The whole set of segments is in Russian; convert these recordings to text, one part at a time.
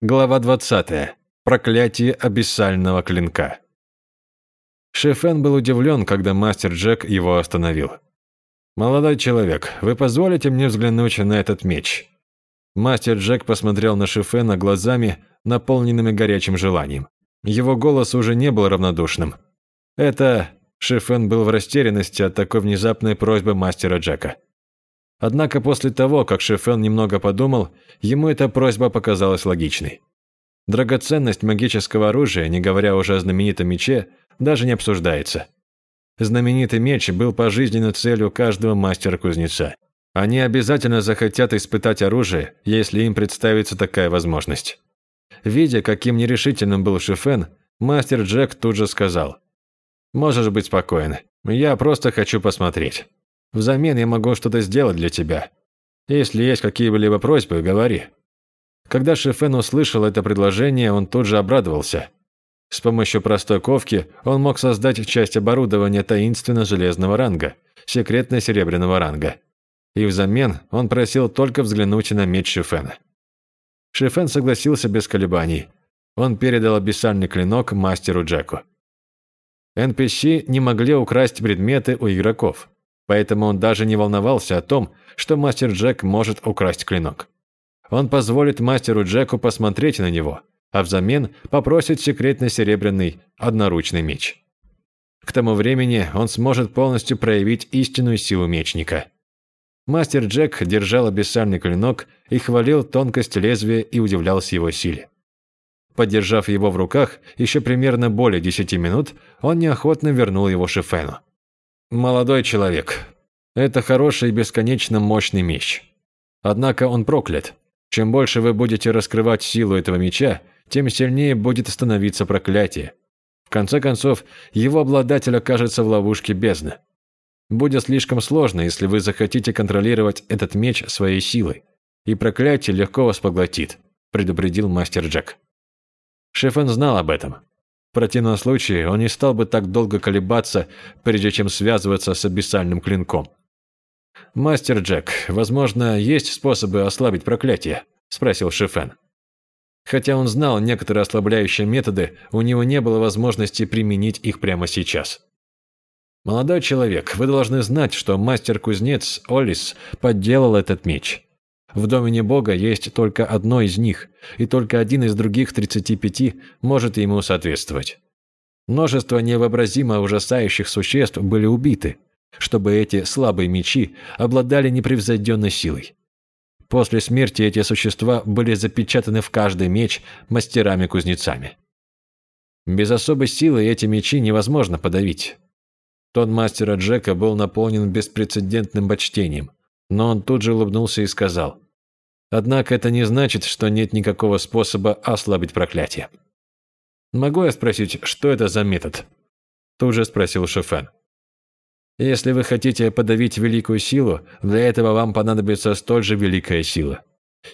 Глава 20. Проклятие абиссального клинка. Шефен был удивлен, когда мастер Джек его остановил. «Молодой человек, вы позволите мне взглянуть на этот меч?» Мастер Джек посмотрел на Шефена глазами, наполненными горячим желанием. Его голос уже не был равнодушным. Это... Шефен был в растерянности от такой внезапной просьбы мастера Джека. Однако после того, как Шефен немного подумал, ему эта просьба показалась логичной. Драгоценность магического оружия, не говоря уже о знаменитом мече, даже не обсуждается. Знаменитый меч был пожизненной целью каждого мастера-кузнеца. Они обязательно захотят испытать оружие, если им представится такая возможность. Видя, каким нерешительным был Шефен, мастер Джек тут же сказал. «Можешь быть спокоен. Я просто хочу посмотреть. Взамен я могу что-то сделать для тебя. Если есть какие-либо просьбы, говори». Когда Шефен услышал это предложение, он тут же обрадовался. С помощью простой ковки он мог создать часть оборудования таинственно железного ранга, секретно серебряного ранга. И взамен он просил только взглянуть на меч Шефена. Шефен согласился без колебаний. Он передал абиссальный клинок мастеру Джеку. NPC не могли украсть предметы у игроков, поэтому он даже не волновался о том, что мастер Джек может украсть клинок. Он позволит мастеру Джеку посмотреть на него, а взамен попросит секретный серебряный одноручный меч. К тому времени он сможет полностью проявить истинную силу мечника. Мастер Джек держал абиссальный клинок и хвалил тонкость лезвия и удивлялся его силе. Подержав его в руках еще примерно более десяти минут, он неохотно вернул его Шефену. «Молодой человек, это хороший и бесконечно мощный меч. Однако он проклят. Чем больше вы будете раскрывать силу этого меча, тем сильнее будет становиться проклятие. В конце концов, его обладатель окажется в ловушке бездны. Будет слишком сложно, если вы захотите контролировать этот меч своей силой, и проклятие легко вас поглотит, предупредил мастер Джек. Шефен знал об этом. Противном случае он не стал бы так долго колебаться, прежде чем связываться с абиссальным клинком. «Мастер Джек, возможно, есть способы ослабить проклятие?» – спросил Шефен. Хотя он знал некоторые ослабляющие методы, у него не было возможности применить их прямо сейчас. «Молодой человек, вы должны знать, что мастер-кузнец Олис подделал этот меч. В домене Бога есть только одно из них, и только один из других 35 может ему соответствовать. Множество невообразимо ужасающих существ были убиты, чтобы эти слабые мечи обладали непревзойденной силой. После смерти эти существа были запечатаны в каждый меч мастерами-кузнецами. Без особой силы эти мечи невозможно подавить. Тон мастера Джека был наполнен беспрецедентным почтением, но он тут же улыбнулся и сказал, «Однако это не значит, что нет никакого способа ослабить проклятие». «Могу я спросить, что это за метод?» Тут же спросил Шефен. Если вы хотите подавить великую силу, для этого вам понадобится столь же великая сила.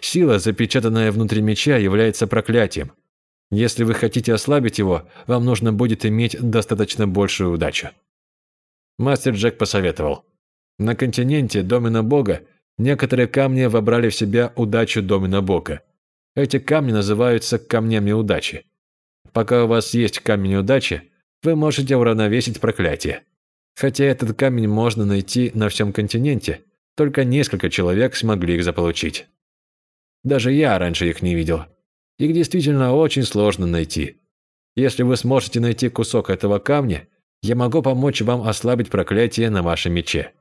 Сила, запечатанная внутри меча, является проклятием. Если вы хотите ослабить его, вам нужно будет иметь достаточно большую удачу. Мастер Джек посоветовал. На континенте Домина Бога некоторые камни вобрали в себя удачу Домина Бога. Эти камни называются камнями удачи. Пока у вас есть камень удачи, вы можете уравновесить проклятие. Хотя этот камень можно найти на всем континенте, только несколько человек смогли их заполучить. Даже я раньше их не видел. Их действительно очень сложно найти. Если вы сможете найти кусок этого камня, я могу помочь вам ослабить проклятие на вашем мече.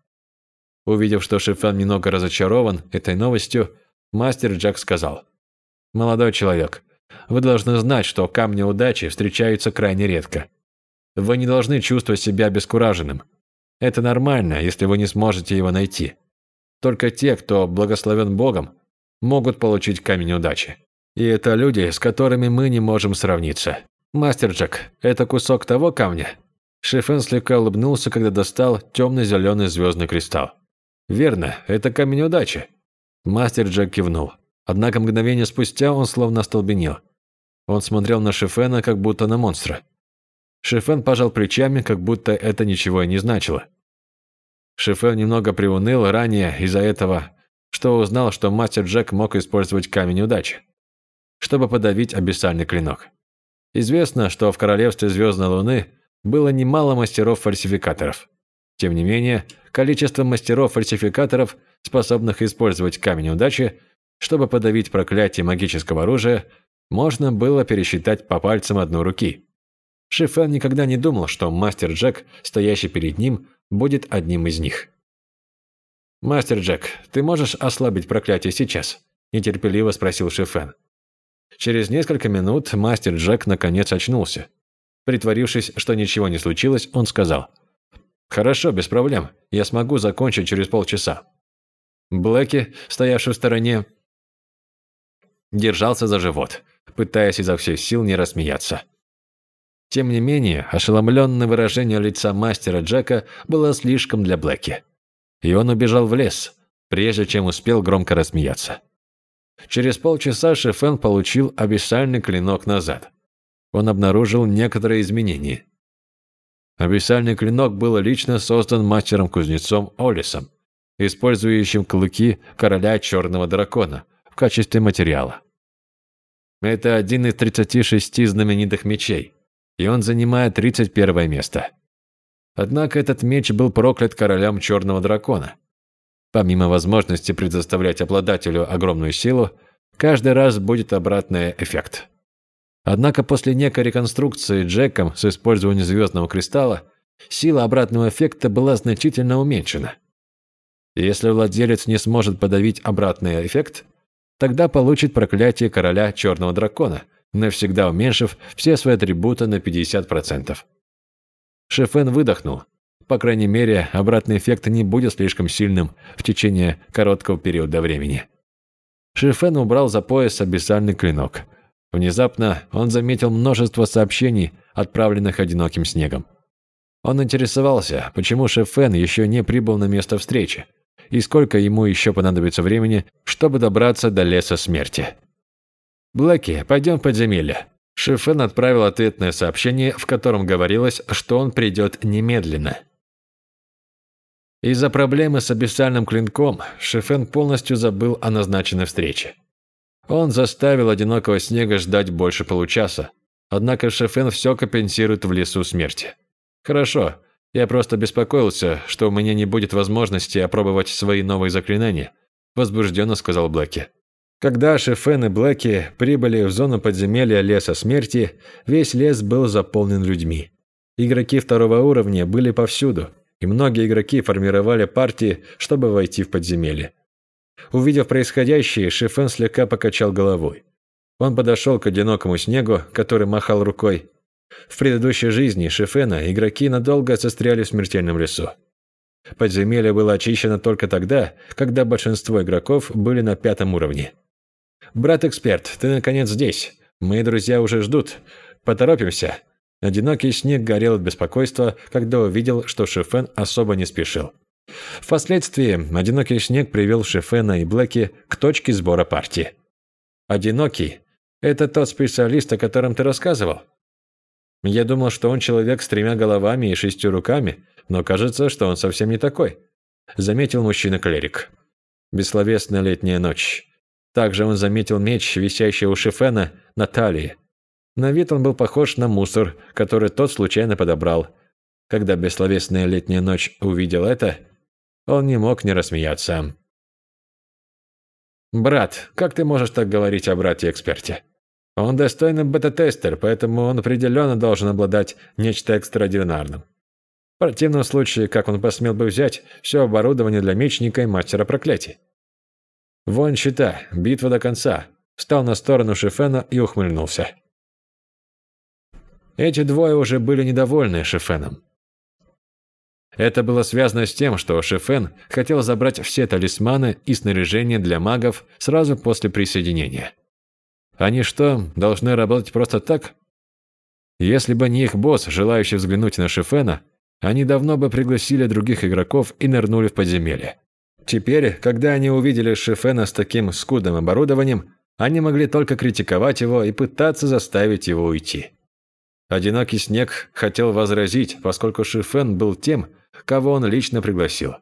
Увидев, что Шифен немного разочарован этой новостью, мастер Джек сказал. «Молодой человек, вы должны знать, что камни удачи встречаются крайне редко. Вы не должны чувствовать себя обескураженным. Это нормально, если вы не сможете его найти. Только те, кто благословен Богом, могут получить камень удачи. И это люди, с которыми мы не можем сравниться. Мастер Джек, это кусок того камня? Шефен слегка улыбнулся, когда достал темно-зеленый звездный кристалл. Верно, это камень удачи. Мастер Джек кивнул. Однако мгновение спустя он словно остолбенел. Он смотрел на Шефена, как будто на монстра. Шефен пожал плечами, как будто это ничего и не значило. Шефен немного приуныл ранее из-за этого, что узнал, что мастер Джек мог использовать камень удачи. чтобы подавить абиссальный клинок. Известно, что в Королевстве Звездной Луны было немало мастеров-фальсификаторов. Тем не менее, количество мастеров-фальсификаторов, способных использовать камень удачи, чтобы подавить проклятие магического оружия, можно было пересчитать по пальцам одной руки. Шифен никогда не думал, что мастер Джек, стоящий перед ним, будет одним из них. «Мастер Джек, ты можешь ослабить проклятие сейчас?» – нетерпеливо спросил Шифен. Через несколько минут мастер Джек наконец очнулся. Притворившись, что ничего не случилось, он сказал – «Хорошо, без проблем. Я смогу закончить через полчаса». Блэки, стоявший в стороне, держался за живот, пытаясь изо всех сил не рассмеяться. Тем не менее, ошеломленное выражение лица мастера Джека было слишком для Блэки. И он убежал в лес, прежде чем успел громко рассмеяться. Через полчаса Шефен получил обещальный клинок назад. Он обнаружил некоторые изменения. Абиссальный клинок был лично создан мастером-кузнецом Олисом, использующим клыки короля черного дракона в качестве материала. Это один из 36 знаменитых мечей, и он занимает 31 место. Однако этот меч был проклят королем черного дракона. Помимо возможности предоставлять обладателю огромную силу, каждый раз будет обратный эффект. Однако после некой реконструкции Джеком с использованием звездного кристалла сила обратного эффекта была значительно уменьшена. если владелец не сможет подавить обратный эффект, тогда получит проклятие короля черного дракона, навсегда уменьшив все свои атрибуты на 50%. Шефен выдохнул. По крайней мере, обратный эффект не будет слишком сильным в течение короткого периода времени. Шефен убрал за пояс абиссальный клинок – Внезапно он заметил множество сообщений, отправленных одиноким снегом. Он интересовался, почему шеф Фэн еще не прибыл на место встречи, и сколько ему еще понадобится времени, чтобы добраться до леса смерти. «Блэки, пойдем в подземелье». Шеф Фэн отправил ответное сообщение, в котором говорилось, что он придет немедленно. Из-за проблемы с абиссальным клинком Шефен полностью забыл о назначенной встрече. Он заставил одинокого снега ждать больше получаса. Однако Шефен все компенсирует в лесу смерти. Хорошо, я просто беспокоился, что у меня не будет возможности опробовать свои новые заклинания, возбужденно сказал Блэки. Когда Шефен и Блэки прибыли в зону подземелья леса смерти, весь лес был заполнен людьми. Игроки второго уровня были повсюду, и многие игроки формировали партии, чтобы войти в подземелье. Увидев происходящее, Шифен слегка покачал головой. Он подошел к одинокому снегу, который махал рукой. В предыдущей жизни Шифена игроки надолго застряли в смертельном лесу. Подземелье было очищено только тогда, когда большинство игроков были на пятом уровне. «Брат-эксперт, ты наконец здесь. Мои друзья уже ждут. Поторопимся». Одинокий снег горел от беспокойства, когда увидел, что Шифен особо не спешил. Впоследствии одинокий снег привел Шефена и Блэки к точке сбора партии. «Одинокий – это тот специалист, о котором ты рассказывал?» «Я думал, что он человек с тремя головами и шестью руками, но кажется, что он совсем не такой», – заметил мужчина-клерик. Бессловесная летняя ночь. Также он заметил меч, висящий у Шефена на талии. На вид он был похож на мусор, который тот случайно подобрал. Когда бессловесная летняя ночь увидел это – он не мог не рассмеяться. «Брат, как ты можешь так говорить о брате-эксперте? Он достойный бета-тестер, поэтому он определенно должен обладать нечто экстраординарным. В противном случае, как он посмел бы взять все оборудование для мечника и мастера проклятий? Вон щита, битва до конца. Встал на сторону Шифена и ухмыльнулся. Эти двое уже были недовольны Шифеном. Это было связано с тем, что Шефен хотел забрать все талисманы и снаряжение для магов сразу после присоединения. Они что, должны работать просто так? Если бы не их босс, желающий взглянуть на Шефена, они давно бы пригласили других игроков и нырнули в подземелье. Теперь, когда они увидели Шефена с таким скудным оборудованием, они могли только критиковать его и пытаться заставить его уйти. Одинокий снег хотел возразить, поскольку Шифен был тем, кого он лично пригласил.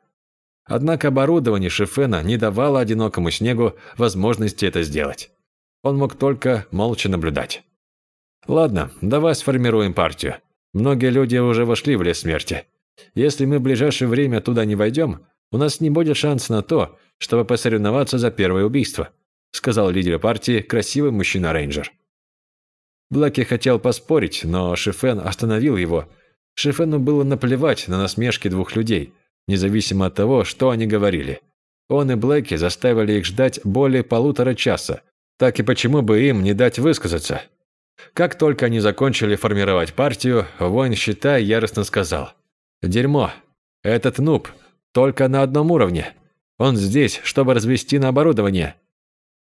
Однако оборудование Шифена не давало одинокому снегу возможности это сделать. Он мог только молча наблюдать. «Ладно, давай сформируем партию. Многие люди уже вошли в лес смерти. Если мы в ближайшее время туда не войдем, у нас не будет шанса на то, чтобы посоревноваться за первое убийство», сказал лидер партии красивый мужчина-рейнджер. Блэки хотел поспорить, но Шифен остановил его. Шифену было наплевать на насмешки двух людей, независимо от того, что они говорили. Он и Блэки заставили их ждать более полутора часа. Так и почему бы им не дать высказаться? Как только они закончили формировать партию, воин щита яростно сказал. «Дерьмо. Этот нуб. Только на одном уровне. Он здесь, чтобы развести на оборудование.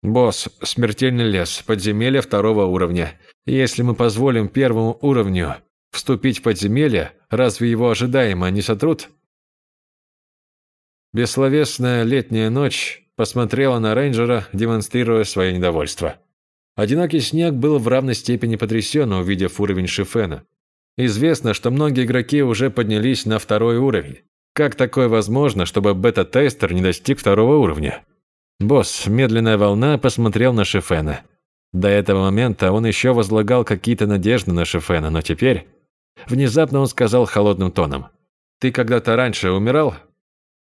Босс, смертельный лес, подземелье второго уровня. Если мы позволим первому уровню вступить в подземелье, разве его ожидаемо не сотрут?» Бессловесная летняя ночь посмотрела на рейнджера, демонстрируя свое недовольство. Одинокий снег был в равной степени потрясен, увидев уровень Шифена. Известно, что многие игроки уже поднялись на второй уровень. Как такое возможно, чтобы бета-тестер не достиг второго уровня? Босс, медленная волна, посмотрел на Шифена. До этого момента он еще возлагал какие-то надежды на Шифена, но теперь... Внезапно он сказал холодным тоном. «Ты когда-то раньше умирал?»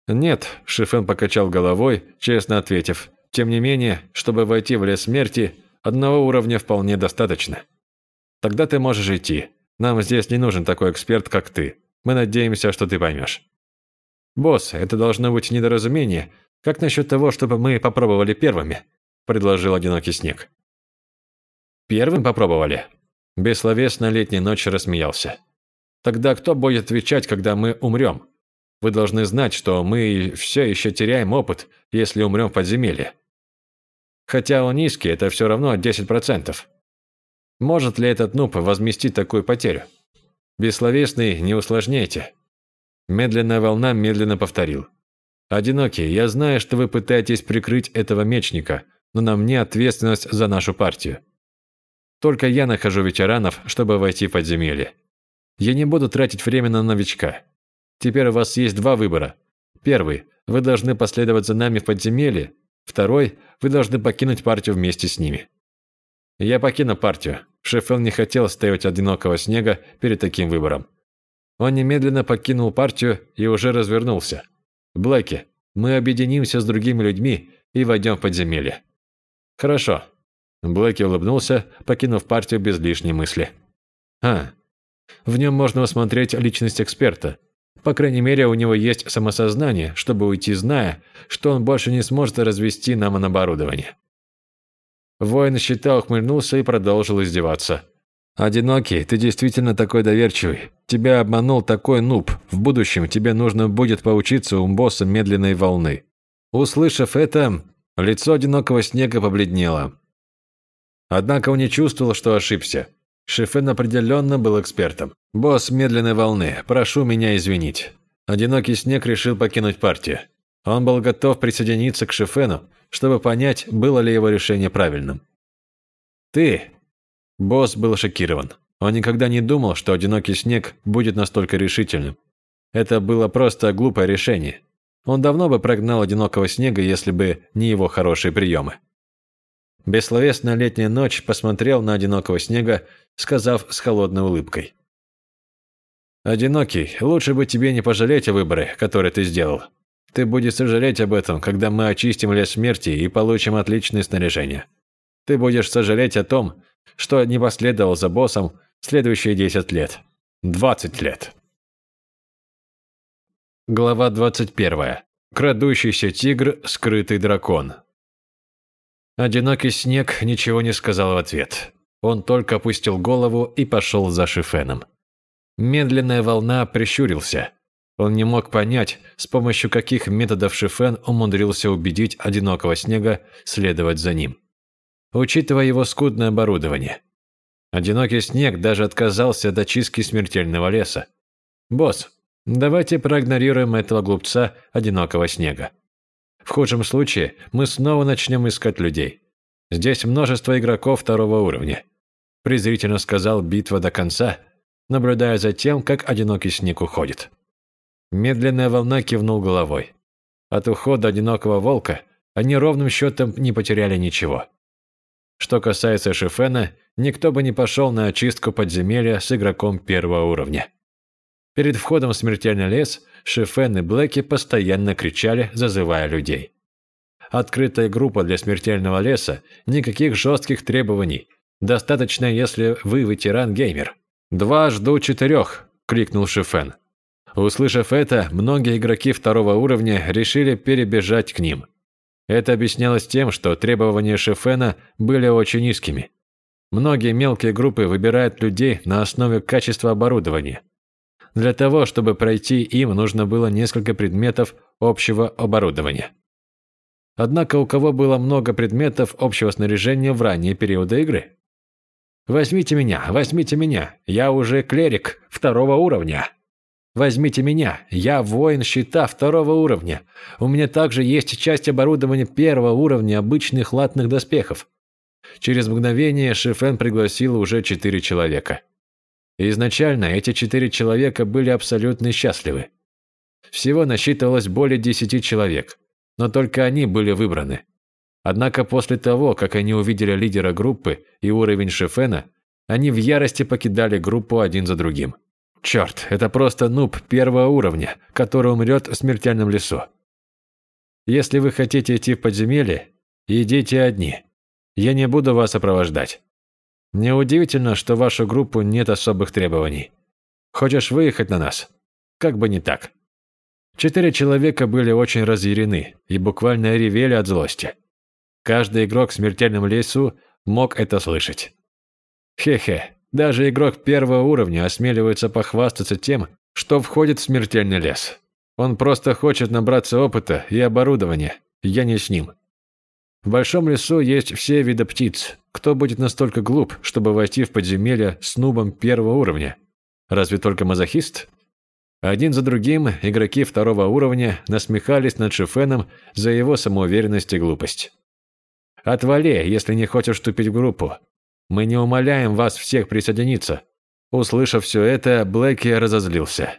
«Нет», – Шифен покачал головой, честно ответив. «Тем не менее, чтобы войти в лес смерти, одного уровня вполне достаточно. Тогда ты можешь идти. Нам здесь не нужен такой эксперт, как ты. Мы надеемся, что ты поймешь». «Босс, это должно быть недоразумение. Как насчет того, чтобы мы попробовали первыми?» – предложил Одинокий Снег. «Первым попробовали?» Бессловесно летней ночью рассмеялся. «Тогда кто будет отвечать, когда мы умрем?» Вы должны знать, что мы все еще теряем опыт, если умрем в подземелье. Хотя он низкий, это все равно 10%. Может ли этот нуб возместить такую потерю? Бессловесный, не усложняйте. Медленная волна медленно повторил. «Одинокий, я знаю, что вы пытаетесь прикрыть этого мечника, но на мне ответственность за нашу партию. Только я нахожу ветеранов, чтобы войти в подземелье. Я не буду тратить время на новичка. Теперь у вас есть два выбора. Первый – вы должны последовать за нами в подземелье. Второй – вы должны покинуть партию вместе с ними. Я покину партию. Шеффел не хотел ставить одинокого снега перед таким выбором. Он немедленно покинул партию и уже развернулся. Блэки, мы объединимся с другими людьми и войдем в подземелье. Хорошо. Блэки улыбнулся, покинув партию без лишней мысли. А, в нем можно усмотреть личность эксперта – по крайней мере, у него есть самосознание, чтобы уйти, зная, что он больше не сможет развести нам на оборудование. Воин щита ухмыльнулся и продолжил издеваться. «Одинокий, ты действительно такой доверчивый. Тебя обманул такой нуб. В будущем тебе нужно будет поучиться у босса медленной волны». Услышав это, лицо одинокого снега побледнело. Однако он не чувствовал, что ошибся. Шифен определенно был экспертом. «Босс медленной волны, прошу меня извинить». Одинокий снег решил покинуть партию. Он был готов присоединиться к Шифену, чтобы понять, было ли его решение правильным. «Ты...» Босс был шокирован. Он никогда не думал, что одинокий снег будет настолько решительным. Это было просто глупое решение. Он давно бы прогнал одинокого снега, если бы не его хорошие приемы. Бессловесная летняя ночь посмотрел на одинокого снега, сказав с холодной улыбкой. «Одинокий, лучше бы тебе не пожалеть о выборе, который ты сделал. Ты будешь сожалеть об этом, когда мы очистим лес смерти и получим отличное снаряжение. Ты будешь сожалеть о том, что не последовал за боссом следующие 10 лет. 20 лет». Глава 21. Крадущийся тигр, скрытый дракон. Одинокий снег ничего не сказал в ответ. Он только опустил голову и пошел за Шифеном. Медленная волна прищурился. Он не мог понять, с помощью каких методов Шифен умудрился убедить одинокого снега следовать за ним. Учитывая его скудное оборудование. Одинокий снег даже отказался от очистки смертельного леса. «Босс, давайте проигнорируем этого глупца одинокого снега. В худшем случае мы снова начнем искать людей. Здесь множество игроков второго уровня», – презрительно сказал битва до конца, наблюдая за тем, как одинокий снег уходит. Медленная волна кивнул головой. От ухода одинокого волка они ровным счетом не потеряли ничего. Что касается Шифена, никто бы не пошел на очистку подземелья с игроком первого уровня. Перед входом в смертельный лес Шифен и Блэки постоянно кричали, зазывая людей. Открытая группа для смертельного леса, никаких жестких требований. Достаточно, если вы ветеран-геймер. «Два жду четырех», – крикнул Шифен. Услышав это, многие игроки второго уровня решили перебежать к ним. Это объяснялось тем, что требования Шифена были очень низкими. Многие мелкие группы выбирают людей на основе качества оборудования. Для того, чтобы пройти им, нужно было несколько предметов общего оборудования. Однако у кого было много предметов общего снаряжения в ранние периоды игры? «Возьмите меня, возьмите меня, я уже клерик второго уровня!» «Возьмите меня, я воин щита второго уровня. У меня также есть часть оборудования первого уровня обычных латных доспехов». Через мгновение Шифен пригласил уже четыре человека. Изначально эти четыре человека были абсолютно счастливы. Всего насчитывалось более десяти человек но только они были выбраны. Однако после того, как они увидели лидера группы и уровень Шефена, они в ярости покидали группу один за другим. Черт, это просто нуб первого уровня, который умрет в смертельном лесу. Если вы хотите идти в подземелье, идите одни. Я не буду вас сопровождать. Неудивительно, что вашу группу нет особых требований. Хочешь выехать на нас? Как бы не так. Четыре человека были очень разъярены и буквально ревели от злости. Каждый игрок в смертельном лесу мог это слышать. Хе-хе, даже игрок первого уровня осмеливается похвастаться тем, что входит в смертельный лес. Он просто хочет набраться опыта и оборудования, я не с ним. В большом лесу есть все виды птиц. Кто будет настолько глуп, чтобы войти в подземелье с нубом первого уровня? Разве только мазохист? Один за другим игроки второго уровня насмехались над Шифеном за его самоуверенность и глупость. «Отвали, если не хочешь вступить в группу. Мы не умоляем вас всех присоединиться». Услышав все это, Блэки разозлился.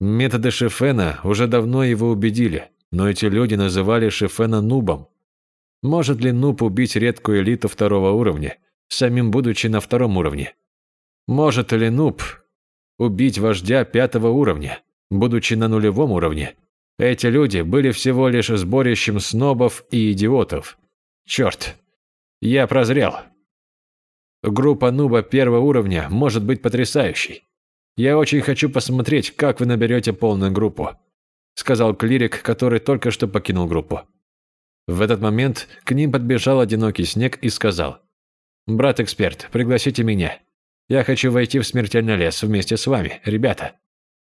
Методы Шифена уже давно его убедили, но эти люди называли Шифена нубом. Может ли нуб убить редкую элиту второго уровня, самим будучи на втором уровне? Может ли нуб убить вождя пятого уровня, будучи на нулевом уровне. Эти люди были всего лишь сборищем снобов и идиотов. Черт, я прозрел. Группа нуба первого уровня может быть потрясающей. Я очень хочу посмотреть, как вы наберете полную группу», сказал клирик, который только что покинул группу. В этот момент к ним подбежал одинокий снег и сказал, «Брат-эксперт, пригласите меня. Я хочу войти в смертельный лес вместе с вами, ребята.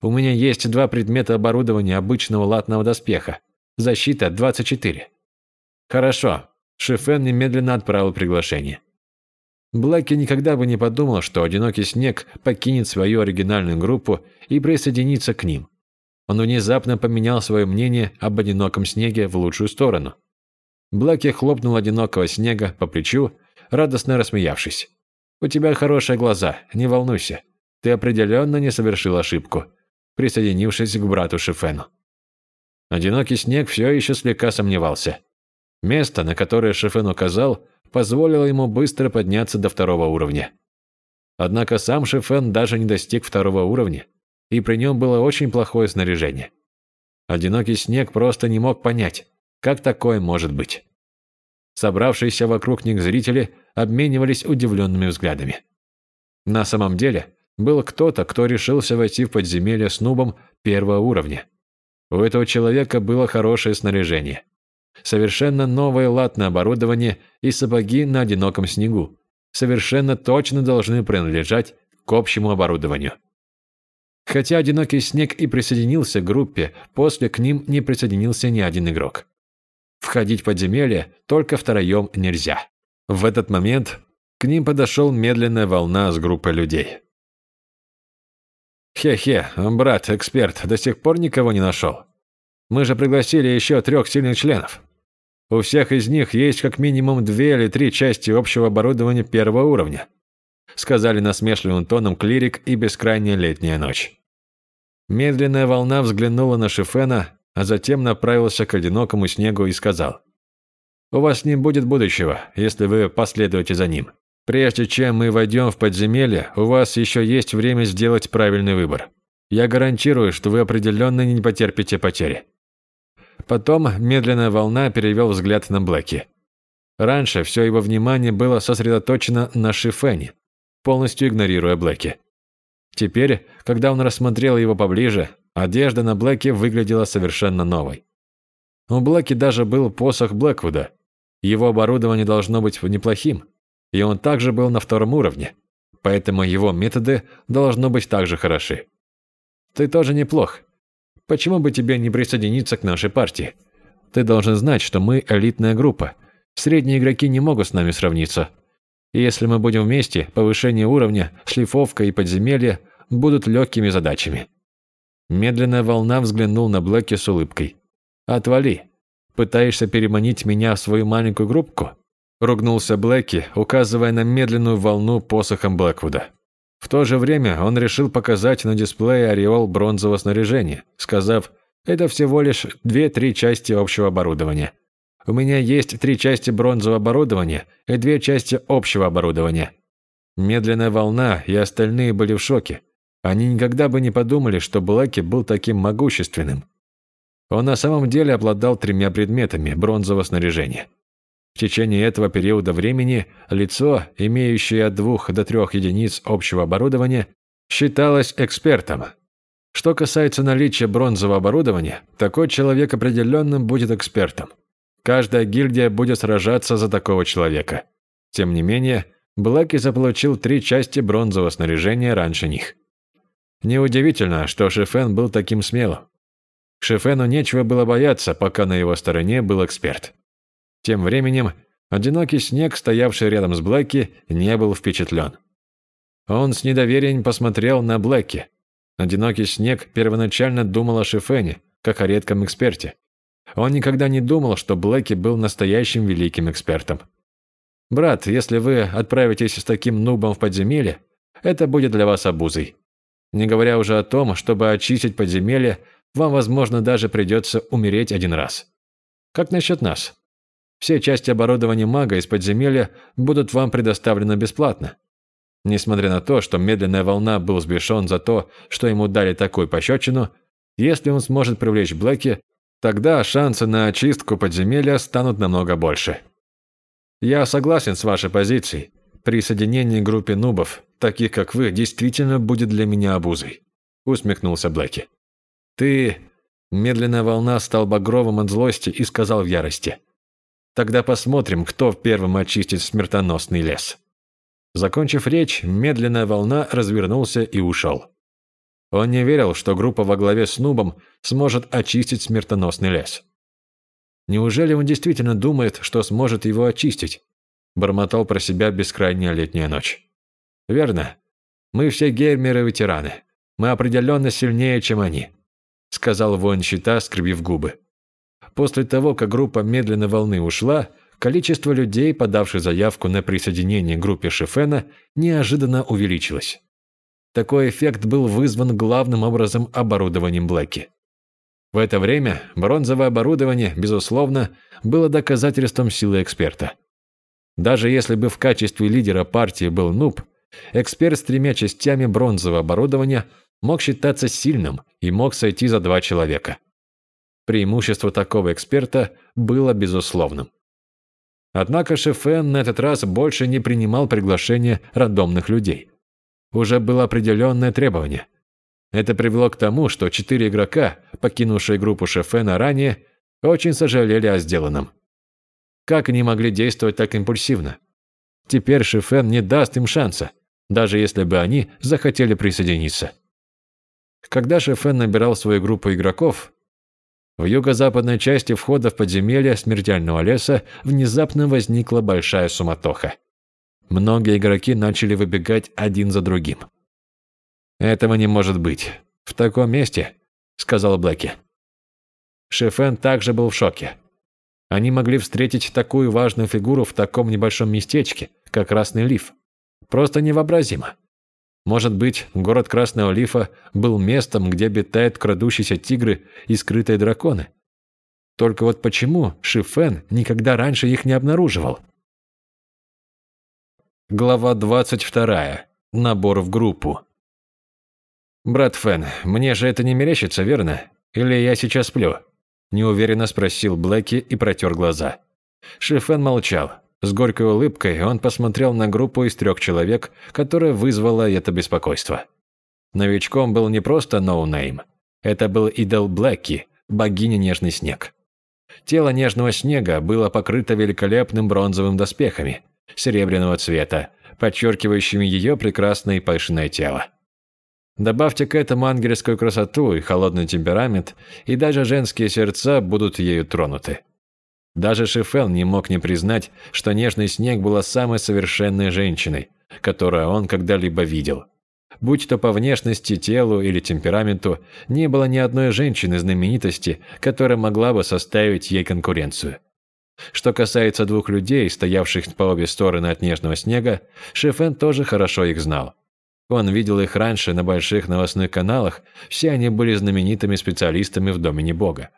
У меня есть два предмета оборудования обычного латного доспеха. Защита 24. Хорошо. Шифен немедленно отправил приглашение. Блэки никогда бы не подумал, что одинокий снег покинет свою оригинальную группу и присоединится к ним. Он внезапно поменял свое мнение об одиноком снеге в лучшую сторону. Блэки хлопнул одинокого снега по плечу, радостно рассмеявшись. У тебя хорошие глаза, не волнуйся. Ты определенно не совершил ошибку, присоединившись к брату Шифену. Одинокий снег все еще слегка сомневался. Место, на которое Шифен указал, позволило ему быстро подняться до второго уровня. Однако сам Шифен даже не достиг второго уровня, и при нем было очень плохое снаряжение. Одинокий снег просто не мог понять, как такое может быть. Собравшиеся вокруг них зрители обменивались удивленными взглядами. На самом деле, был кто-то, кто решился войти в подземелье с нубом первого уровня. У этого человека было хорошее снаряжение. Совершенно новое латное оборудование и сапоги на одиноком снегу. Совершенно точно должны принадлежать к общему оборудованию. Хотя одинокий снег и присоединился к группе, после к ним не присоединился ни один игрок. Входить в подземелье только втроем нельзя. В этот момент к ним подошел медленная волна с группой людей. «Хе-хе, брат, эксперт, до сих пор никого не нашел. Мы же пригласили еще трех сильных членов. У всех из них есть как минимум две или три части общего оборудования первого уровня», сказали насмешливым тоном клирик и бескрайняя летняя ночь. Медленная волна взглянула на Шифена, а затем направился к одинокому снегу и сказал. У вас не будет будущего, если вы последуете за ним. Прежде чем мы войдем в подземелье, у вас еще есть время сделать правильный выбор. Я гарантирую, что вы определенно не потерпите потери». Потом медленная волна перевел взгляд на Блэки. Раньше все его внимание было сосредоточено на Шифене, полностью игнорируя Блэки. Теперь, когда он рассмотрел его поближе, одежда на Блэке выглядела совершенно новой. У Блэки даже был посох Блэквуда. Его оборудование должно быть неплохим, и он также был на втором уровне, поэтому его методы должно быть также хороши. Ты тоже неплох. Почему бы тебе не присоединиться к нашей партии? Ты должен знать, что мы элитная группа. Средние игроки не могут с нами сравниться. И если мы будем вместе, повышение уровня, шлифовка и подземелье будут легкими задачами. Медленная волна взглянул на Блэки с улыбкой. «Отвали. Пытаешься переманить меня в свою маленькую группку?» Ругнулся Блэки, указывая на медленную волну посохом Блэквуда. В то же время он решил показать на дисплее ореол бронзового снаряжения, сказав, это всего лишь две-три части общего оборудования. У меня есть три части бронзового оборудования и две части общего оборудования. Медленная волна и остальные были в шоке. Они никогда бы не подумали, что Блэки был таким могущественным. Он на самом деле обладал тремя предметами бронзового снаряжения. В течение этого периода времени лицо, имеющее от двух до трех единиц общего оборудования, считалось экспертом. Что касается наличия бронзового оборудования, такой человек определенно будет экспертом. Каждая гильдия будет сражаться за такого человека. Тем не менее, Блэки заполучил три части бронзового снаряжения раньше них. Неудивительно, что Шефен был таким смелым. Шефену нечего было бояться, пока на его стороне был эксперт. Тем временем, одинокий снег, стоявший рядом с Блэки, не был впечатлен. Он с недоверием посмотрел на Блэки. Одинокий снег первоначально думал о Шифене, как о редком эксперте. Он никогда не думал, что Блэки был настоящим великим экспертом. «Брат, если вы отправитесь с таким нубом в подземелье, это будет для вас обузой. Не говоря уже о том, чтобы очистить подземелье, вам, возможно, даже придется умереть один раз. Как насчет нас? Все части оборудования мага из подземелья будут вам предоставлены бесплатно. Несмотря на то, что медленная волна был сбешен за то, что ему дали такую пощечину, если он сможет привлечь Блэки, тогда шансы на очистку подземелья станут намного больше. Я согласен с вашей позицией. Присоединение к группе нубов, таких как вы, действительно будет для меня обузой. Усмехнулся Блэки. Ты... Медленная волна стал багровым от злости и сказал в ярости. Тогда посмотрим, кто первым очистит смертоносный лес. Закончив речь, медленная волна развернулся и ушел. Он не верил, что группа во главе с Нубом сможет очистить смертоносный лес. Неужели он действительно думает, что сможет его очистить? Бормотал про себя бескрайняя летняя ночь. Верно. Мы все геймеры-ветераны. Мы определенно сильнее, чем они, сказал воин щита, скребив губы. После того, как группа медленной волны ушла, количество людей, подавших заявку на присоединение к группе Шифена, неожиданно увеличилось. Такой эффект был вызван главным образом оборудованием Блэки. В это время бронзовое оборудование, безусловно, было доказательством силы эксперта. Даже если бы в качестве лидера партии был Нуб, эксперт с тремя частями бронзового оборудования мог считаться сильным и мог сойти за два человека. Преимущество такого эксперта было безусловным. Однако Шефен на этот раз больше не принимал приглашения рандомных людей. Уже было определенное требование. Это привело к тому, что четыре игрока, покинувшие группу Шефена ранее, очень сожалели о сделанном. Как они могли действовать так импульсивно? Теперь Шефен не даст им шанса, даже если бы они захотели присоединиться. Когда Шефен набирал свою группу игроков, в юго-западной части входа в подземелье смертельного леса внезапно возникла большая суматоха. Многие игроки начали выбегать один за другим. «Этого не может быть. В таком месте», — сказал Блэки. Шефен также был в шоке. Они могли встретить такую важную фигуру в таком небольшом местечке, как Красный Лиф. Просто невообразимо. Может быть, город Красного Лифа был местом, где обитают крадущиеся тигры и скрытые драконы? Только вот почему Шифен никогда раньше их не обнаруживал? Глава 22. Набор в группу. «Брат Фен, мне же это не мерещится, верно? Или я сейчас сплю?» Неуверенно спросил Блэки и протер глаза. Шифен молчал. С горькой улыбкой он посмотрел на группу из трех человек, которая вызвала это беспокойство. Новичком был не просто ноунейм. Это был идол Блэки, богиня Нежный Снег. Тело Нежного Снега было покрыто великолепным бронзовым доспехами, серебряного цвета, подчеркивающими ее прекрасное и пышное тело. Добавьте к этому ангельскую красоту и холодный темперамент, и даже женские сердца будут ею тронуты. Даже Шифен не мог не признать, что Нежный Снег была самой совершенной женщиной, которую он когда-либо видел. Будь то по внешности, телу или темпераменту, не было ни одной женщины знаменитости, которая могла бы составить ей конкуренцию. Что касается двух людей, стоявших по обе стороны от нежного снега, Шефен тоже хорошо их знал. Он видел их раньше на больших новостных каналах, все они были знаменитыми специалистами в домене бога.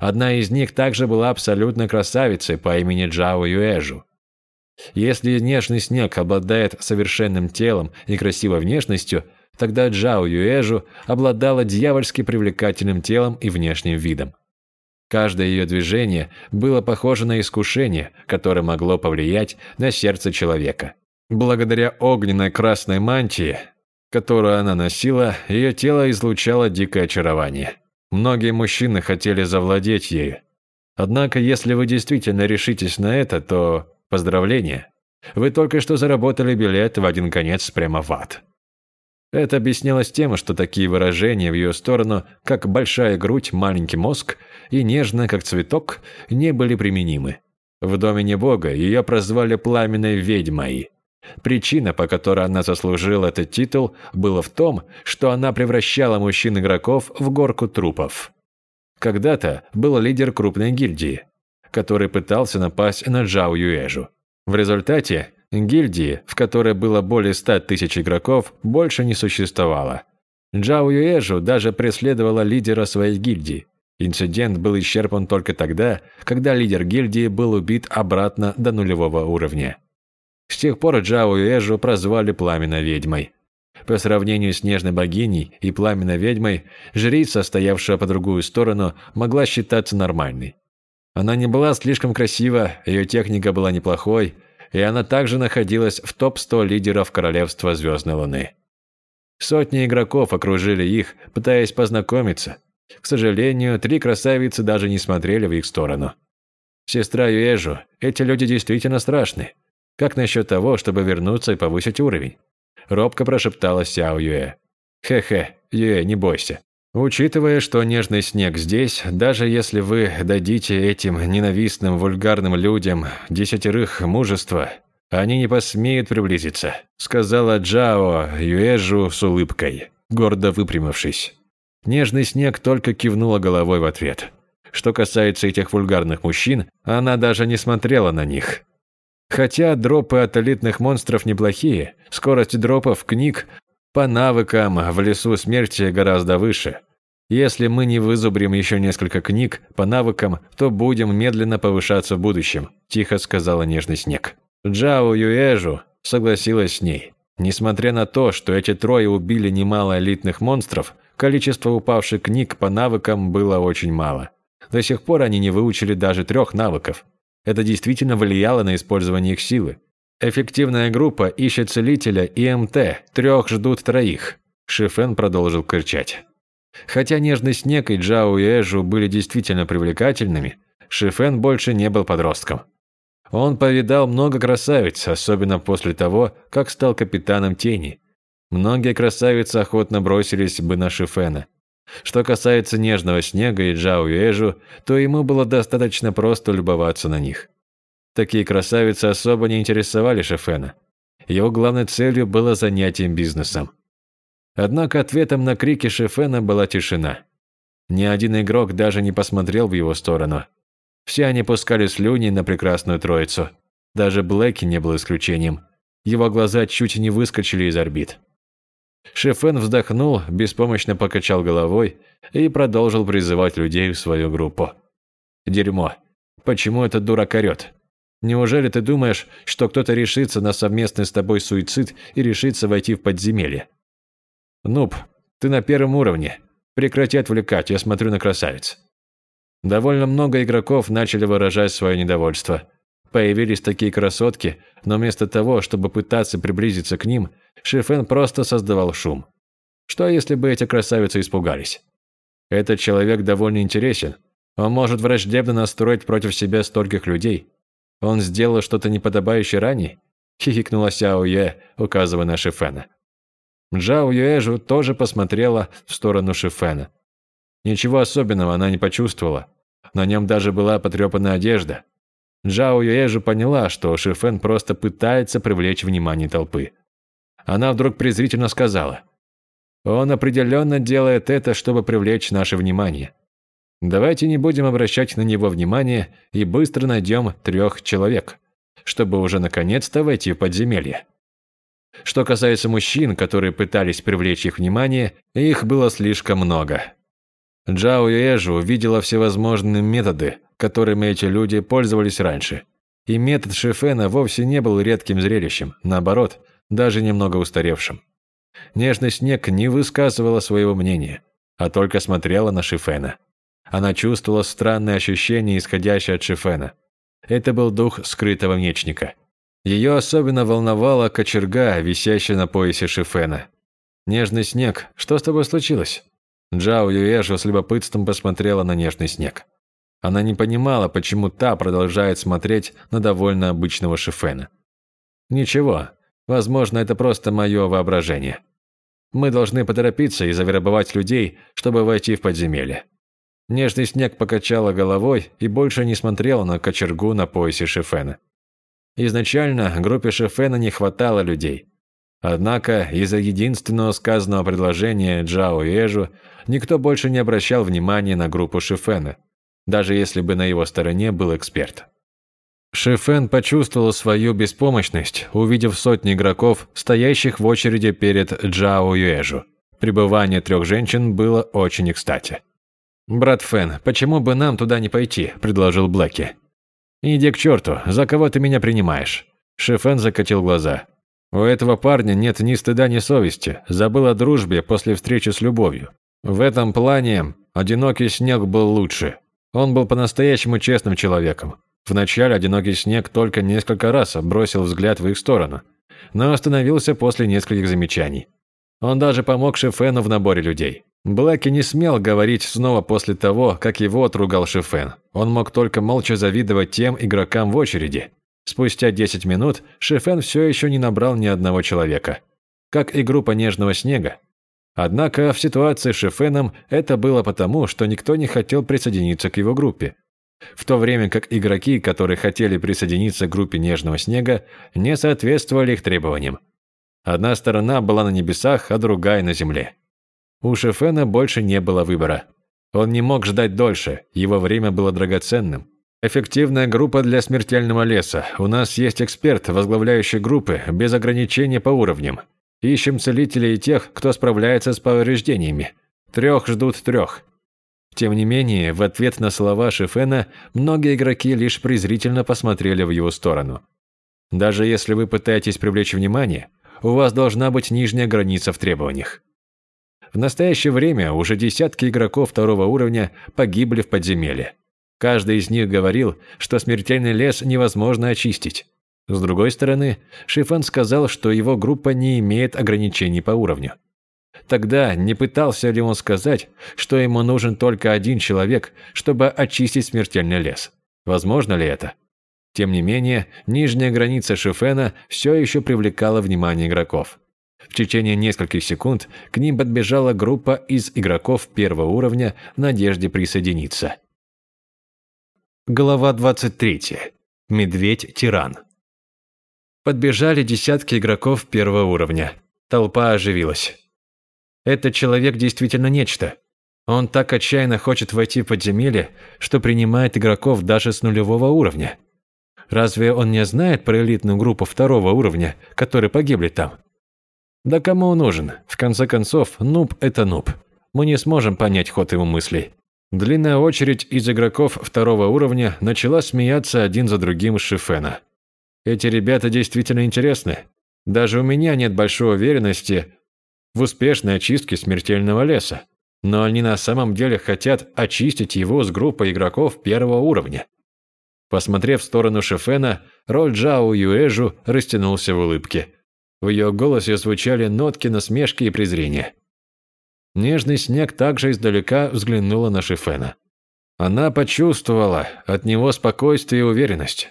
Одна из них также была абсолютно красавицей по имени Джао Юэжу. Если нежный снег обладает совершенным телом и красивой внешностью, тогда Джао Юэжу обладала дьявольски привлекательным телом и внешним видом. Каждое ее движение было похоже на искушение, которое могло повлиять на сердце человека. Благодаря огненной красной мантии, которую она носила, ее тело излучало дикое очарование. Многие мужчины хотели завладеть ею. Однако, если вы действительно решитесь на это, то поздравления. Вы только что заработали билет в один конец прямо в ад. Это объяснялось тем, что такие выражения в ее сторону, как «большая грудь», «маленький мозг» и «нежно, как цветок», не были применимы. В доме Бога ее прозвали «пламенной ведьмой». Причина, по которой она заслужила этот титул, была в том, что она превращала мужчин-игроков в горку трупов. Когда-то был лидер крупной гильдии, который пытался напасть на Джао Юэжу. В результате Гильдии, в которой было более ста тысяч игроков, больше не существовало. Джао Юэжу даже преследовала лидера своей гильдии. Инцидент был исчерпан только тогда, когда лидер гильдии был убит обратно до нулевого уровня. С тех пор Джао Юэжу прозвали Пламенной Ведьмой. По сравнению с Нежной Богиней и Пламенной Ведьмой, жрица, стоявшая по другую сторону, могла считаться нормальной. Она не была слишком красива, ее техника была неплохой, и она также находилась в топ-100 лидеров Королевства Звездной Луны. Сотни игроков окружили их, пытаясь познакомиться. К сожалению, три красавицы даже не смотрели в их сторону. Сестра Юэжу, эти люди действительно страшны. Как насчет того, чтобы вернуться и повысить уровень? Робко прошептала Сяо Юэ. Хе-хе, Юэ, не бойся. Учитывая, что нежный снег здесь, даже если вы дадите этим ненавистным вульгарным людям десятерых мужества, они не посмеют приблизиться», – сказала Джао Юэжу с улыбкой, гордо выпрямившись. Нежный снег только кивнула головой в ответ. Что касается этих вульгарных мужчин, она даже не смотрела на них. Хотя дропы от элитных монстров неплохие, скорость дропов книг по навыкам в лесу смерти гораздо выше. Если мы не вызубрим еще несколько книг по навыкам, то будем медленно повышаться в будущем», – тихо сказала Нежный Снег. Джао Юэжу согласилась с ней. Несмотря на то, что эти трое убили немало элитных монстров, количество упавших книг по навыкам было очень мало. До сих пор они не выучили даже трех навыков. Это действительно влияло на использование их силы. Эффективная группа ищет целителя и МТ, трех ждут троих. Шифен продолжил кричать. Хотя Нежный Снег и Джао Эжу были действительно привлекательными, Шифен больше не был подростком. Он повидал много красавиц, особенно после того, как стал капитаном Тени. Многие красавицы охотно бросились бы на Шифена. Что касается Нежного Снега и Джао Эжу, то ему было достаточно просто любоваться на них. Такие красавицы особо не интересовали Шефена. Его главной целью было занятием бизнесом. Однако ответом на крики Шефена была тишина. Ни один игрок даже не посмотрел в его сторону. Все они пускали слюни на прекрасную троицу. Даже Блэки не был исключением. Его глаза чуть не выскочили из орбит. Шефен вздохнул, беспомощно покачал головой и продолжил призывать людей в свою группу. Дерьмо. Почему этот дурак орёт? Неужели ты думаешь, что кто-то решится на совместный с тобой суицид и решится войти в подземелье? Нуб, ты на первом уровне. Прекрати отвлекать, я смотрю на красавиц. Довольно много игроков начали выражать свое недовольство. Появились такие красотки, но вместо того, чтобы пытаться приблизиться к ним, Шифен просто создавал шум. Что если бы эти красавицы испугались? Этот человек довольно интересен. Он может враждебно настроить против себя стольких людей. Он сделал что-то неподобающее ранее? Хихикнула Сяо Юэ, указывая на Шифена. Джао Юэжу тоже посмотрела в сторону Шифена. Ничего особенного она не почувствовала. На нем даже была потрепанная одежда. Джао Юэжу поняла, что Шифен просто пытается привлечь внимание толпы. Она вдруг презрительно сказала. «Он определенно делает это, чтобы привлечь наше внимание. Давайте не будем обращать на него внимание и быстро найдем трех человек, чтобы уже наконец-то войти в подземелье». Что касается мужчин, которые пытались привлечь их внимание, их было слишком много. Джао Юэжу увидела всевозможные методы, которыми эти люди пользовались раньше. И метод Шифена вовсе не был редким зрелищем, наоборот, даже немного устаревшим. Нежный снег не высказывала своего мнения, а только смотрела на Шифена. Она чувствовала странное ощущение, исходящее от Шифена. Это был дух скрытого мечника. Ее особенно волновала кочерга, висящая на поясе Шифена. «Нежный снег, что с тобой случилось?» Джао Юэжу с любопытством посмотрела на нежный снег. Она не понимала, почему та продолжает смотреть на довольно обычного Шифена. «Ничего, возможно, это просто мое воображение. Мы должны поторопиться и завербовать людей, чтобы войти в подземелье». Нежный снег покачала головой и больше не смотрела на кочергу на поясе Шифена. Изначально группе Шифена не хватало людей. Однако из-за единственного сказанного предложения Джао Эжу никто больше не обращал внимания на группу Шифена, даже если бы на его стороне был эксперт. Шифен почувствовал свою беспомощность, увидев сотни игроков, стоящих в очереди перед Джао Юэжу. Пребывание трех женщин было очень кстати. «Брат Фэн, почему бы нам туда не пойти?» – предложил Блэки. «Иди к черту, за кого ты меня принимаешь?» Шифен закатил глаза. У этого парня нет ни стыда, ни совести. Забыл о дружбе после встречи с любовью. В этом плане одинокий снег был лучше. Он был по-настоящему честным человеком. Вначале одинокий снег только несколько раз бросил взгляд в их сторону, но остановился после нескольких замечаний. Он даже помог Шефену в наборе людей. Блэки не смел говорить снова после того, как его отругал Шефен. Он мог только молча завидовать тем игрокам в очереди, Спустя 10 минут Шефен все еще не набрал ни одного человека. Как и группа Нежного Снега. Однако в ситуации с Шефеном это было потому, что никто не хотел присоединиться к его группе. В то время как игроки, которые хотели присоединиться к группе Нежного Снега, не соответствовали их требованиям. Одна сторона была на небесах, а другая на земле. У Шефена больше не было выбора. Он не мог ждать дольше, его время было драгоценным. Эффективная группа для смертельного леса. У нас есть эксперт, возглавляющий группы, без ограничения по уровням. Ищем целителей и тех, кто справляется с повреждениями. Трех ждут трех. Тем не менее, в ответ на слова Шифена, многие игроки лишь презрительно посмотрели в его сторону. Даже если вы пытаетесь привлечь внимание, у вас должна быть нижняя граница в требованиях. В настоящее время уже десятки игроков второго уровня погибли в подземелье. Каждый из них говорил, что смертельный лес невозможно очистить. С другой стороны, Шифан сказал, что его группа не имеет ограничений по уровню. Тогда не пытался ли он сказать, что ему нужен только один человек, чтобы очистить смертельный лес? Возможно ли это? Тем не менее, нижняя граница Шифена все еще привлекала внимание игроков. В течение нескольких секунд к ним подбежала группа из игроков первого уровня в надежде присоединиться. Глава 23. Медведь-тиран. Подбежали десятки игроков первого уровня. Толпа оживилась. Этот человек действительно нечто. Он так отчаянно хочет войти в подземелье, что принимает игроков даже с нулевого уровня. Разве он не знает про элитную группу второго уровня, которые погибли там? Да кому он нужен? В конце концов, нуб – это нуб. Мы не сможем понять ход его мыслей. Длинная очередь из игроков второго уровня начала смеяться один за другим Шифена. Эти ребята действительно интересны. Даже у меня нет большой уверенности в успешной очистке смертельного леса. Но они на самом деле хотят очистить его с группой игроков первого уровня. Посмотрев в сторону Шефена, Роль Джао Юэжу растянулся в улыбке. В ее голосе звучали нотки насмешки и презрения. Нежный снег также издалека взглянула на Шифена. Она почувствовала от него спокойствие и уверенность.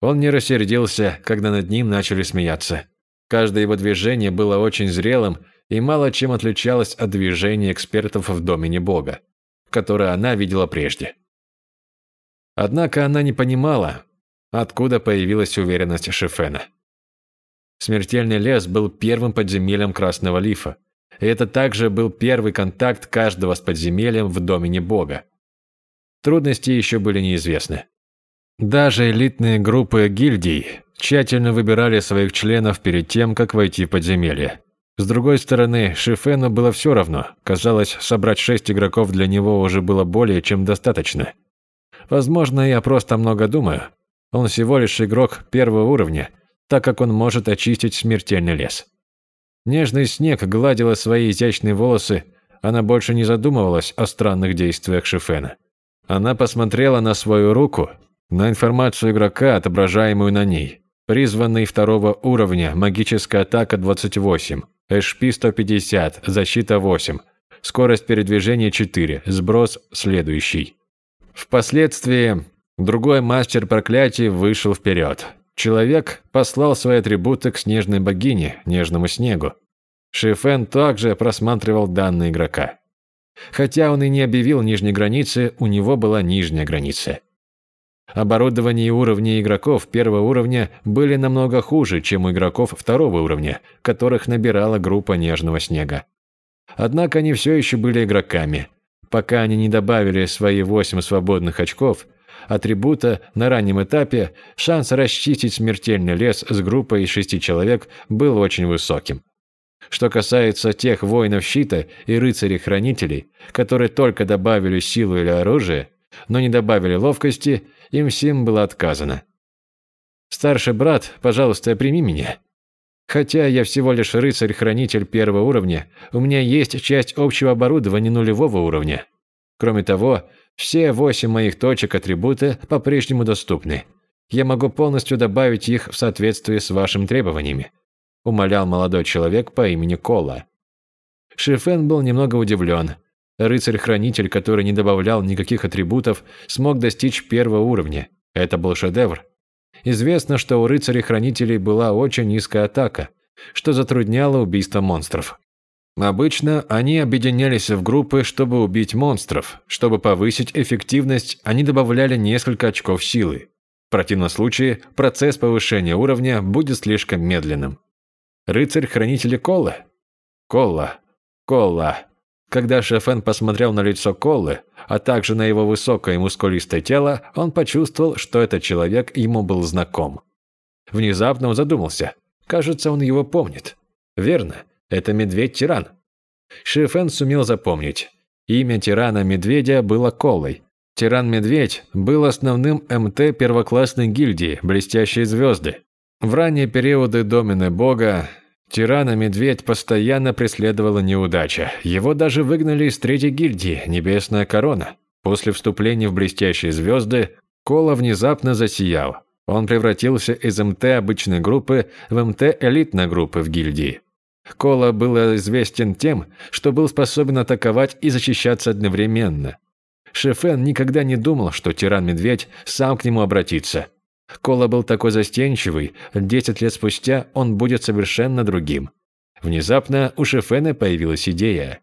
Он не рассердился, когда над ним начали смеяться. Каждое его движение было очень зрелым и мало чем отличалось от движения экспертов в домене Бога, которое она видела прежде. Однако она не понимала, откуда появилась уверенность Шифена. Смертельный лес был первым подземельем Красного Лифа, и это также был первый контакт каждого с подземельем в домене Бога. Трудности еще были неизвестны. Даже элитные группы гильдий тщательно выбирали своих членов перед тем, как войти в подземелье. С другой стороны, Шифену было все равно. Казалось, собрать шесть игроков для него уже было более чем достаточно. Возможно, я просто много думаю. Он всего лишь игрок первого уровня, так как он может очистить смертельный лес. Нежный снег гладила свои изящные волосы, она больше не задумывалась о странных действиях Шифена. Она посмотрела на свою руку, на информацию игрока, отображаемую на ней. Призванный второго уровня, магическая атака 28, HP 150, защита 8, скорость передвижения 4, сброс следующий. Впоследствии другой мастер проклятий вышел вперед. Человек послал свои атрибуты к снежной богине, нежному снегу. Шифен также просматривал данные игрока. Хотя он и не объявил нижней границы, у него была нижняя граница. Оборудование и уровни игроков первого уровня были намного хуже, чем у игроков второго уровня, которых набирала группа нежного снега. Однако они все еще были игроками. Пока они не добавили свои 8 свободных очков, атрибута на раннем этапе, шанс расчистить смертельный лес с группой из шести человек был очень высоким. Что касается тех воинов щита и рыцарей-хранителей, которые только добавили силу или оружие, но не добавили ловкости, им всем было отказано. «Старший брат, пожалуйста, прими меня. Хотя я всего лишь рыцарь-хранитель первого уровня, у меня есть часть общего оборудования нулевого уровня. Кроме того, все восемь моих точек атрибута по-прежнему доступны. Я могу полностью добавить их в соответствии с вашими требованиями», умолял молодой человек по имени Кола. Шифен был немного удивлен. Рыцарь-хранитель, который не добавлял никаких атрибутов, смог достичь первого уровня. Это был шедевр. Известно, что у рыцарей-хранителей была очень низкая атака, что затрудняло убийство монстров. Обычно они объединялись в группы, чтобы убить монстров. Чтобы повысить эффективность, они добавляли несколько очков силы. В противном случае процесс повышения уровня будет слишком медленным. Рыцарь-хранитель Колла? Колла. Колла. Когда Шефен посмотрел на лицо Коллы, а также на его высокое и мускулистое тело, он почувствовал, что этот человек ему был знаком. Внезапно он задумался. Кажется, он его помнит. Верно, это медведь-тиран. Шифен сумел запомнить. Имя тирана-медведя было Колой. Тиран-медведь был основным МТ первоклассной гильдии «Блестящие звезды». В ранние периоды домены бога Тирана-медведь постоянно преследовала неудача. Его даже выгнали из третьей гильдии «Небесная корона». После вступления в блестящие звезды Кола внезапно засиял. Он превратился из МТ обычной группы в МТ элитной группы в гильдии. Кола был известен тем, что был способен атаковать и защищаться одновременно. Шефен никогда не думал, что тиран-медведь сам к нему обратится. Кола был такой застенчивый, десять лет спустя он будет совершенно другим. Внезапно у Шефена появилась идея.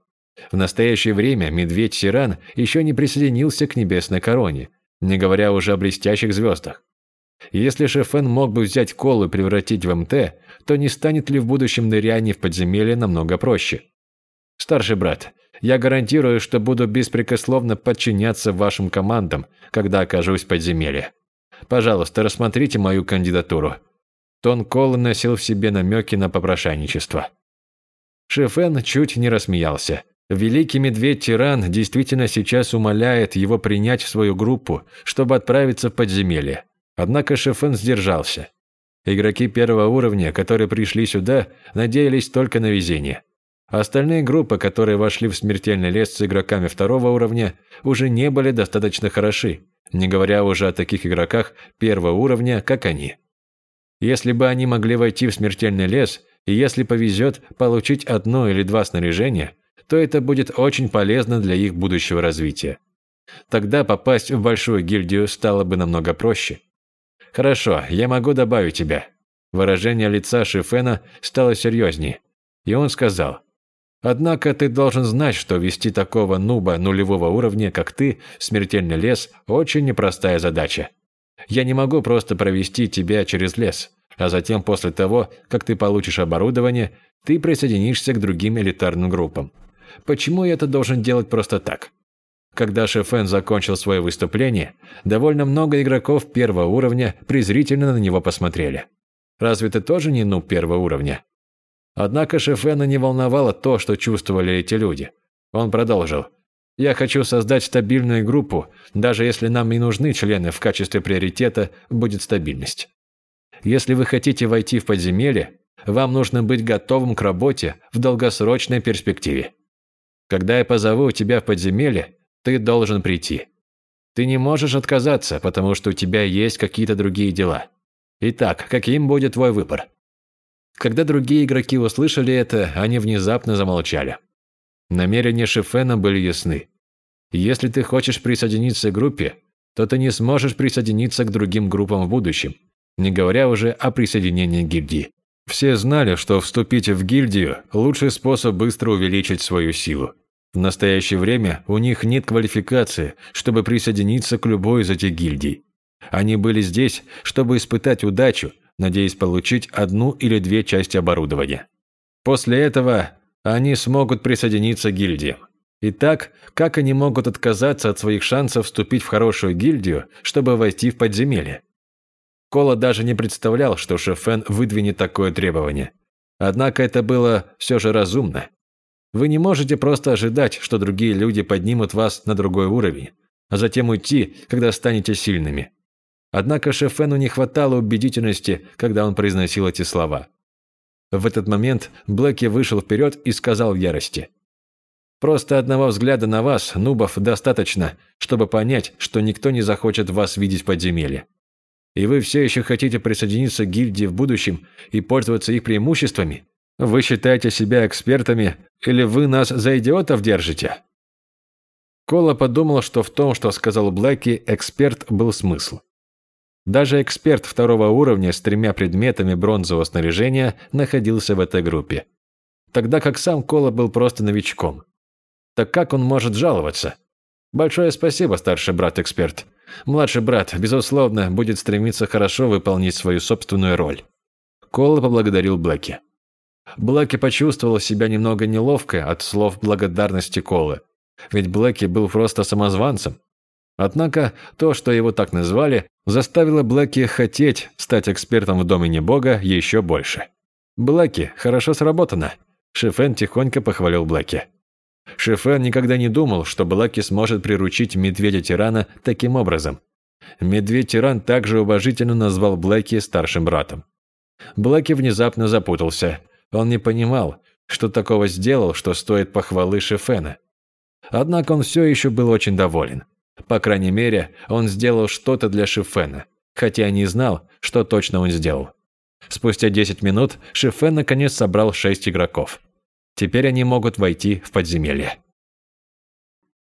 В настоящее время медведь Сиран еще не присоединился к небесной короне, не говоря уже о блестящих звездах. Если Шефен мог бы взять Колу и превратить в МТ, то не станет ли в будущем ныряние в подземелье намного проще? Старший брат, я гарантирую, что буду беспрекословно подчиняться вашим командам, когда окажусь в подземелье. Пожалуйста, рассмотрите мою кандидатуру». Тон Колы носил в себе намеки на попрошайничество. Шефен чуть не рассмеялся. Великий медведь-тиран действительно сейчас умоляет его принять в свою группу, чтобы отправиться в подземелье. Однако Шефен сдержался. Игроки первого уровня, которые пришли сюда, надеялись только на везение. Остальные группы, которые вошли в смертельный лес с игроками второго уровня, уже не были достаточно хороши, не говоря уже о таких игроках первого уровня, как они. Если бы они могли войти в смертельный лес, и если повезет получить одно или два снаряжения, то это будет очень полезно для их будущего развития. Тогда попасть в большую гильдию стало бы намного проще. «Хорошо, я могу добавить тебя». Выражение лица Шифена стало серьезнее, и он сказал, «Однако ты должен знать, что вести такого нуба нулевого уровня, как ты, в смертельный лес – очень непростая задача. Я не могу просто провести тебя через лес, а затем после того, как ты получишь оборудование, ты присоединишься к другим элитарным группам. Почему я это должен делать просто так? Когда Шефен закончил свое выступление, довольно много игроков первого уровня презрительно на него посмотрели. Разве ты тоже не нуб первого уровня? Однако Шефена не волновало то, что чувствовали эти люди. Он продолжил. «Я хочу создать стабильную группу, даже если нам и нужны члены в качестве приоритета, будет стабильность. Если вы хотите войти в подземелье, вам нужно быть готовым к работе в долгосрочной перспективе. Когда я позову тебя в подземелье, ты должен прийти. Ты не можешь отказаться, потому что у тебя есть какие-то другие дела. Итак, каким будет твой выбор?» Когда другие игроки услышали это, они внезапно замолчали. Намерения Шефена были ясны. Если ты хочешь присоединиться к группе, то ты не сможешь присоединиться к другим группам в будущем, не говоря уже о присоединении к гильдии. Все знали, что вступить в гильдию – лучший способ быстро увеличить свою силу. В настоящее время у них нет квалификации, чтобы присоединиться к любой из этих гильдий. Они были здесь, чтобы испытать удачу, надеясь получить одну или две части оборудования. После этого они смогут присоединиться к гильдиям. Итак, как они могут отказаться от своих шансов вступить в хорошую гильдию, чтобы войти в подземелье? Кола даже не представлял, что Шефен выдвинет такое требование. Однако это было все же разумно. Вы не можете просто ожидать, что другие люди поднимут вас на другой уровень, а затем уйти, когда станете сильными. Однако Шефену не хватало убедительности, когда он произносил эти слова. В этот момент Блэки вышел вперед и сказал в ярости. «Просто одного взгляда на вас, нубов, достаточно, чтобы понять, что никто не захочет вас видеть в подземелье. И вы все еще хотите присоединиться к гильдии в будущем и пользоваться их преимуществами? Вы считаете себя экспертами, или вы нас за идиотов держите?» Кола подумал, что в том, что сказал Блэки, эксперт был смысл. Даже эксперт второго уровня с тремя предметами бронзового снаряжения находился в этой группе. Тогда как сам Кола был просто новичком. Так как он может жаловаться? Большое спасибо, старший брат-эксперт. Младший брат, безусловно, будет стремиться хорошо выполнить свою собственную роль. Кола поблагодарил Блэки. Блэки почувствовал себя немного неловко от слов благодарности Колы. Ведь Блэки был просто самозванцем. Однако то, что его так назвали, заставило Блэки хотеть стать экспертом в домене бога еще больше. «Блэки, хорошо сработано!» Шефен тихонько похвалил Блэки. Шефен никогда не думал, что Блэки сможет приручить медведя-тирана таким образом. Медведь-тиран также уважительно назвал Блэки старшим братом. Блэки внезапно запутался – он не понимал, что такого сделал, что стоит похвалы Шефена. Однако он все еще был очень доволен. По крайней мере, он сделал что-то для Шефена, хотя не знал, что точно он сделал. Спустя 10 минут Шефен наконец собрал 6 игроков. Теперь они могут войти в подземелье.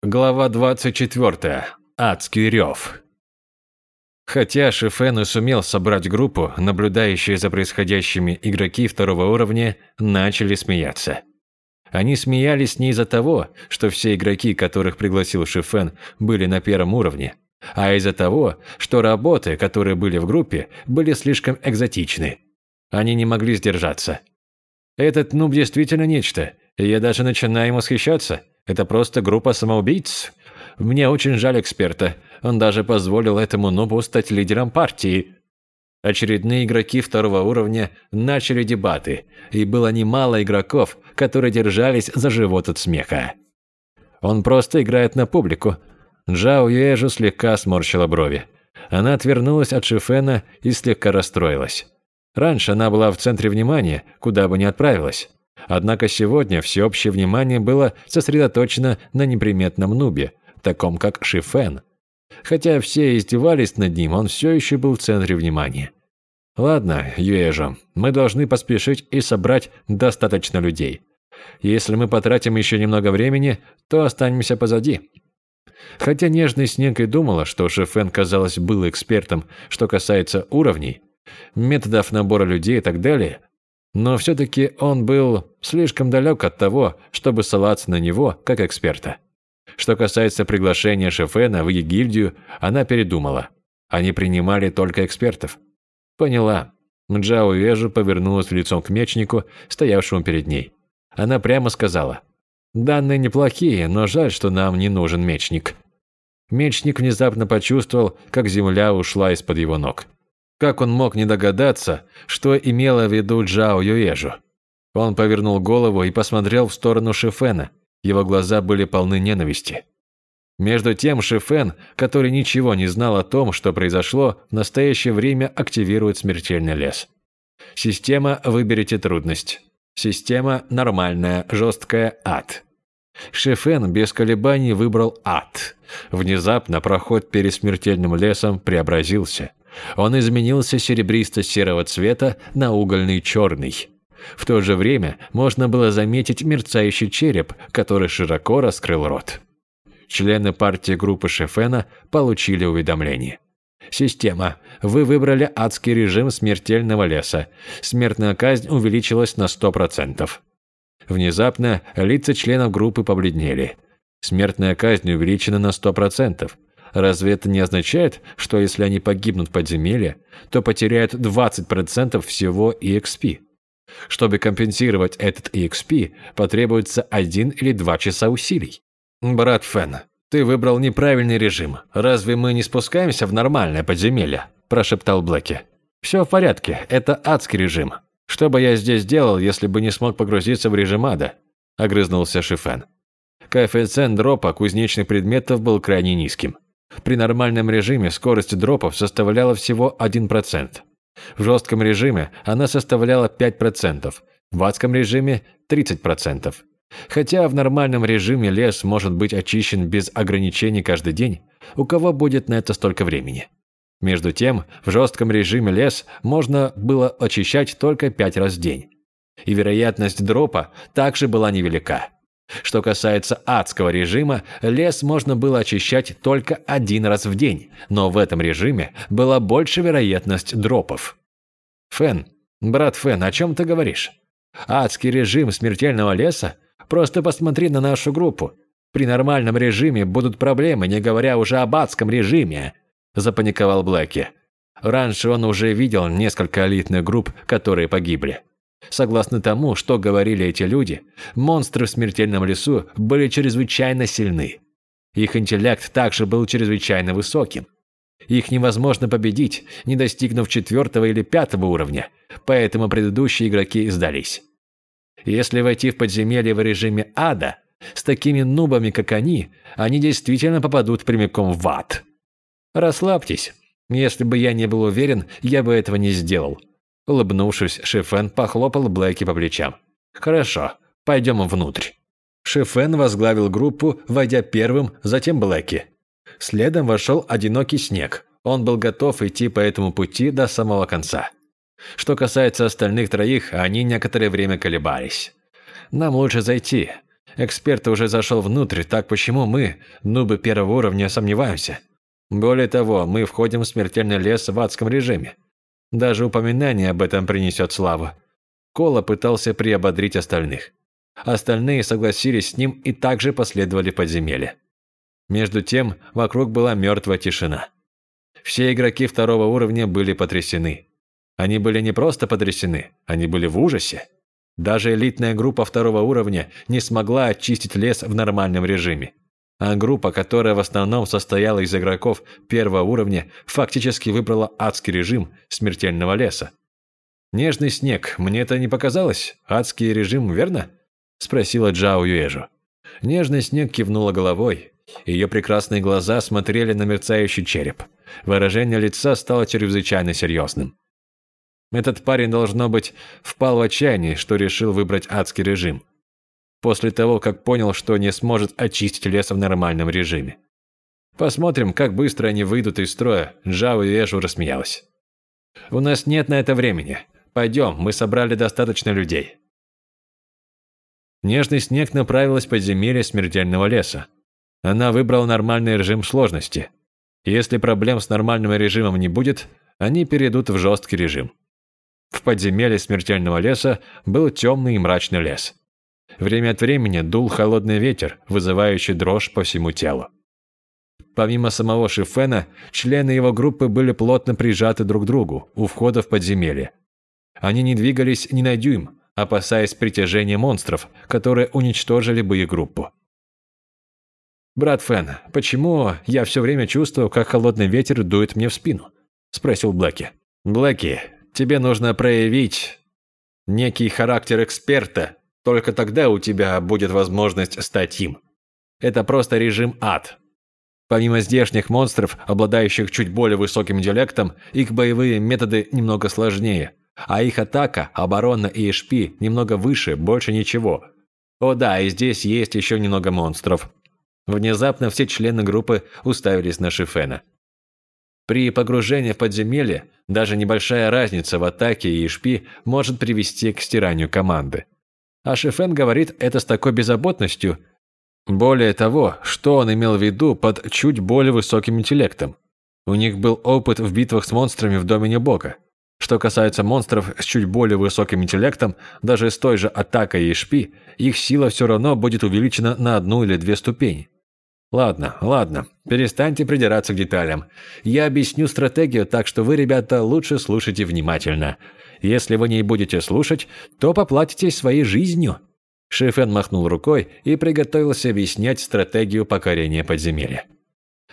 Глава 24. Адский рев. Хотя Шифен и сумел собрать группу, наблюдающие за происходящими игроки второго уровня начали смеяться. Они смеялись не из-за того, что все игроки, которых пригласил Шифен, были на первом уровне, а из-за того, что работы, которые были в группе, были слишком экзотичны. Они не могли сдержаться. Этот нуб действительно нечто, я даже начинаю им восхищаться. Это просто группа самоубийц. Мне очень жаль эксперта, он даже позволил этому нубу стать лидером партии. Очередные игроки второго уровня начали дебаты, и было немало игроков, которые держались за живот от смеха. Он просто играет на публику». Джао Юэжу слегка сморщила брови. Она отвернулась от Шифена и слегка расстроилась. Раньше она была в центре внимания, куда бы ни отправилась. Однако сегодня всеобщее внимание было сосредоточено на неприметном нубе, таком как Шифен. Хотя все издевались над ним, он все еще был в центре внимания. Ладно, Юэжо, мы должны поспешить и собрать достаточно людей. Если мы потратим еще немного времени, то останемся позади. Хотя Нежный Снег думала, что Шефен, казалось, был экспертом, что касается уровней, методов набора людей и так далее, но все-таки он был слишком далек от того, чтобы ссылаться на него как эксперта. Что касается приглашения Шефена в их гильдию, она передумала. Они принимали только экспертов. Поняла. Джао Вежу повернулась лицом к мечнику, стоявшему перед ней. Она прямо сказала, «Данные неплохие, но жаль, что нам не нужен мечник». Мечник внезапно почувствовал, как земля ушла из-под его ног. Как он мог не догадаться, что имела в виду Джао Юэжу? Он повернул голову и посмотрел в сторону Шифена. Его глаза были полны ненависти. Между тем Шифен, который ничего не знал о том, что произошло, в настоящее время активирует смертельный лес. Система «Выберите трудность». Система «Нормальная», «Жесткая», «Ад». Шефен без колебаний выбрал ад. Внезапно проход перед смертельным лесом преобразился. Он изменился серебристо-серого цвета на угольный черный. В то же время можно было заметить мерцающий череп, который широко раскрыл рот. Члены партии группы Шефена получили уведомление. Система. Вы выбрали адский режим смертельного леса. Смертная казнь увеличилась на 100%. Внезапно лица членов группы побледнели. Смертная казнь увеличена на 100%. Разве это не означает, что если они погибнут в подземелье, то потеряют 20% всего EXP? Чтобы компенсировать этот EXP, потребуется один или два часа усилий. Брат Фен, ты выбрал неправильный режим. Разве мы не спускаемся в нормальное подземелье? прошептал Блэки. Все в порядке, это адский режим. Что бы я здесь делал, если бы не смог погрузиться в режим ада? огрызнулся Шифен. Коэффициент дропа кузнечных предметов был крайне низким. При нормальном режиме скорость дропов составляла всего 1%. В жестком режиме она составляла 5%, в адском режиме 30%. Хотя в нормальном режиме лес может быть очищен без ограничений каждый день, у кого будет на это столько времени? Между тем, в жестком режиме лес можно было очищать только 5 раз в день. И вероятность дропа также была невелика. Что касается адского режима, лес можно было очищать только один раз в день, но в этом режиме была больше вероятность дропов. Фен, брат Фен, о чем ты говоришь? Адский режим смертельного леса? Просто посмотри на нашу группу. При нормальном режиме будут проблемы, не говоря уже об адском режиме, запаниковал Блэки. Раньше он уже видел несколько элитных групп, которые погибли. Согласно тому, что говорили эти люди, монстры в смертельном лесу были чрезвычайно сильны. Их интеллект также был чрезвычайно высоким. Их невозможно победить, не достигнув четвертого или пятого уровня, поэтому предыдущие игроки сдались. Если войти в подземелье в режиме ада, с такими нубами, как они, они действительно попадут прямиком в ад. Расслабьтесь. Если бы я не был уверен, я бы этого не сделал. Улыбнувшись, Шифен похлопал Блэки по плечам. «Хорошо, пойдем внутрь». Шифен возглавил группу, войдя первым, затем Блэки. Следом вошел одинокий снег. Он был готов идти по этому пути до самого конца. Что касается остальных троих, они некоторое время колебались. «Нам лучше зайти. Эксперт уже зашел внутрь, так почему мы, нубы первого уровня, сомневаемся? Более того, мы входим в смертельный лес в адском режиме. Даже упоминание об этом принесет славу. Кола пытался приободрить остальных. Остальные согласились с ним и также последовали подземелье. Между тем, вокруг была мертвая тишина. Все игроки второго уровня были потрясены. Они были не просто потрясены, они были в ужасе. Даже элитная группа второго уровня не смогла очистить лес в нормальном режиме а группа, которая в основном состояла из игроков первого уровня, фактически выбрала адский режим смертельного леса. «Нежный снег, мне это не показалось? Адский режим, верно?» – спросила Джао Юэжу. Нежный снег кивнула головой. Ее прекрасные глаза смотрели на мерцающий череп. Выражение лица стало чрезвычайно серьезным. Этот парень, должно быть, впал в отчаяние, что решил выбрать адский режим. После того, как понял, что не сможет очистить лес в нормальном режиме. Посмотрим, как быстро они выйдут из строя. Джао Вежу рассмеялась. У нас нет на это времени. Пойдем, мы собрали достаточно людей. Нежный снег направилась в подземелье смертельного леса. Она выбрала нормальный режим сложности. Если проблем с нормальным режимом не будет, они перейдут в жесткий режим. В подземелье смертельного леса был темный и мрачный лес. Время от времени дул холодный ветер, вызывающий дрожь по всему телу. Помимо самого Шифена, члены его группы были плотно прижаты друг к другу у входа в подземелье. Они не двигались ни на дюйм, опасаясь притяжения монстров, которые уничтожили бы их группу. «Брат Фен, почему я все время чувствую, как холодный ветер дует мне в спину?» – спросил Блэки. «Блэки, тебе нужно проявить некий характер эксперта, только тогда у тебя будет возможность стать им. Это просто режим ад. Помимо здешних монстров, обладающих чуть более высоким интеллектом, их боевые методы немного сложнее, а их атака, оборона и HP немного выше, больше ничего. О да, и здесь есть еще немного монстров. Внезапно все члены группы уставились на Шифена. При погружении в подземелье даже небольшая разница в атаке и HP может привести к стиранию команды. А Шифен говорит это с такой беззаботностью, более того, что он имел в виду под чуть более высоким интеллектом? У них был опыт в битвах с монстрами в домене Бога. Что касается монстров с чуть более высоким интеллектом, даже с той же атакой и шпи, их сила все равно будет увеличена на одну или две ступени. Ладно, ладно, перестаньте придираться к деталям. Я объясню стратегию, так что вы, ребята, лучше слушайте внимательно. Если вы не будете слушать, то поплатитесь своей жизнью. Шифен махнул рукой и приготовился объяснять стратегию покорения подземелья.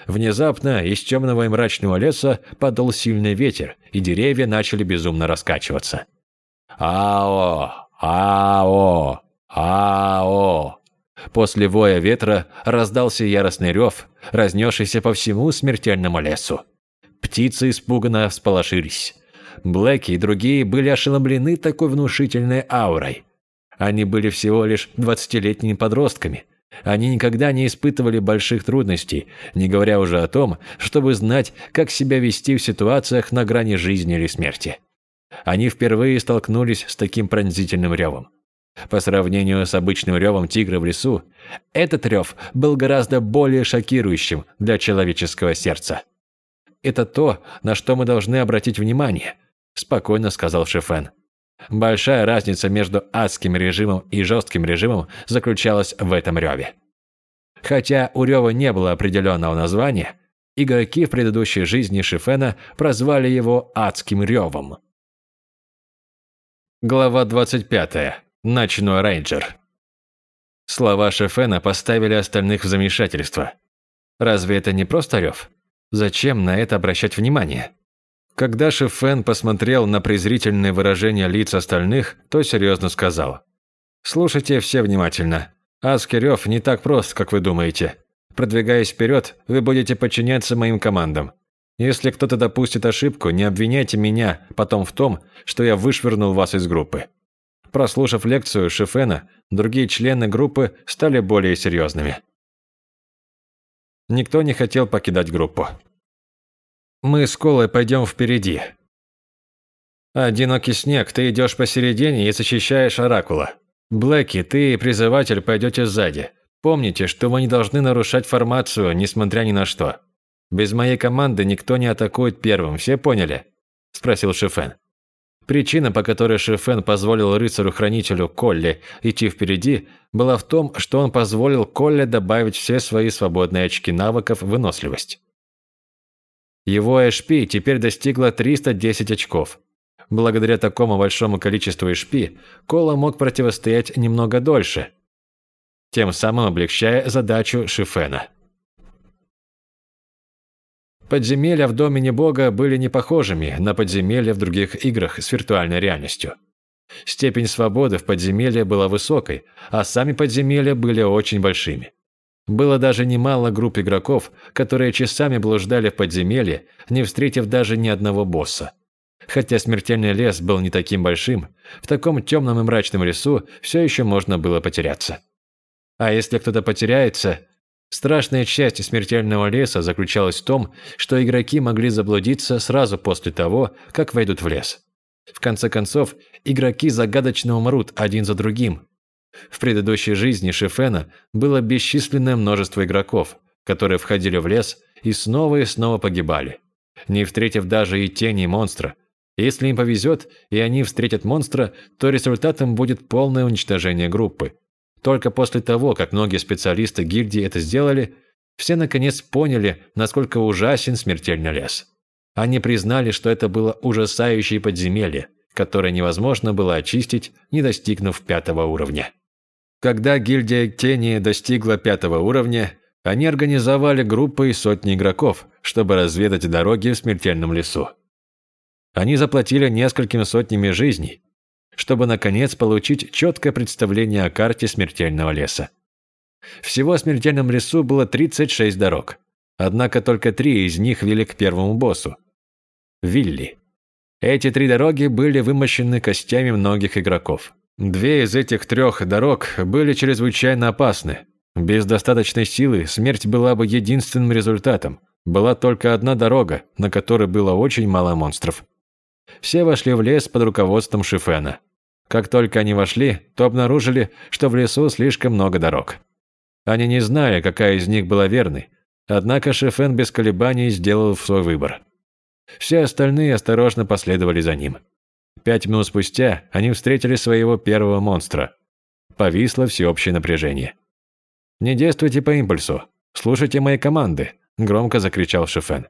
Внезапно из темного и мрачного леса подул сильный ветер, и деревья начали безумно раскачиваться. «Ао! Ао! Ао!» После воя ветра раздался яростный рев, разнесшийся по всему смертельному лесу. Птицы испуганно всполошились. Блэки и другие были ошеломлены такой внушительной аурой. Они были всего лишь двадцатилетними подростками. Они никогда не испытывали больших трудностей, не говоря уже о том, чтобы знать, как себя вести в ситуациях на грани жизни или смерти. Они впервые столкнулись с таким пронзительным ревом. По сравнению с обычным ревом тигра в лесу, этот рев был гораздо более шокирующим для человеческого сердца. «Это то, на что мы должны обратить внимание», – спокойно сказал Шефен. Большая разница между адским режимом и жестким режимом заключалась в этом реве. Хотя у рева не было определенного названия, игроки в предыдущей жизни Шифена прозвали его адским ревом. Глава 25. Ночной рейнджер. Слова Шефена поставили остальных в замешательство. Разве это не просто рев? Зачем на это обращать внимание? Когда Шифен посмотрел на презрительное выражение лиц остальных, то серьезно сказал. «Слушайте все внимательно. Аскерев не так прост, как вы думаете. Продвигаясь вперед, вы будете подчиняться моим командам. Если кто-то допустит ошибку, не обвиняйте меня потом в том, что я вышвырнул вас из группы». Прослушав лекцию Шифена, другие члены группы стали более серьезными. Никто не хотел покидать группу. Мы с Колой пойдем впереди. Одинокий снег, ты идешь посередине и защищаешь Оракула. Блэки, ты и призыватель пойдете сзади. Помните, что мы не должны нарушать формацию, несмотря ни на что. Без моей команды никто не атакует первым, все поняли?» – спросил Шифен. Причина, по которой Шифен позволил рыцарю-хранителю Колле идти впереди, была в том, что он позволил Колле добавить все свои свободные очки навыков выносливость. Его HP теперь достигло 310 очков. Благодаря такому большому количеству HP, Кола мог противостоять немного дольше, тем самым облегчая задачу Шифена. Подземелья в Домене Бога были не похожими на подземелья в других играх с виртуальной реальностью. Степень свободы в подземелье была высокой, а сами подземелья были очень большими. Было даже немало групп игроков, которые часами блуждали в подземелье, не встретив даже ни одного босса. Хотя смертельный лес был не таким большим, в таком темном и мрачном лесу все еще можно было потеряться. А если кто-то потеряется, страшная часть смертельного леса заключалась в том, что игроки могли заблудиться сразу после того, как войдут в лес. В конце концов, игроки загадочно умрут один за другим. В предыдущей жизни Шифена было бесчисленное множество игроков, которые входили в лес и снова и снова погибали, не встретив даже и тени монстра. Если им повезет, и они встретят монстра, то результатом будет полное уничтожение группы. Только после того, как многие специалисты гильдии это сделали, все наконец поняли, насколько ужасен смертельный лес. Они признали, что это было ужасающее подземелье, которое невозможно было очистить, не достигнув пятого уровня. Когда гильдия Тени достигла пятого уровня, они организовали группы из сотни игроков, чтобы разведать дороги в смертельном лесу. Они заплатили несколькими сотнями жизней, чтобы наконец получить четкое представление о карте смертельного леса. Всего в смертельном лесу было 36 дорог, однако только три из них вели к первому боссу Вилли. Эти три дороги были вымощены костями многих игроков. Две из этих трех дорог были чрезвычайно опасны. Без достаточной силы смерть была бы единственным результатом. Была только одна дорога, на которой было очень мало монстров. Все вошли в лес под руководством Шифена. Как только они вошли, то обнаружили, что в лесу слишком много дорог. Они не знали, какая из них была верной, однако Шифен без колебаний сделал свой выбор. Все остальные осторожно последовали за ним. Пять минут спустя они встретили своего первого монстра. Повисло всеобщее напряжение. «Не действуйте по импульсу. Слушайте мои команды», – громко закричал Шефен.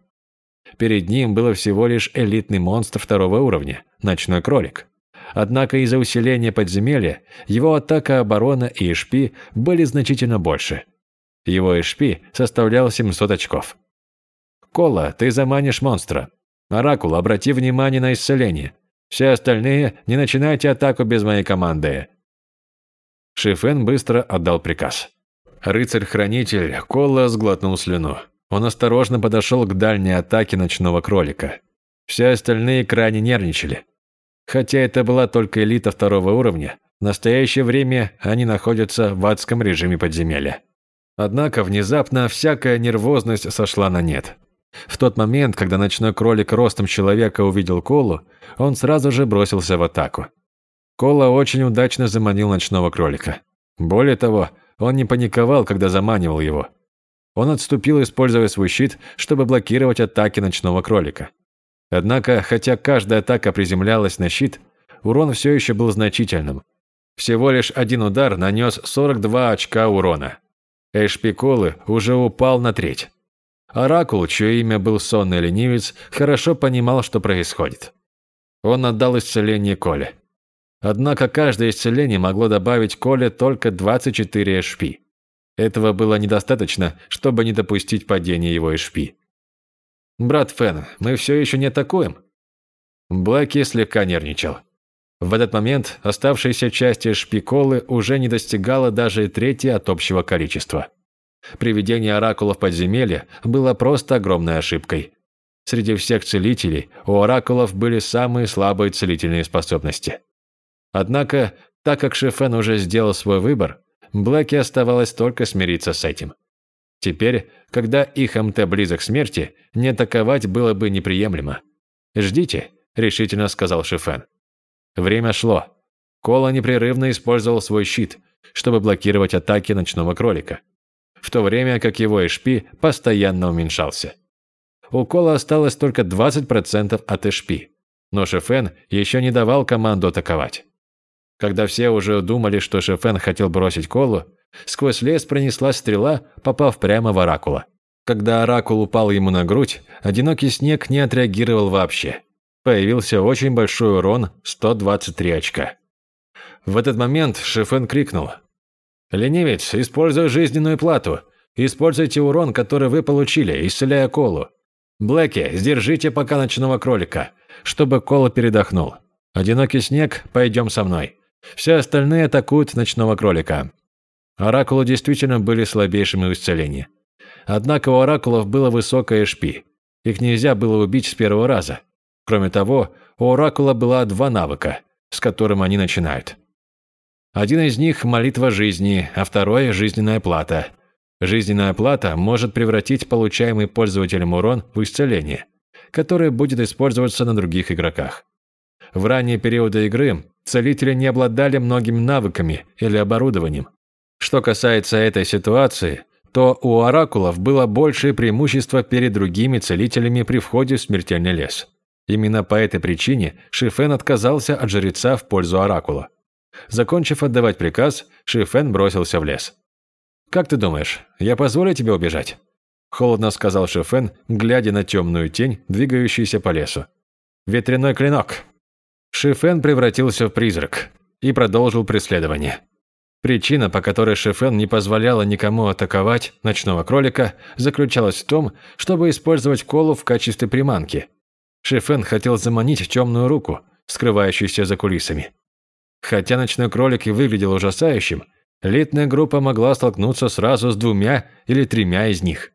Перед ним был всего лишь элитный монстр второго уровня – ночной кролик. Однако из-за усиления подземелья его атака, оборона и HP были значительно больше. Его HP составлял 700 очков. «Кола, ты заманишь монстра. Оракул, обрати внимание на исцеление. Все остальные не начинайте атаку без моей команды». Шифен быстро отдал приказ. Рыцарь-хранитель Колла сглотнул слюну. Он осторожно подошел к дальней атаке ночного кролика. Все остальные крайне нервничали. Хотя это была только элита второго уровня, в настоящее время они находятся в адском режиме подземелья. Однако внезапно всякая нервозность сошла на нет. В тот момент, когда ночной кролик ростом человека увидел Колу, он сразу же бросился в атаку. Кола очень удачно заманил ночного кролика. Более того, он не паниковал, когда заманивал его. Он отступил, используя свой щит, чтобы блокировать атаки ночного кролика. Однако, хотя каждая атака приземлялась на щит, урон все еще был значительным. Всего лишь один удар нанес 42 очка урона. HP Колы уже упал на треть. Оракул, чье имя был сонный ленивец, хорошо понимал, что происходит. Он отдал исцеление Коле. Однако каждое исцеление могло добавить Коле только 24 HP. Этого было недостаточно, чтобы не допустить падения его HP. «Брат Фен, мы все еще не атакуем?» Блэки слегка нервничал. В этот момент оставшаяся часть HP Колы уже не достигала даже трети от общего количества. Приведение оракулов подземелья было просто огромной ошибкой. Среди всех целителей у оракулов были самые слабые целительные способности. Однако, так как Шефен уже сделал свой выбор, Блэки оставалось только смириться с этим. Теперь, когда их МТ близок к смерти, не атаковать было бы неприемлемо. «Ждите», – решительно сказал Шефен. Время шло. Кола непрерывно использовал свой щит, чтобы блокировать атаки ночного кролика в то время как его HP постоянно уменьшался. У Кола осталось только 20% от HP, но Шефен еще не давал команду атаковать. Когда все уже думали, что Шефен хотел бросить Колу, сквозь лес пронеслась стрела, попав прямо в Оракула. Когда Оракул упал ему на грудь, одинокий снег не отреагировал вообще. Появился очень большой урон, 123 очка. В этот момент Шефен крикнул «Ленивец, используй жизненную плату. Используйте урон, который вы получили, исцеляя Колу. Блэки, сдержите пока ночного кролика, чтобы Кола передохнул. Одинокий снег, пойдем со мной. Все остальные атакуют ночного кролика. Оракулы действительно были слабейшими в исцелении. Однако у оракулов было высокое шпи. Их нельзя было убить с первого раза. Кроме того, у оракула было два навыка, с которым они начинают. Один из них – молитва жизни, а второй – жизненная плата. Жизненная плата может превратить получаемый пользователем урон в исцеление, которое будет использоваться на других игроках. В ранние периоды игры целители не обладали многими навыками или оборудованием. Что касается этой ситуации, то у оракулов было большее преимущество перед другими целителями при входе в смертельный лес. Именно по этой причине Шифен отказался от жреца в пользу оракула. Закончив отдавать приказ, Шифен бросился в лес. «Как ты думаешь, я позволю тебе убежать?» Холодно сказал Шифен, глядя на темную тень, двигающуюся по лесу. «Ветряной клинок!» Шифен превратился в призрак и продолжил преследование. Причина, по которой Шифен не позволяла никому атаковать ночного кролика, заключалась в том, чтобы использовать колу в качестве приманки. Шифен хотел заманить темную руку, скрывающуюся за кулисами. Хотя ночной кролик и выглядел ужасающим, элитная группа могла столкнуться сразу с двумя или тремя из них.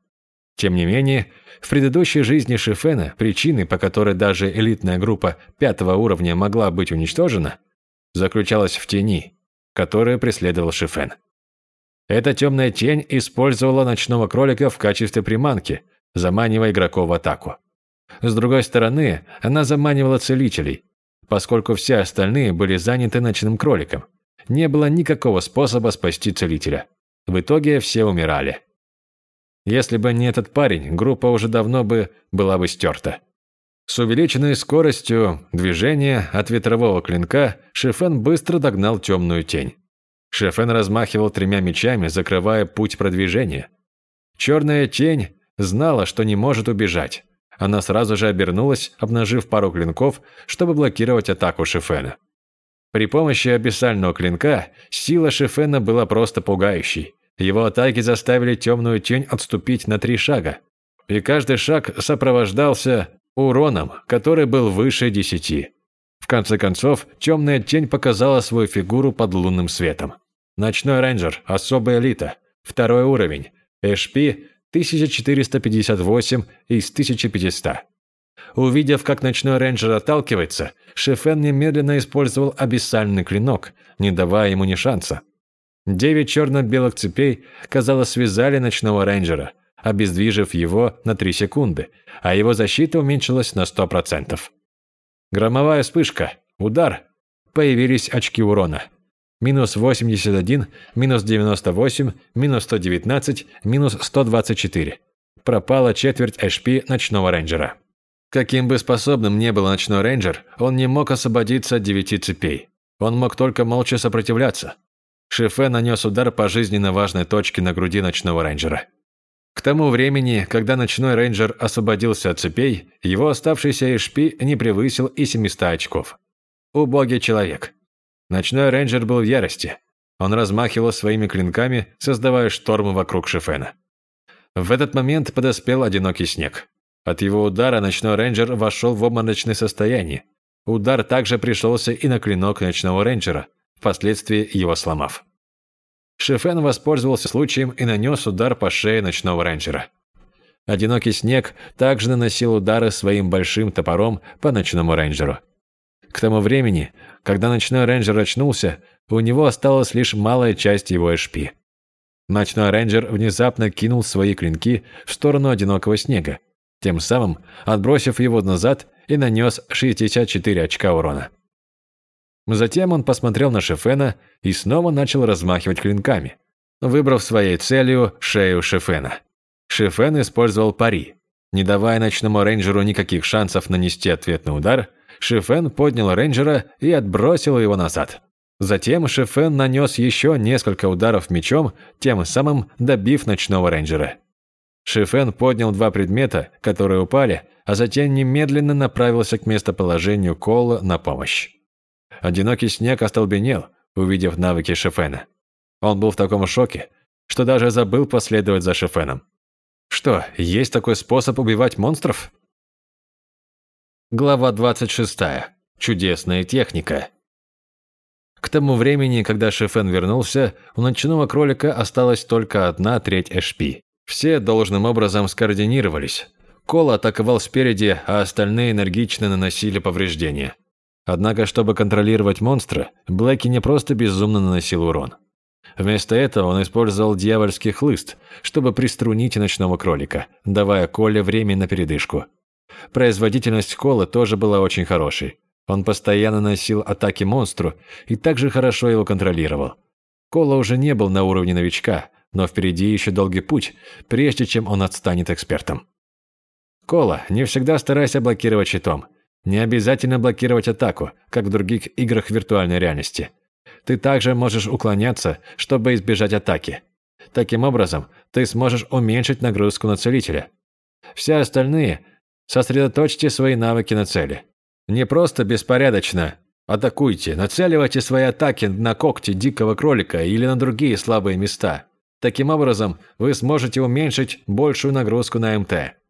Тем не менее, в предыдущей жизни Шифена причиной, по которой даже элитная группа пятого уровня могла быть уничтожена, заключалась в тени, которую преследовал Шифен. Эта темная тень использовала ночного кролика в качестве приманки, заманивая игроков в атаку. С другой стороны, она заманивала целителей, поскольку все остальные были заняты ночным кроликом. Не было никакого способа спасти целителя. В итоге все умирали. Если бы не этот парень, группа уже давно бы была бы стерта. С увеличенной скоростью движения от ветрового клинка Шефен быстро догнал темную тень. Шефен размахивал тремя мечами, закрывая путь продвижения. Черная тень знала, что не может убежать. Она сразу же обернулась, обнажив пару клинков, чтобы блокировать атаку Шефена. При помощи абиссального клинка сила Шефена была просто пугающей. Его атаки заставили темную тень отступить на три шага. И каждый шаг сопровождался уроном, который был выше десяти. В конце концов, темная тень показала свою фигуру под лунным светом. Ночной рейнджер, особая элита, второй уровень, HP 1458 из 1500. Увидев, как ночной рейнджер отталкивается, Шефен немедленно использовал абиссальный клинок, не давая ему ни шанса. Девять черно-белых цепей, казалось, связали ночного рейнджера, обездвижив его на 3 секунды, а его защита уменьшилась на 100%. Громовая вспышка, удар. Появились очки урона. Минус 81, минус 98, минус 119, минус 124. Пропала четверть HP ночного рейнджера. Каким бы способным ни был ночной рейнджер, он не мог освободиться от девяти цепей. Он мог только молча сопротивляться. Шифе нанес удар по жизненно важной точке на груди ночного рейнджера. К тому времени, когда ночной рейнджер освободился от цепей, его оставшийся HP не превысил и 700 очков. Убогий человек. Ночной рейнджер был в ярости. Он размахивал своими клинками, создавая шторм вокруг Шифена. В этот момент подоспел одинокий снег. От его удара ночной рейнджер вошел в обморочное состояние. Удар также пришелся и на клинок ночного рейнджера, впоследствии его сломав. Шефен воспользовался случаем и нанес удар по шее ночного рейнджера. Одинокий снег также наносил удары своим большим топором по ночному рейнджеру. К тому времени, когда ночной рейнджер очнулся, у него осталась лишь малая часть его HP. Ночной рейнджер внезапно кинул свои клинки в сторону одинокого снега, тем самым отбросив его назад и нанес 64 очка урона. Затем он посмотрел на Шефена и снова начал размахивать клинками, выбрав своей целью шею Шефена. Шефен использовал пари. Не давая ночному рейнджеру никаких шансов нанести ответный удар, Шефен поднял рейнджера и отбросил его назад. Затем Шефен нанес еще несколько ударов мечом, тем самым добив ночного рейнджера. Шефен поднял два предмета, которые упали, а затем немедленно направился к местоположению Кола на помощь. Одинокий снег остолбенел, увидев навыки Шефена. Он был в таком шоке, что даже забыл последовать за Шефеном. Что, есть такой способ убивать монстров? Глава 26. Чудесная техника. К тому времени, когда Шефен вернулся, у ночного кролика осталась только одна треть HP. Все должным образом скоординировались. Кол атаковал спереди, а остальные энергично наносили повреждения. Однако, чтобы контролировать монстра, Блэки не просто безумно наносил урон. Вместо этого он использовал дьявольский хлыст, чтобы приструнить ночного кролика, давая Коле время на передышку. Производительность Кола тоже была очень хорошей. Он постоянно носил атаки монстру и также хорошо его контролировал. Кола уже не был на уровне новичка, но впереди еще долгий путь, прежде чем он отстанет экспертом. Кола, не всегда старайся блокировать щитом. Не обязательно блокировать атаку, как в других играх виртуальной реальности. Ты также можешь уклоняться, чтобы избежать атаки. Таким образом, ты сможешь уменьшить нагрузку на целителя. Все остальные сосредоточьте свои навыки на цели. Не просто беспорядочно атакуйте, нацеливайте свои атаки на когти дикого кролика или на другие слабые места. Таким образом, вы сможете уменьшить большую нагрузку на МТ.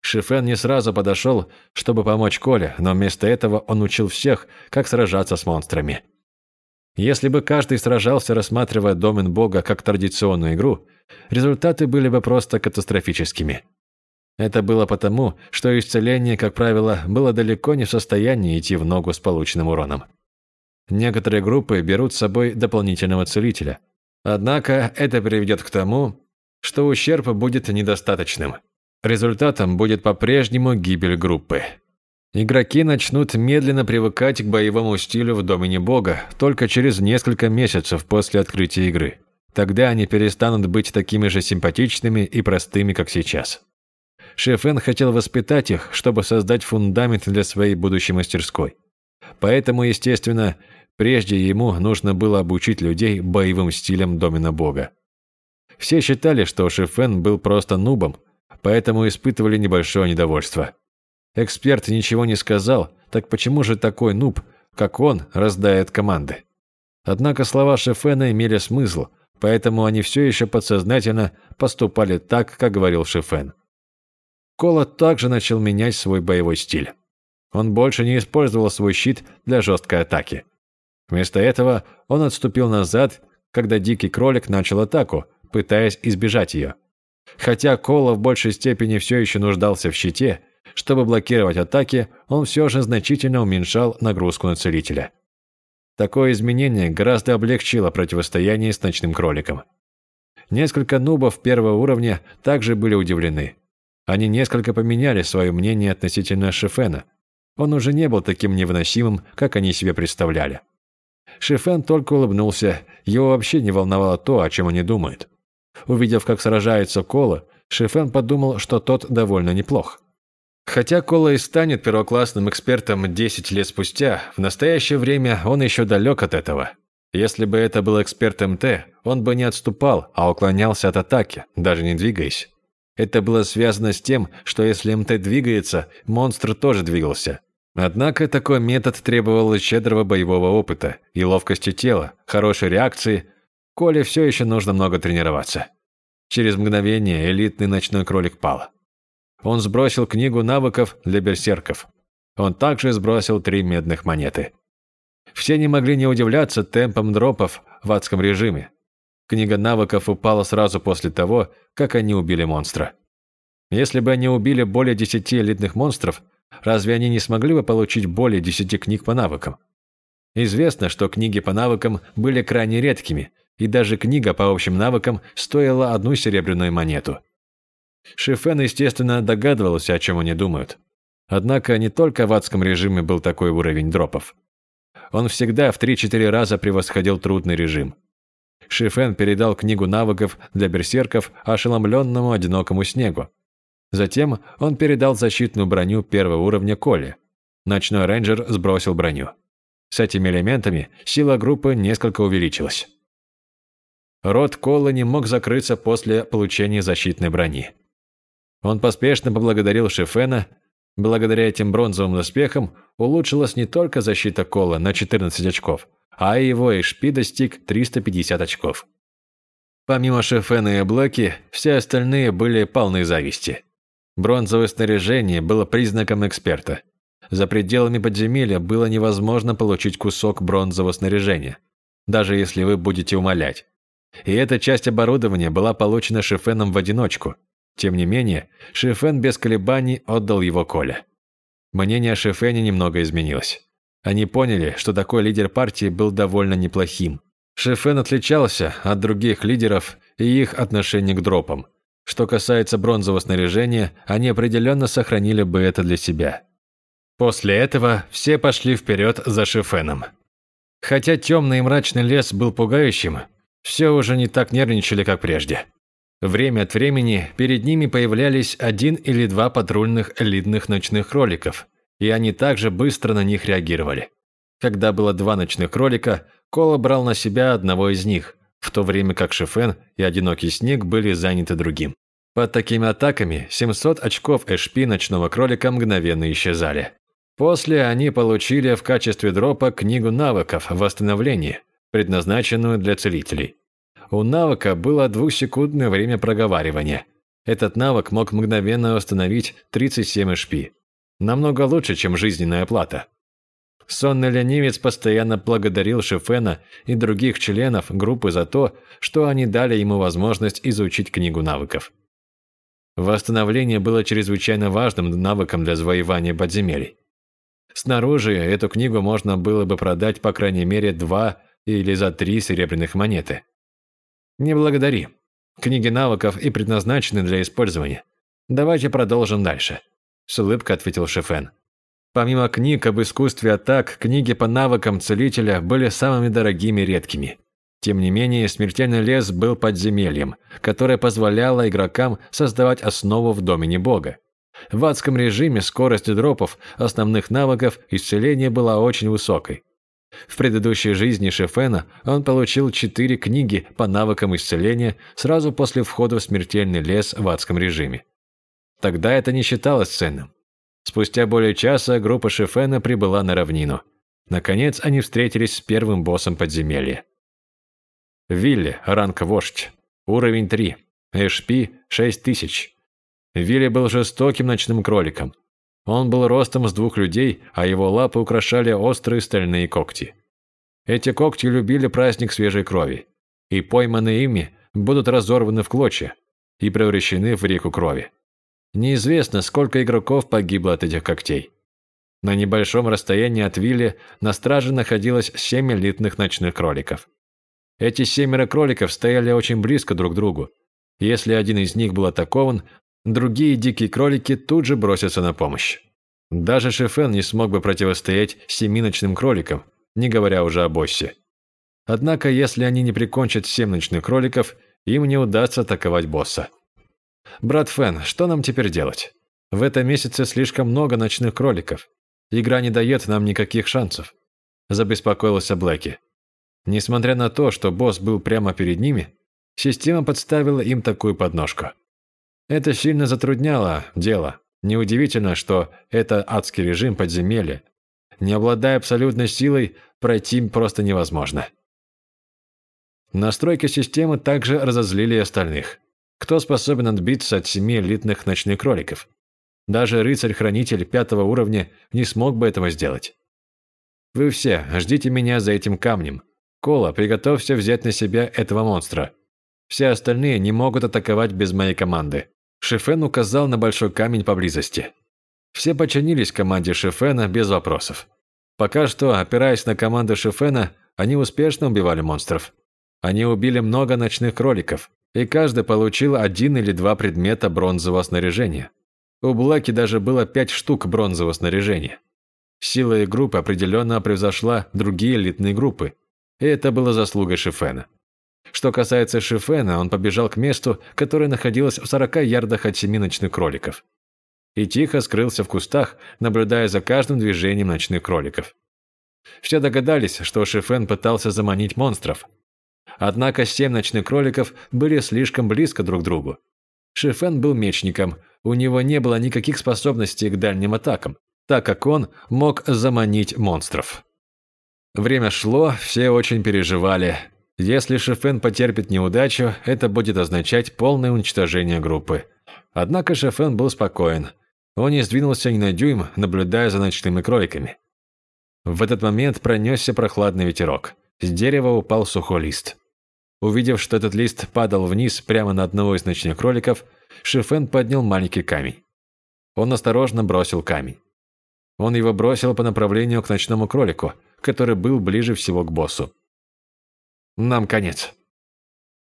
Шифен не сразу подошел, чтобы помочь Коле, но вместо этого он учил всех, как сражаться с монстрами. Если бы каждый сражался, рассматривая домен бога как традиционную игру, результаты были бы просто катастрофическими. Это было потому, что исцеление, как правило, было далеко не в состоянии идти в ногу с полученным уроном. Некоторые группы берут с собой дополнительного целителя. Однако это приведет к тому, что ущерб будет недостаточным. Результатом будет по-прежнему гибель группы. Игроки начнут медленно привыкать к боевому стилю в Домене Бога только через несколько месяцев после открытия игры. Тогда они перестанут быть такими же симпатичными и простыми, как сейчас. Шефен хотел воспитать их, чтобы создать фундамент для своей будущей мастерской. Поэтому, естественно, прежде ему нужно было обучить людей боевым стилям Домена Бога. Все считали, что Шефен был просто нубом, поэтому испытывали небольшое недовольство. Эксперт ничего не сказал, так почему же такой нуб, как он, раздает команды? Однако слова Шефена имели смысл, поэтому они все еще подсознательно поступали так, как говорил Шефен. Кола также начал менять свой боевой стиль. Он больше не использовал свой щит для жесткой атаки. Вместо этого он отступил назад, когда дикий кролик начал атаку, пытаясь избежать ее. Хотя Кола в большей степени все еще нуждался в щите, чтобы блокировать атаки, он все же значительно уменьшал нагрузку на целителя. Такое изменение гораздо облегчило противостояние с ночным кроликом. Несколько нубов первого уровня также были удивлены. Они несколько поменяли свое мнение относительно Шефена. Он уже не был таким невыносимым, как они себе представляли. Шефен только улыбнулся, его вообще не волновало то, о чем они думают. Увидев, как сражается Кола, Шефен подумал, что тот довольно неплох. Хотя Кола и станет первоклассным экспертом 10 лет спустя, в настоящее время он еще далек от этого. Если бы это был эксперт МТ, он бы не отступал, а уклонялся от атаки, даже не двигаясь. Это было связано с тем, что если МТ двигается, монстр тоже двигался. Однако такой метод требовал щедрого боевого опыта и ловкости тела, хорошей реакции. Коле все еще нужно много тренироваться. Через мгновение элитный ночной кролик пал. Он сбросил книгу навыков для берсерков. Он также сбросил три медных монеты. Все не могли не удивляться темпом дропов в адском режиме. Книга навыков упала сразу после того, как они убили монстра. Если бы они убили более десяти элитных монстров, разве они не смогли бы получить более десяти книг по навыкам? Известно, что книги по навыкам были крайне редкими, и даже книга по общим навыкам стоила одну серебряную монету. Шифен, естественно, догадывался, о чем они думают. Однако не только в адском режиме был такой уровень дропов. Он всегда в 3-4 раза превосходил трудный режим. Шифен передал книгу навыков для берсерков ошеломленному одинокому снегу. Затем он передал защитную броню первого уровня Коле. Ночной рейнджер сбросил броню. С этими элементами сила группы несколько увеличилась. Рот Колы не мог закрыться после получения защитной брони. Он поспешно поблагодарил Шефена. Благодаря этим бронзовым доспехам улучшилась не только защита Кола на 14 очков, а и его HP достиг 350 очков. Помимо Шефена и Блэки, все остальные были полны зависти. Бронзовое снаряжение было признаком эксперта. За пределами подземелья было невозможно получить кусок бронзового снаряжения, даже если вы будете умолять. И эта часть оборудования была получена Шифеном в одиночку. Тем не менее, Шифен без колебаний отдал его Коле. Мнение о Шифене немного изменилось. Они поняли, что такой лидер партии был довольно неплохим. Шифен отличался от других лидеров и их отношение к дропам. Что касается бронзового снаряжения, они определенно сохранили бы это для себя. После этого все пошли вперед за Шифеном. Хотя темный и мрачный лес был пугающим, все уже не так нервничали, как прежде. Время от времени перед ними появлялись один или два патрульных элитных ночных кроликов, и они также быстро на них реагировали. Когда было два ночных кролика, Кола брал на себя одного из них, в то время как Шифен и Одинокий Снег были заняты другим. Под такими атаками 700 очков HP ночного кролика мгновенно исчезали. После они получили в качестве дропа книгу навыков восстановления, предназначенную для целителей. У навыка было двухсекундное время проговаривания. Этот навык мог мгновенно восстановить 37 HP. Намного лучше, чем жизненная плата. Сонный ленивец постоянно благодарил Шефена и других членов группы за то, что они дали ему возможность изучить книгу навыков. Восстановление было чрезвычайно важным навыком для завоевания подземелий. Снаружи эту книгу можно было бы продать по крайней мере два или за три серебряных монеты. Не благодари. Книги навыков и предназначены для использования. Давайте продолжим дальше. С улыбкой ответил Шефен. Помимо книг об искусстве атак, книги по навыкам целителя были самыми дорогими и редкими. Тем не менее, смертельный лес был подземельем, которое позволяло игрокам создавать основу в домене бога. В адском режиме скорость дропов основных навыков исцеления была очень высокой. В предыдущей жизни Шефена он получил четыре книги по навыкам исцеления сразу после входа в смертельный лес в адском режиме. Тогда это не считалось ценным. Спустя более часа группа Шефена прибыла на равнину. Наконец они встретились с первым боссом подземелья. Вилли, ранг вождь, уровень 3, HP 6000, Вилли был жестоким ночным кроликом. Он был ростом с двух людей, а его лапы украшали острые стальные когти. Эти когти любили праздник свежей крови, и пойманные ими будут разорваны в клочья и превращены в реку крови. Неизвестно, сколько игроков погибло от этих когтей. На небольшом расстоянии от Вилли на страже находилось семь элитных ночных кроликов. Эти семеро кроликов стояли очень близко друг к другу. Если один из них был атакован, Другие дикие кролики тут же бросятся на помощь. Даже Шефен не смог бы противостоять семи ночным кроликам, не говоря уже о боссе. Однако, если они не прикончат семь ночных кроликов, им не удастся атаковать босса. «Брат Фен, что нам теперь делать? В этом месяце слишком много ночных кроликов. Игра не дает нам никаких шансов», – забеспокоился Блэки. Несмотря на то, что босс был прямо перед ними, система подставила им такую подножку. Это сильно затрудняло дело. Неудивительно, что это адский режим подземелья. Не обладая абсолютной силой, пройти просто невозможно. Настройки системы также разозлили остальных. Кто способен отбиться от семи элитных ночных кроликов? Даже рыцарь-хранитель пятого уровня не смог бы этого сделать. Вы все ждите меня за этим камнем. Кола, приготовься взять на себя этого монстра. Все остальные не могут атаковать без моей команды. Шефен указал на большой камень поблизости. Все подчинились команде Шефена без вопросов. Пока что, опираясь на команду Шефена, они успешно убивали монстров. Они убили много ночных кроликов, и каждый получил один или два предмета бронзового снаряжения. У Блэки даже было пять штук бронзового снаряжения. Сила их группы определенно превзошла другие элитные группы, и это было заслугой Шефена. Что касается Шифена, он побежал к месту, которое находилось в 40 ярдах от семи ночных кроликов. И тихо скрылся в кустах, наблюдая за каждым движением ночных кроликов. Все догадались, что Шифен пытался заманить монстров. Однако семь ночных кроликов были слишком близко друг к другу. Шифен был мечником, у него не было никаких способностей к дальним атакам, так как он мог заманить монстров. Время шло, все очень переживали, если Шефен потерпит неудачу, это будет означать полное уничтожение группы. Однако Шефен был спокоен. Он не сдвинулся ни на дюйм, наблюдая за ночными кроликами. В этот момент пронесся прохладный ветерок. С дерева упал сухой лист. Увидев, что этот лист падал вниз прямо на одного из ночных кроликов, Шифен поднял маленький камень. Он осторожно бросил камень. Он его бросил по направлению к ночному кролику, который был ближе всего к боссу. Нам конец.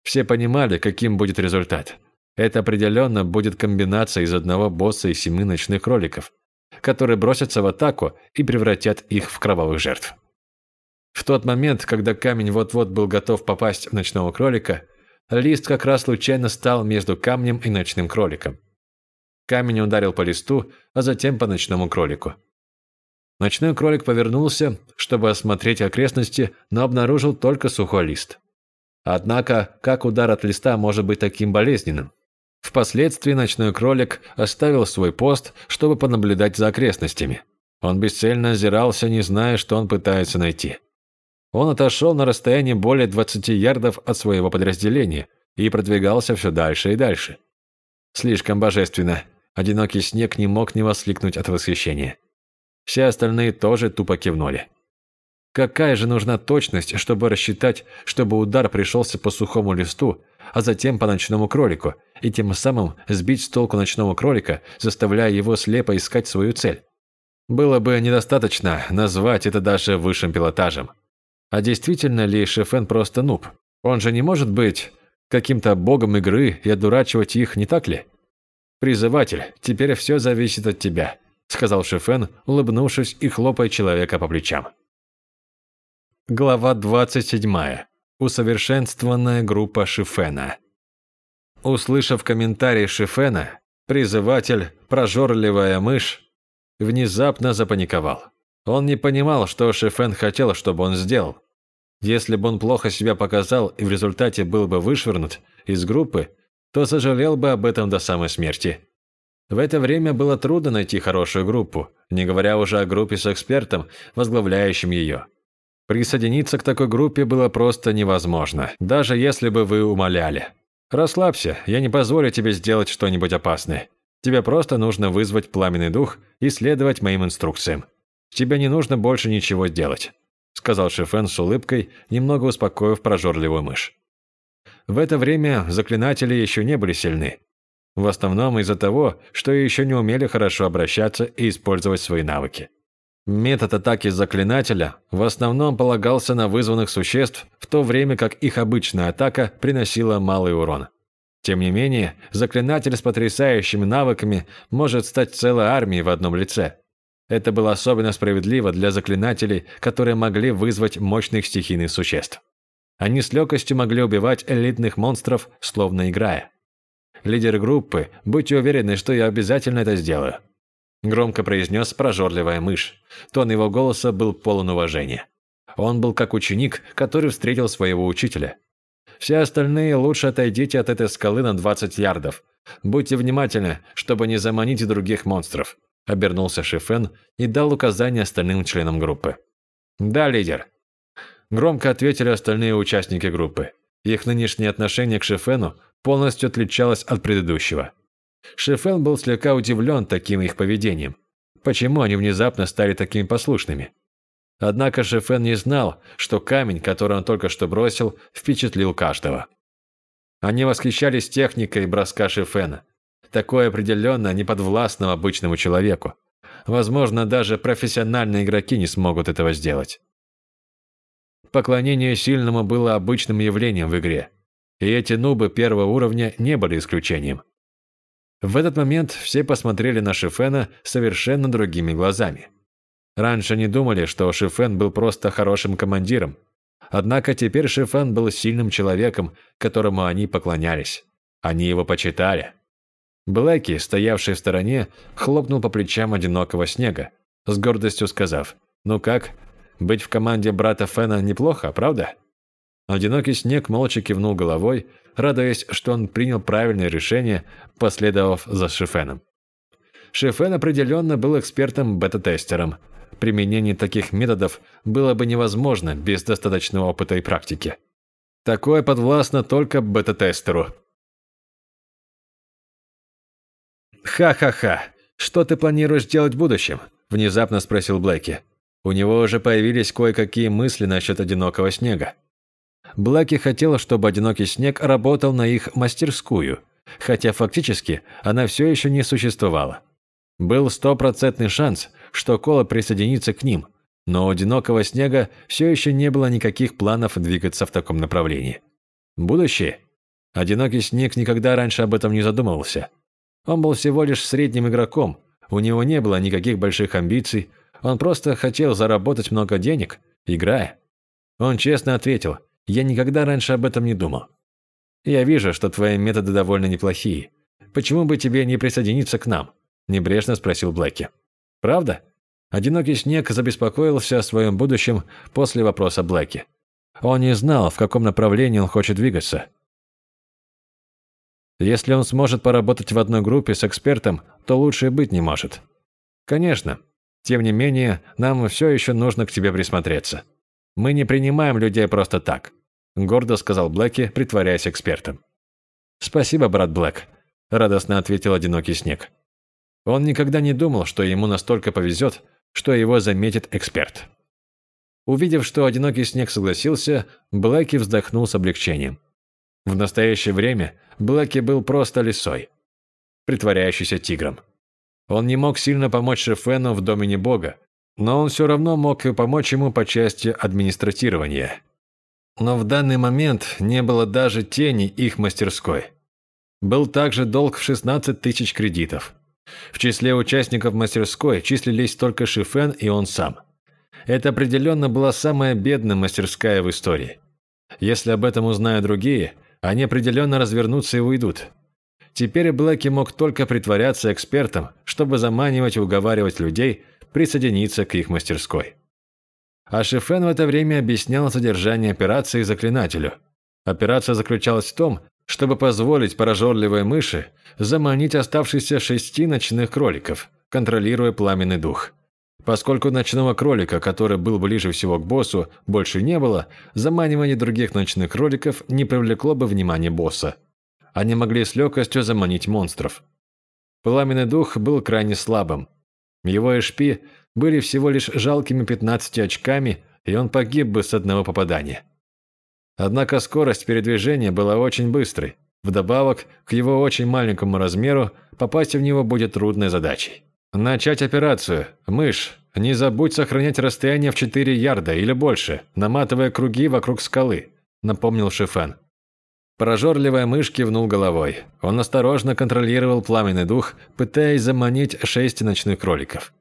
Все понимали, каким будет результат. Это определенно будет комбинация из одного босса и семи ночных кроликов, которые бросятся в атаку и превратят их в кровавых жертв. В тот момент, когда камень вот-вот был готов попасть в ночного кролика, лист как раз случайно стал между камнем и ночным кроликом. Камень ударил по листу, а затем по ночному кролику. Ночной кролик повернулся, чтобы осмотреть окрестности, но обнаружил только сухой лист. Однако, как удар от листа может быть таким болезненным? Впоследствии ночной кролик оставил свой пост, чтобы понаблюдать за окрестностями. Он бесцельно озирался, не зная, что он пытается найти. Он отошел на расстояние более 20 ярдов от своего подразделения и продвигался все дальше и дальше. Слишком божественно. Одинокий снег не мог не воскликнуть от восхищения. Все остальные тоже тупо кивнули. Какая же нужна точность, чтобы рассчитать, чтобы удар пришелся по сухому листу, а затем по ночному кролику, и тем самым сбить с толку ночного кролика, заставляя его слепо искать свою цель? Было бы недостаточно назвать это даже высшим пилотажем. А действительно ли Шефен просто нуб? Он же не может быть каким-то богом игры и одурачивать их, не так ли? Призыватель, теперь все зависит от тебя сказал Шефен, улыбнувшись и хлопая человека по плечам. Глава 27. Усовершенствованная группа Шифена. Услышав комментарий Шифена, призыватель, прожорливая мышь, внезапно запаниковал. Он не понимал, что Шифен хотел, чтобы он сделал. Если бы он плохо себя показал и в результате был бы вышвырнут из группы, то сожалел бы об этом до самой смерти. В это время было трудно найти хорошую группу, не говоря уже о группе с экспертом, возглавляющим ее. Присоединиться к такой группе было просто невозможно, даже если бы вы умоляли. «Расслабься, я не позволю тебе сделать что-нибудь опасное. Тебе просто нужно вызвать пламенный дух и следовать моим инструкциям. Тебе не нужно больше ничего делать», сказал Шефен с улыбкой, немного успокоив прожорливую мышь. В это время заклинатели еще не были сильны, в основном из-за того, что еще не умели хорошо обращаться и использовать свои навыки. Метод атаки заклинателя в основном полагался на вызванных существ, в то время как их обычная атака приносила малый урон. Тем не менее, заклинатель с потрясающими навыками может стать целой армией в одном лице. Это было особенно справедливо для заклинателей, которые могли вызвать мощных стихийных существ. Они с легкостью могли убивать элитных монстров, словно играя лидер группы, будьте уверены, что я обязательно это сделаю», – громко произнес прожорливая мышь. Тон его голоса был полон уважения. Он был как ученик, который встретил своего учителя. «Все остальные лучше отойдите от этой скалы на 20 ярдов. Будьте внимательны, чтобы не заманить других монстров», – обернулся Шифен и дал указания остальным членам группы. «Да, лидер», – громко ответили остальные участники группы. Их нынешнее отношение к Шифену полностью отличалась от предыдущего. Шефен был слегка удивлен таким их поведением. Почему они внезапно стали такими послушными? Однако Шефен не знал, что камень, который он только что бросил, впечатлил каждого. Они восхищались техникой броска Шефена. Такое определенно не подвластно обычному человеку. Возможно, даже профессиональные игроки не смогут этого сделать. Поклонение сильному было обычным явлением в игре и эти нубы первого уровня не были исключением. В этот момент все посмотрели на Шифена совершенно другими глазами. Раньше не думали, что Шифен был просто хорошим командиром. Однако теперь Шифен был сильным человеком, которому они поклонялись. Они его почитали. Блэки, стоявший в стороне, хлопнул по плечам одинокого снега, с гордостью сказав, «Ну как, быть в команде брата Фена неплохо, правда?» Одинокий снег молча кивнул головой, радуясь, что он принял правильное решение, последовав за Шифеном. Шифен определенно был экспертом-бета-тестером. Применение таких методов было бы невозможно без достаточного опыта и практики. Такое подвластно только бета-тестеру. Ха-ха-ха. «Что ты планируешь делать в будущем?» – внезапно спросил Блэки. У него уже появились кое-какие мысли насчет одинокого снега. Блэки хотел, чтобы одинокий снег работал на их мастерскую, хотя фактически она все еще не существовала. Был стопроцентный шанс, что Кола присоединится к ним, но у одинокого снега все еще не было никаких планов двигаться в таком направлении. Будущее? Одинокий снег никогда раньше об этом не задумывался. Он был всего лишь средним игроком, у него не было никаких больших амбиций, он просто хотел заработать много денег, играя. Он честно ответил, я никогда раньше об этом не думал. Я вижу, что твои методы довольно неплохие. Почему бы тебе не присоединиться к нам? Небрежно спросил Блэки. Правда? Одинокий снег забеспокоился о своем будущем после вопроса Блэки. Он не знал, в каком направлении он хочет двигаться. Если он сможет поработать в одной группе с экспертом, то лучше быть не может. Конечно. Тем не менее, нам все еще нужно к тебе присмотреться. Мы не принимаем людей просто так, гордо сказал Блэки, притворяясь экспертом. Спасибо, брат Блэк, радостно ответил одинокий снег. Он никогда не думал, что ему настолько повезет, что его заметит эксперт. Увидев, что одинокий снег согласился, Блэки вздохнул с облегчением. В настоящее время Блэки был просто лисой, притворяющийся тигром. Он не мог сильно помочь Шефену в домене бога, но он все равно мог помочь ему по части администратирования. Но в данный момент не было даже тени их мастерской. Был также долг в 16 тысяч кредитов. В числе участников мастерской числились только Шифен и он сам. Это определенно была самая бедная мастерская в истории. Если об этом узнают другие, они определенно развернутся и уйдут. Теперь Блэки мог только притворяться экспертом, чтобы заманивать и уговаривать людей присоединиться к их мастерской. А Шифен в это время объяснял содержание операции заклинателю. Операция заключалась в том, чтобы позволить прожорливой мыши заманить оставшихся шести ночных кроликов, контролируя пламенный дух. Поскольку ночного кролика, который был ближе всего к боссу, больше не было, заманивание других ночных кроликов не привлекло бы внимания босса. Они могли с легкостью заманить монстров. Пламенный дух был крайне слабым. Его HP были всего лишь жалкими 15 очками, и он погиб бы с одного попадания. Однако скорость передвижения была очень быстрой. Вдобавок, к его очень маленькому размеру, попасть в него будет трудной задачей. Начать операцию. Мышь, не забудь сохранять расстояние в 4 ярда или больше, наматывая круги вокруг скалы, напомнил Шифен. Прожорливая мышь кивнул головой. Он осторожно контролировал пламенный дух, пытаясь заманить шесть ночных кроликов.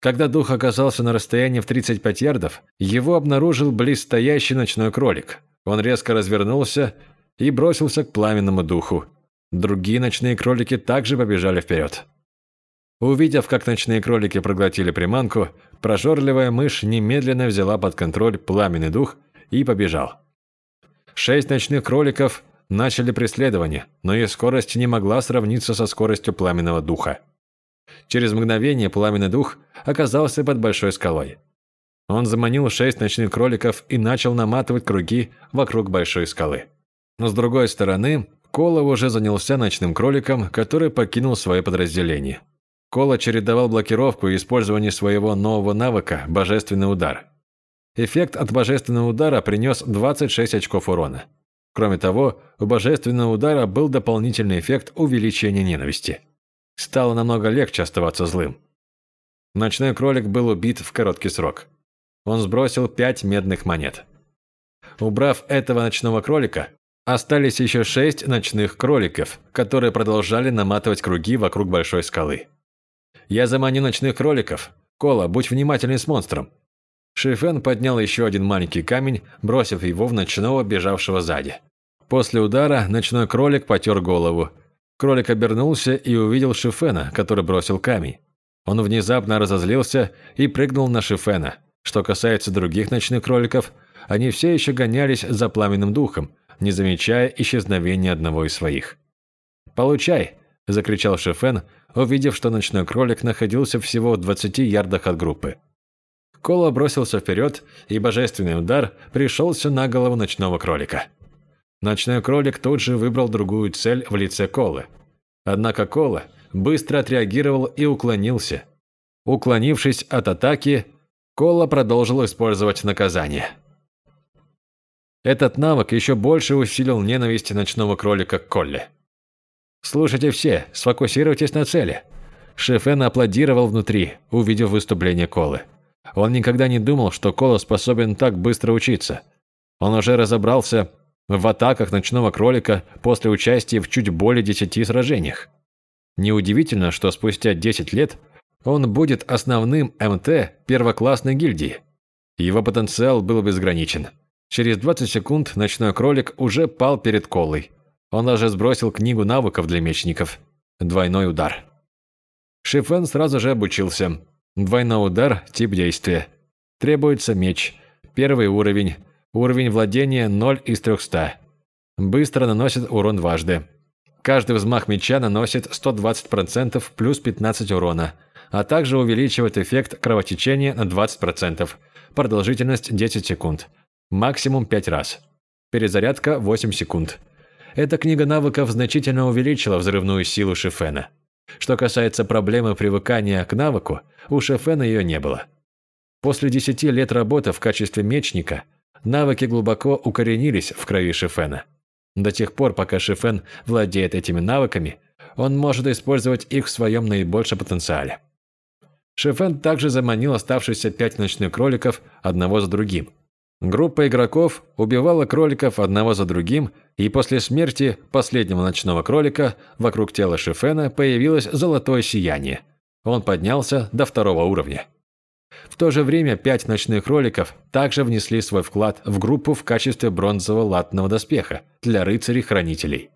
Когда дух оказался на расстоянии в 35 ярдов, его обнаружил близстоящий ночной кролик. Он резко развернулся и бросился к пламенному духу. Другие ночные кролики также побежали вперед. Увидев, как ночные кролики проглотили приманку, прожорливая мышь немедленно взяла под контроль пламенный дух и побежал. Шесть ночных кроликов начали преследование, но их скорость не могла сравниться со скоростью пламенного духа. Через мгновение пламенный дух оказался под большой скалой. Он заманил шесть ночных кроликов и начал наматывать круги вокруг большой скалы. Но с другой стороны, Кола уже занялся ночным кроликом, который покинул свое подразделение. Кола чередовал блокировку и использование своего нового навыка «Божественный удар». Эффект от божественного удара принес 26 очков урона. Кроме того, у божественного удара был дополнительный эффект увеличения ненависти. Стало намного легче оставаться злым. Ночной кролик был убит в короткий срок. Он сбросил пять медных монет. Убрав этого ночного кролика, остались еще шесть ночных кроликов, которые продолжали наматывать круги вокруг большой скалы. «Я заманю ночных кроликов. Кола, будь внимательный с монстром». Шифен поднял еще один маленький камень, бросив его в ночного, бежавшего сзади. После удара ночной кролик потер голову. Кролик обернулся и увидел Шифена, который бросил камень. Он внезапно разозлился и прыгнул на Шифена. Что касается других ночных кроликов, они все еще гонялись за пламенным духом, не замечая исчезновения одного из своих. «Получай!» – закричал Шефен, увидев, что ночной кролик находился всего в 20 ярдах от группы. Кола бросился вперед, и божественный удар пришелся на голову ночного кролика. Ночной кролик тут же выбрал другую цель в лице Колы. Однако Кола быстро отреагировал и уклонился. Уклонившись от атаки, Колла продолжил использовать наказание. Этот навык еще больше усилил ненависть ночного кролика к Колле. «Слушайте все, сфокусируйтесь на цели». Шефен аплодировал внутри, увидев выступление Колы. Он никогда не думал, что Кола способен так быстро учиться. Он уже разобрался в атаках ночного кролика после участия в чуть более десяти сражениях. Неудивительно, что спустя 10 лет он будет основным МТ первоклассной гильдии. Его потенциал был безграничен. Через 20 секунд ночной кролик уже пал перед Колой. Он даже сбросил книгу навыков для мечников. Двойной удар. Шифен сразу же обучился. Двойной удар – тип действия. Требуется меч. Первый уровень. Уровень владения 0 из 300. Быстро наносит урон дважды. Каждый взмах меча наносит 120% плюс 15 урона, а также увеличивает эффект кровотечения на 20%. Продолжительность 10 секунд. Максимум 5 раз. Перезарядка 8 секунд. Эта книга навыков значительно увеличила взрывную силу Шифена. Что касается проблемы привыкания к навыку, у Шефена ее не было. После 10 лет работы в качестве мечника – Навыки глубоко укоренились в крови Шифена. До тех пор, пока Шифен владеет этими навыками, он может использовать их в своем наибольшем потенциале. Шифен также заманил оставшиеся пять ночных кроликов одного за другим. Группа игроков убивала кроликов одного за другим, и после смерти последнего ночного кролика вокруг тела Шифена появилось золотое сияние. Он поднялся до второго уровня. В то же время пять ночных кроликов также внесли свой вклад в группу в качестве бронзового латного доспеха для рыцарей-хранителей.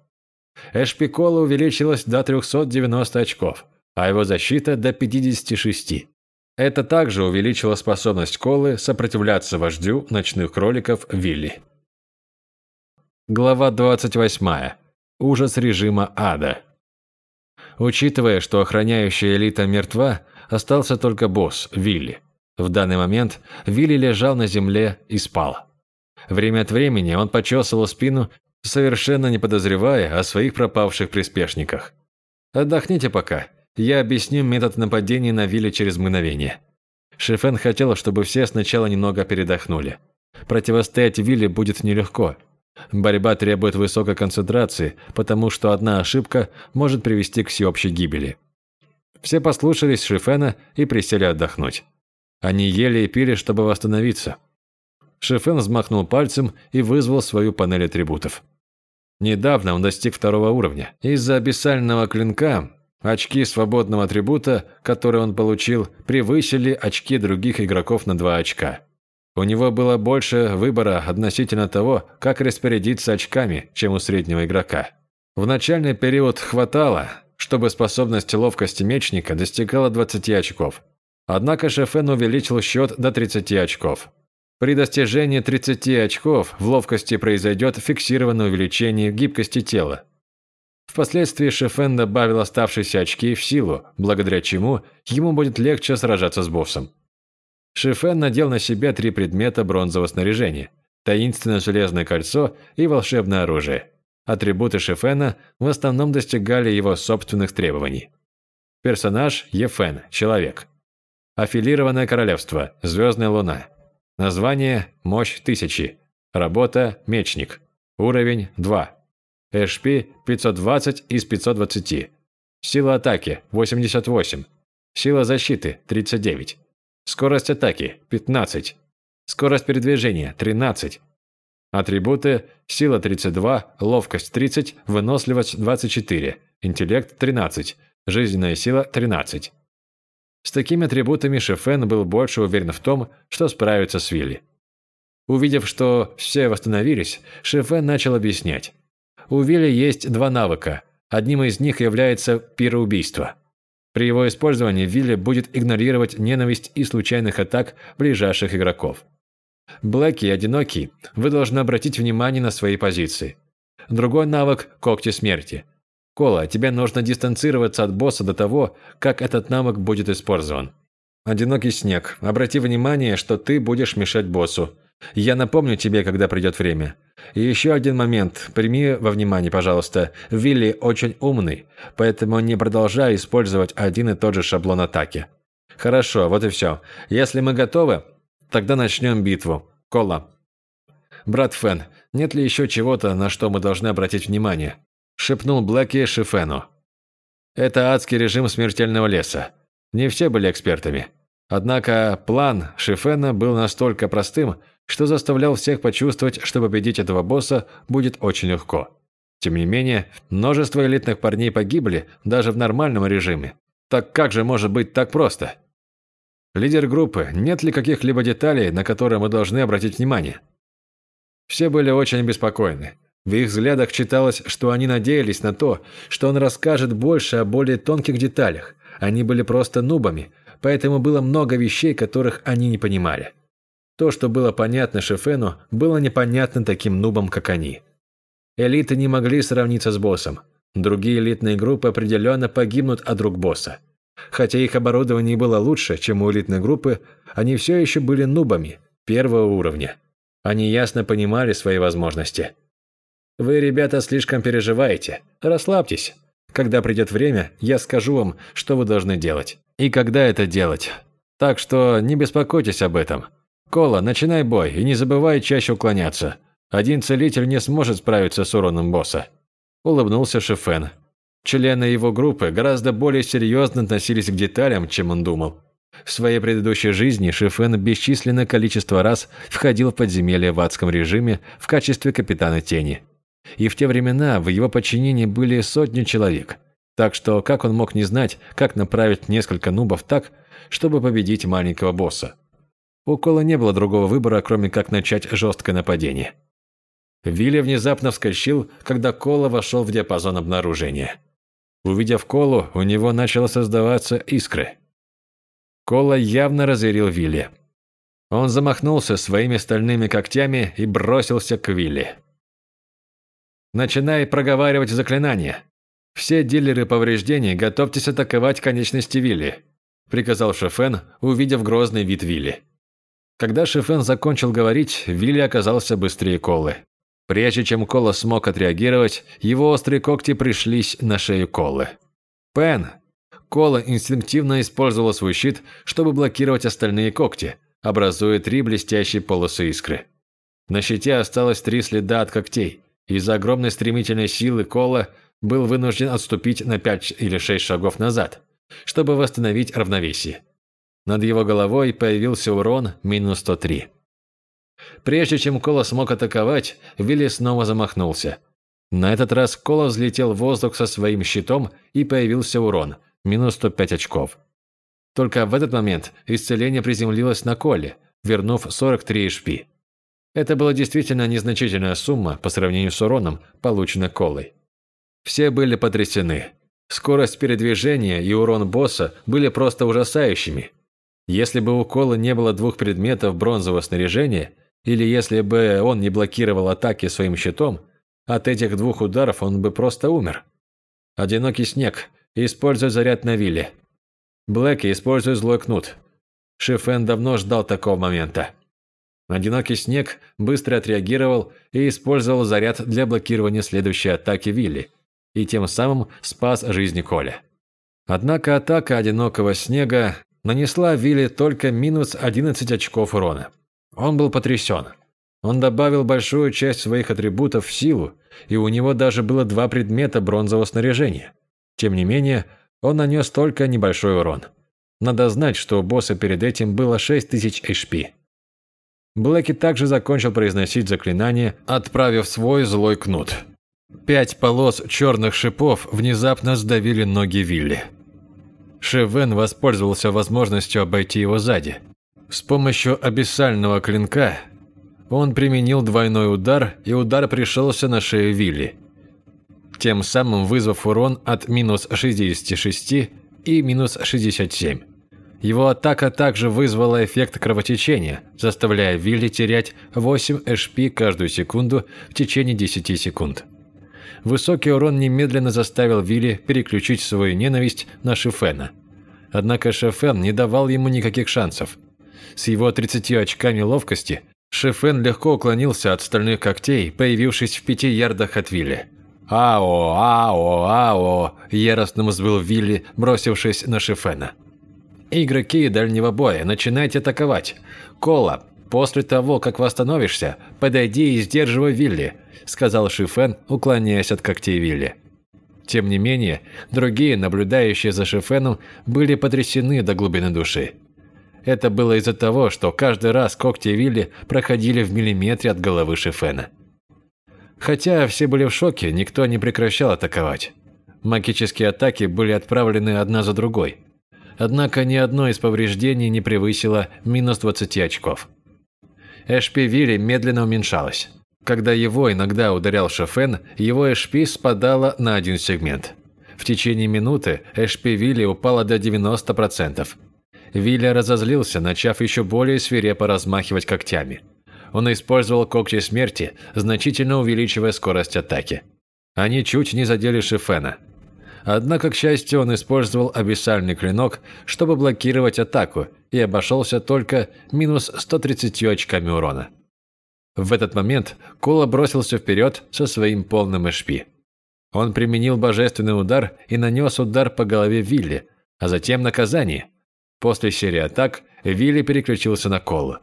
Эшпикола увеличилась до 390 очков, а его защита до 56. Это также увеличило способность Колы сопротивляться вождю ночных кроликов Вилли. Глава 28. Ужас режима ада. Учитывая, что охраняющая элита мертва, остался только босс, Вилли. В данный момент Вилли лежал на земле и спал. Время от времени он почесывал спину, совершенно не подозревая о своих пропавших приспешниках. «Отдохните пока. Я объясню метод нападения на Вилли через мгновение». Шефен хотел, чтобы все сначала немного передохнули. Противостоять Вилли будет нелегко. Борьба требует высокой концентрации, потому что одна ошибка может привести к всеобщей гибели. Все послушались Шифена и присели отдохнуть. Они ели и пили, чтобы восстановиться. Шифен взмахнул пальцем и вызвал свою панель атрибутов. Недавно он достиг второго уровня. Из-за абиссального клинка очки свободного атрибута, которые он получил, превысили очки других игроков на два очка. У него было больше выбора относительно того, как распорядиться очками, чем у среднего игрока. В начальный период хватало, чтобы способность ловкости мечника достигала 20 очков. Однако Шефен увеличил счет до 30 очков. При достижении 30 очков в ловкости произойдет фиксированное увеличение гибкости тела. Впоследствии Шефен добавил оставшиеся очки в силу, благодаря чему ему будет легче сражаться с боссом. Шефен надел на себя три предмета бронзового снаряжения – таинственное железное кольцо и волшебное оружие. Атрибуты Шефена в основном достигали его собственных требований. Персонаж – Ефен, человек. Аффилированное королевство, звездная луна. Название – Мощь тысячи. Работа – Мечник. Уровень – 2. HP – 520 из 520. Сила атаки – 88. Сила защиты – 39. Скорость атаки – 15. Скорость передвижения – 13. Атрибуты – сила 32, ловкость 30, выносливость 24, интеллект 13, жизненная сила 13. С такими атрибутами Шефен был больше уверен в том, что справится с Вилли. Увидев, что все восстановились, Шефен начал объяснять. У Вилли есть два навыка. Одним из них является пироубийство. При его использовании Вилли будет игнорировать ненависть и случайных атак ближайших игроков. Блэки и Одинокий, вы должны обратить внимание на свои позиции. Другой навык – Когти Смерти. Кола, тебе нужно дистанцироваться от босса до того, как этот навык будет использован. Одинокий Снег, обрати внимание, что ты будешь мешать боссу. Я напомню тебе, когда придет время. И еще один момент, прими во внимание, пожалуйста. Вилли очень умный, поэтому не продолжай использовать один и тот же шаблон атаки. Хорошо, вот и все. Если мы готовы, тогда начнем битву. Кола. Брат Фен, нет ли еще чего-то, на что мы должны обратить внимание? Шепнул Блэки Шифену. Это адский режим смертельного леса. Не все были экспертами. Однако план Шифена был настолько простым, что заставлял всех почувствовать, что победить этого босса будет очень легко. Тем не менее, множество элитных парней погибли даже в нормальном режиме. Так как же может быть так просто? Лидер группы, нет ли каких-либо деталей, на которые мы должны обратить внимание? Все были очень обеспокоены. В их взглядах читалось, что они надеялись на то, что он расскажет больше о более тонких деталях. Они были просто нубами, поэтому было много вещей, которых они не понимали. То, что было понятно Шефену, было непонятно таким нубам, как они. Элиты не могли сравниться с боссом. Другие элитные группы определенно погибнут от рук босса. Хотя их оборудование было лучше, чем у элитной группы, они все еще были нубами первого уровня. Они ясно понимали свои возможности. Вы, ребята, слишком переживаете. Расслабьтесь. Когда придет время, я скажу вам, что вы должны делать. И когда это делать. Так что не беспокойтесь об этом. Кола, начинай бой и не забывай чаще уклоняться. Один целитель не сможет справиться с уроном босса. Улыбнулся Шефен. Члены его группы гораздо более серьезно относились к деталям, чем он думал. В своей предыдущей жизни Шефен бесчисленное количество раз входил в подземелье в адском режиме в качестве капитана тени. И в те времена в его подчинении были сотни человек. Так что как он мог не знать, как направить несколько нубов так, чтобы победить маленького босса? У Кола не было другого выбора, кроме как начать жесткое нападение. Вилли внезапно вскочил, когда Кола вошел в диапазон обнаружения. Увидев Колу, у него начало создаваться искры. Кола явно разъярил Вилли. Он замахнулся своими стальными когтями и бросился к Вилли. Начинай проговаривать заклинания. Все дилеры повреждений, готовьтесь атаковать конечности Вилли», – приказал Шефен, увидев грозный вид Вилли. Когда Шефен закончил говорить, Вилли оказался быстрее Колы. Прежде чем Кола смог отреагировать, его острые когти пришлись на шею Колы. «Пен!» Кола инстинктивно использовала свой щит, чтобы блокировать остальные когти, образуя три блестящие полосы искры. На щите осталось три следа от когтей, из-за огромной стремительной силы Кола был вынужден отступить на пять или шесть шагов назад, чтобы восстановить равновесие. Над его головой появился урон минус 103. Прежде чем Кола смог атаковать, Вилли снова замахнулся. На этот раз Кола взлетел в воздух со своим щитом и появился урон минус 105 очков. Только в этот момент исцеление приземлилось на Коле, вернув 43 HP. Это была действительно незначительная сумма по сравнению с уроном, полученной Колой. Все были потрясены. Скорость передвижения и урон босса были просто ужасающими. Если бы у Колы не было двух предметов бронзового снаряжения, или если бы он не блокировал атаки своим щитом, от этих двух ударов он бы просто умер. Одинокий снег. Используй заряд на вилле. Блэки, используй злой кнут. Шифен давно ждал такого момента. Одинокий снег быстро отреагировал и использовал заряд для блокирования следующей атаки Вилли, и тем самым спас жизни Коля. Однако атака одинокого снега нанесла Вилли только минус 11 очков урона. Он был потрясен. Он добавил большую часть своих атрибутов в силу, и у него даже было два предмета бронзового снаряжения. Тем не менее, он нанес только небольшой урон. Надо знать, что у босса перед этим было 6000 HP. Блэки также закончил произносить заклинание, отправив свой злой кнут. Пять полос черных шипов внезапно сдавили ноги Вилли. Шевен воспользовался возможностью обойти его сзади. С помощью абиссального клинка он применил двойной удар, и удар пришелся на шею Вилли, тем самым вызвав урон от минус 66 и минус 67. Его атака также вызвала эффект кровотечения, заставляя Вилли терять 8 HP каждую секунду в течение 10 секунд. Высокий урон немедленно заставил Вилли переключить свою ненависть на Шифена. Однако Шефен не давал ему никаких шансов. С его 30 очками ловкости Шифен легко уклонился от стальных когтей, появившись в пяти ярдах от Вилли. «Ао, ао, ао!» – яростно взвыл Вилли, бросившись на Шифена. «Игроки дальнего боя, начинайте атаковать! Кола, после того, как восстановишься, подойди и сдерживай Вилли», – сказал Шифен, уклоняясь от когтей Вилли. Тем не менее, другие, наблюдающие за Шифеном, были потрясены до глубины души. Это было из-за того, что каждый раз когти Вилли проходили в миллиметре от головы Шифена. Хотя все были в шоке, никто не прекращал атаковать. Магические атаки были отправлены одна за другой. Однако ни одно из повреждений не превысило минус 20 очков. HP Вилли медленно уменьшалось. Когда его иногда ударял Шефен, его HP спадало на один сегмент. В течение минуты HP Вилли упало до 90%. Вилли разозлился, начав еще более свирепо размахивать когтями. Он использовал когти смерти, значительно увеличивая скорость атаки. Они чуть не задели Шефена. Однако, к счастью, он использовал абиссальный клинок, чтобы блокировать атаку, и обошелся только минус 130 очками урона. В этот момент Кола бросился вперед со своим полным HP. Он применил божественный удар и нанес удар по голове Вилли, а затем наказание. После серии атак Вилли переключился на Колу.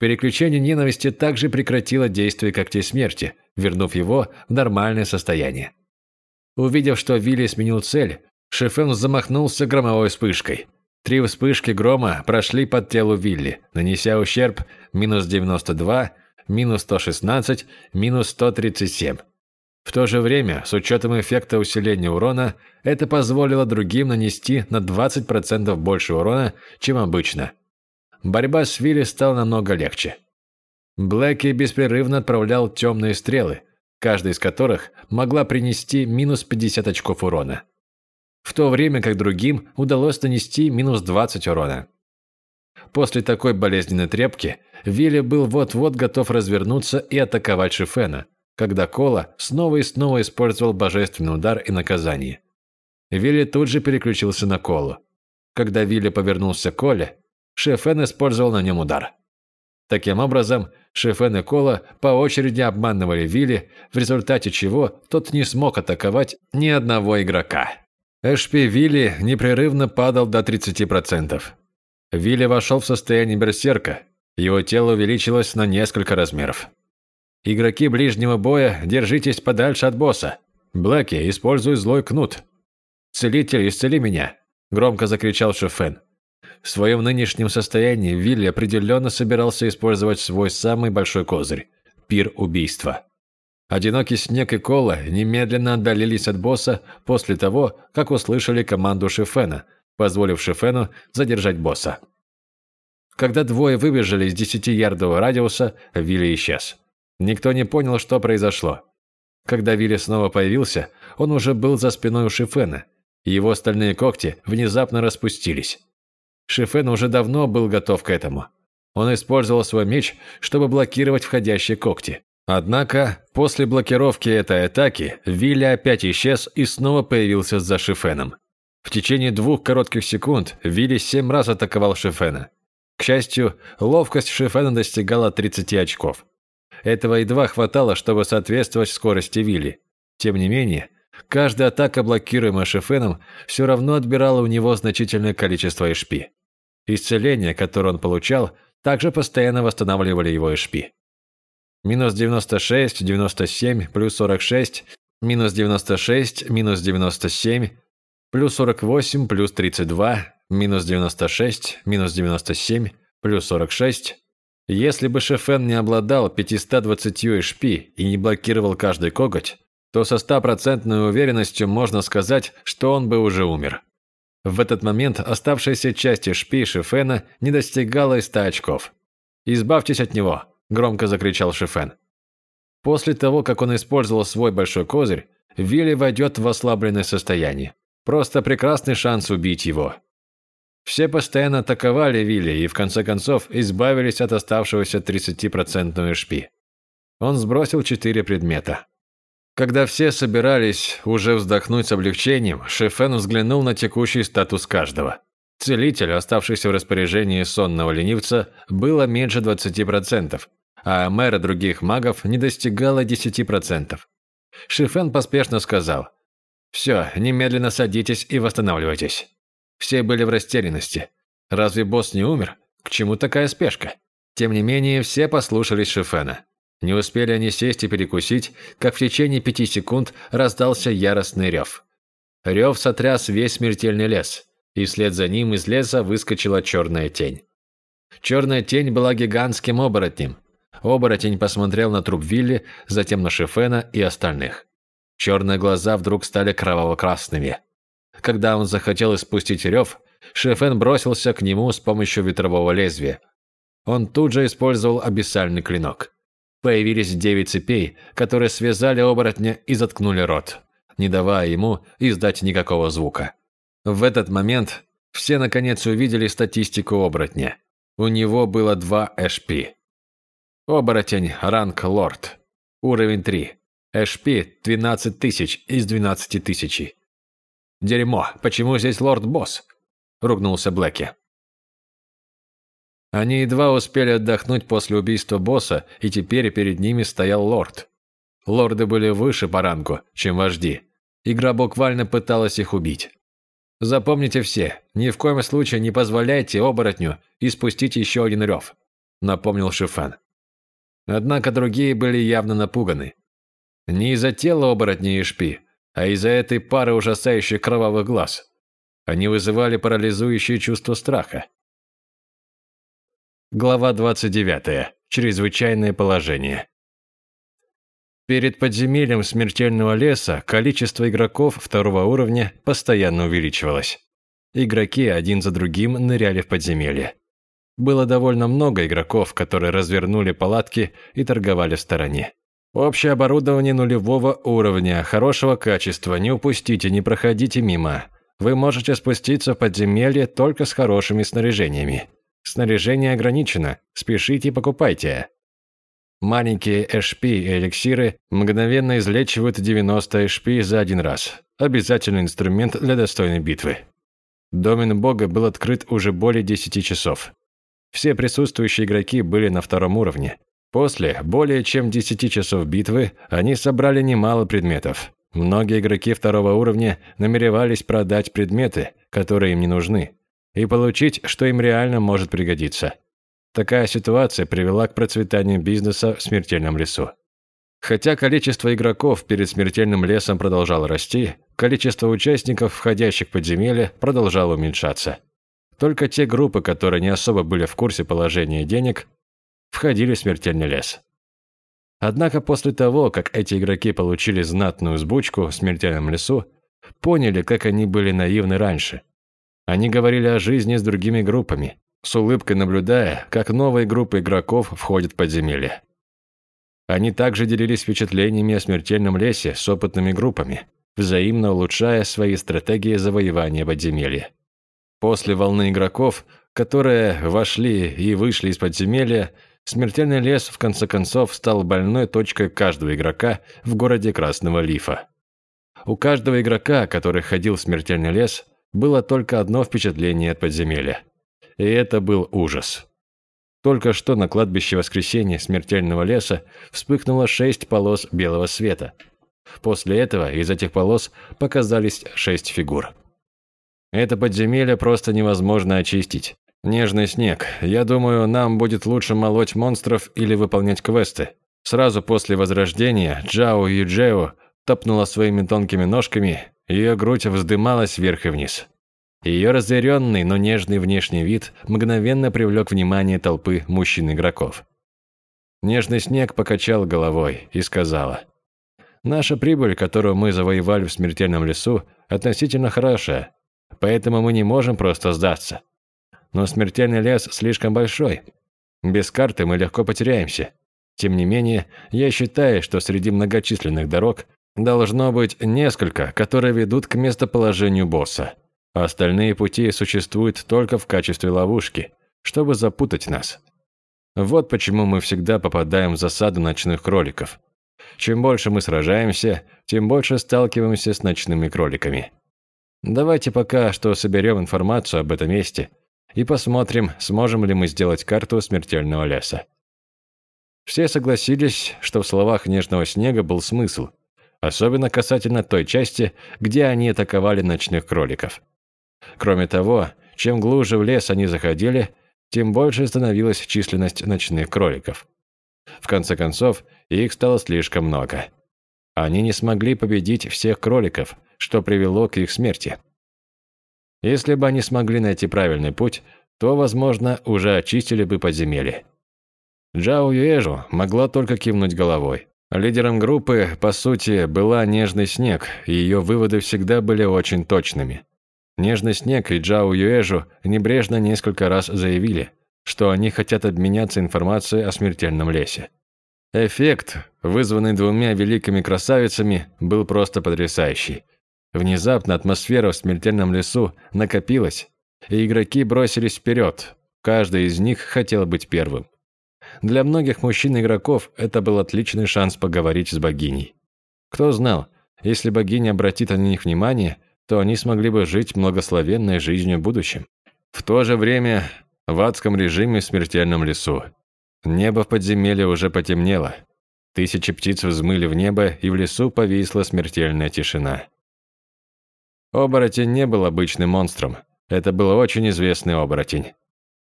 Переключение ненависти также прекратило действие когтей смерти, вернув его в нормальное состояние. Увидев, что Вилли сменил цель, Шефен замахнулся громовой вспышкой. Три вспышки грома прошли под телу Вилли, нанеся ущерб минус 92, минус 116, минус 137. В то же время, с учетом эффекта усиления урона, это позволило другим нанести на 20% больше урона, чем обычно. Борьба с Вилли стала намного легче. Блэки беспрерывно отправлял темные стрелы, каждая из которых могла принести минус 50 очков урона. В то время как другим удалось нанести минус 20 урона. После такой болезненной трепки Вилли был вот-вот готов развернуться и атаковать Шифена, когда Кола снова и снова использовал божественный удар и наказание. Вилли тут же переключился на Колу. Когда Вилли повернулся к Коле, Шефен использовал на нем удар. Таким образом, Шефен и Кола по очереди обманывали Вилли, в результате чего тот не смог атаковать ни одного игрока. HP Вилли непрерывно падал до 30%. Вилли вошел в состояние берсерка, его тело увеличилось на несколько размеров. Игроки ближнего боя, держитесь подальше от босса. Блэки, используй злой кнут. Целитель, исцели меня, громко закричал Шефен. В своем нынешнем состоянии Вилли определенно собирался использовать свой самый большой козырь – пир убийства. Одинокий снег и кола немедленно отдалились от босса после того, как услышали команду Шефена, позволив Шефену задержать босса. Когда двое выбежали из десятиярдового радиуса, Вилли исчез. Никто не понял, что произошло. Когда Вилли снова появился, он уже был за спиной у Шифена. Его стальные когти внезапно распустились. Шифен уже давно был готов к этому. Он использовал свой меч, чтобы блокировать входящие когти. Однако, после блокировки этой атаки, Вилли опять исчез и снова появился за Шифеном. В течение двух коротких секунд Вилли семь раз атаковал Шифена. К счастью, ловкость Шифена достигала 30 очков. Этого едва хватало, чтобы соответствовать скорости Вилли. Тем не менее, каждая атака, блокируемая Шифеном, все равно отбирала у него значительное количество HP. Исцеление, которое он получал, также постоянно восстанавливали его HP. Минус 96, 97, плюс 46, минус 96, минус 97, плюс 48, плюс 32, минус 96, минус 97, плюс 46. Если бы Шефен не обладал 520 HP и не блокировал каждый коготь, то со стопроцентной уверенностью можно сказать, что он бы уже умер. В этот момент оставшаяся часть HP Шефена не достигала и 100 очков. «Избавьтесь от него!» – громко закричал Шефен. После того, как он использовал свой большой козырь, Вилли войдет в ослабленное состояние. Просто прекрасный шанс убить его. Все постоянно атаковали Вилли и в конце концов избавились от оставшегося 30% HP. Он сбросил четыре предмета. Когда все собирались уже вздохнуть с облегчением, Шефен взглянул на текущий статус каждого. Целитель, оставшийся в распоряжении сонного ленивца, было меньше 20%, а мэра других магов не достигала 10%. Шифен поспешно сказал «Все, немедленно садитесь и восстанавливайтесь». Все были в растерянности. Разве босс не умер? К чему такая спешка? Тем не менее, все послушались Шифена. Не успели они сесть и перекусить, как в течение пяти секунд раздался яростный рев. Рев сотряс весь смертельный лес, и вслед за ним из леса выскочила черная тень. Черная тень была гигантским оборотнем. Оборотень посмотрел на труп Вилли, затем на Шифена и остальных. Черные глаза вдруг стали кроваво-красными. Когда он захотел испустить рев, Шефен бросился к нему с помощью ветрового лезвия. Он тут же использовал абиссальный клинок. Появились девять цепей, которые связали оборотня и заткнули рот, не давая ему издать никакого звука. В этот момент все наконец увидели статистику оборотня. У него было два HP. Оборотень ранг лорд. Уровень 3. HP 12 тысяч из 12 тысяч. «Дерьмо, почему здесь лорд-босс?» – ругнулся Блэки. Они едва успели отдохнуть после убийства босса, и теперь перед ними стоял лорд. Лорды были выше по рангу, чем вожди. Игра буквально пыталась их убить. Запомните все, ни в коем случае не позволяйте оборотню испустить еще один рев, напомнил Шифан. Однако другие были явно напуганы. Не из-за тела оборотня и шпи, а из-за этой пары ужасающих кровавых глаз. Они вызывали парализующее чувство страха. Глава 29. Чрезвычайное положение. Перед подземельем смертельного леса количество игроков второго уровня постоянно увеличивалось. Игроки один за другим ныряли в подземелье. Было довольно много игроков, которые развернули палатки и торговали в стороне. Общее оборудование нулевого уровня, хорошего качества, не упустите, не проходите мимо. Вы можете спуститься в подземелье только с хорошими снаряжениями. Снаряжение ограничено, спешите покупайте. Маленькие HP и эликсиры мгновенно излечивают 90 HP за один раз. Обязательный инструмент для достойной битвы. Домен бога был открыт уже более 10 часов. Все присутствующие игроки были на втором уровне. После более чем 10 часов битвы они собрали немало предметов. Многие игроки второго уровня намеревались продать предметы, которые им не нужны, и получить, что им реально может пригодиться. Такая ситуация привела к процветанию бизнеса в смертельном лесу. Хотя количество игроков перед смертельным лесом продолжало расти, количество участников, входящих в подземелье, продолжало уменьшаться. Только те группы, которые не особо были в курсе положения денег, входили в смертельный лес. Однако после того, как эти игроки получили знатную сбучку в смертельном лесу, поняли, как они были наивны раньше. Они говорили о жизни с другими группами, с улыбкой наблюдая, как новые группы игроков входят в подземелье. Они также делились впечатлениями о смертельном лесе с опытными группами, взаимно улучшая свои стратегии завоевания подземелья. После волны игроков, которые вошли и вышли из подземелья, Смертельный лес, в конце концов, стал больной точкой каждого игрока в городе Красного Лифа. У каждого игрока, который ходил в смертельный лес, было только одно впечатление от подземелья. И это был ужас. Только что на кладбище Воскресения смертельного леса вспыхнуло шесть полос белого света. После этого из этих полос показались шесть фигур. Это подземелье просто невозможно очистить. «Нежный снег. Я думаю, нам будет лучше молоть монстров или выполнять квесты». Сразу после возрождения Джао Юджео топнула своими тонкими ножками, ее грудь вздымалась вверх и вниз. Ее разъяренный, но нежный внешний вид мгновенно привлек внимание толпы мужчин-игроков. Нежный снег покачал головой и сказала, «Наша прибыль, которую мы завоевали в смертельном лесу, относительно хорошая, поэтому мы не можем просто сдаться но смертельный лес слишком большой. Без карты мы легко потеряемся. Тем не менее, я считаю, что среди многочисленных дорог должно быть несколько, которые ведут к местоположению босса. Остальные пути существуют только в качестве ловушки, чтобы запутать нас. Вот почему мы всегда попадаем в засаду ночных кроликов. Чем больше мы сражаемся, тем больше сталкиваемся с ночными кроликами. Давайте пока что соберем информацию об этом месте и посмотрим, сможем ли мы сделать карту смертельного леса. Все согласились, что в словах «нежного снега» был смысл, особенно касательно той части, где они атаковали ночных кроликов. Кроме того, чем глубже в лес они заходили, тем больше становилась численность ночных кроликов. В конце концов, их стало слишком много. Они не смогли победить всех кроликов, что привело к их смерти. Если бы они смогли найти правильный путь, то, возможно, уже очистили бы подземелье. Джао Юэжу могла только кивнуть головой. Лидером группы, по сути, была Нежный Снег, и ее выводы всегда были очень точными. Нежный Снег и Джао Юэжу небрежно несколько раз заявили, что они хотят обменяться информацией о смертельном лесе. Эффект, вызванный двумя великими красавицами, был просто потрясающий. Внезапно атмосфера в смертельном лесу накопилась, и игроки бросились вперед. Каждый из них хотел быть первым. Для многих мужчин-игроков это был отличный шанс поговорить с богиней. Кто знал, если богиня обратит на них внимание, то они смогли бы жить благословенной жизнью в будущем. В то же время в адском режиме в смертельном лесу. Небо в подземелье уже потемнело. Тысячи птиц взмыли в небо, и в лесу повисла смертельная тишина. Оборотень не был обычным монстром. Это был очень известный оборотень.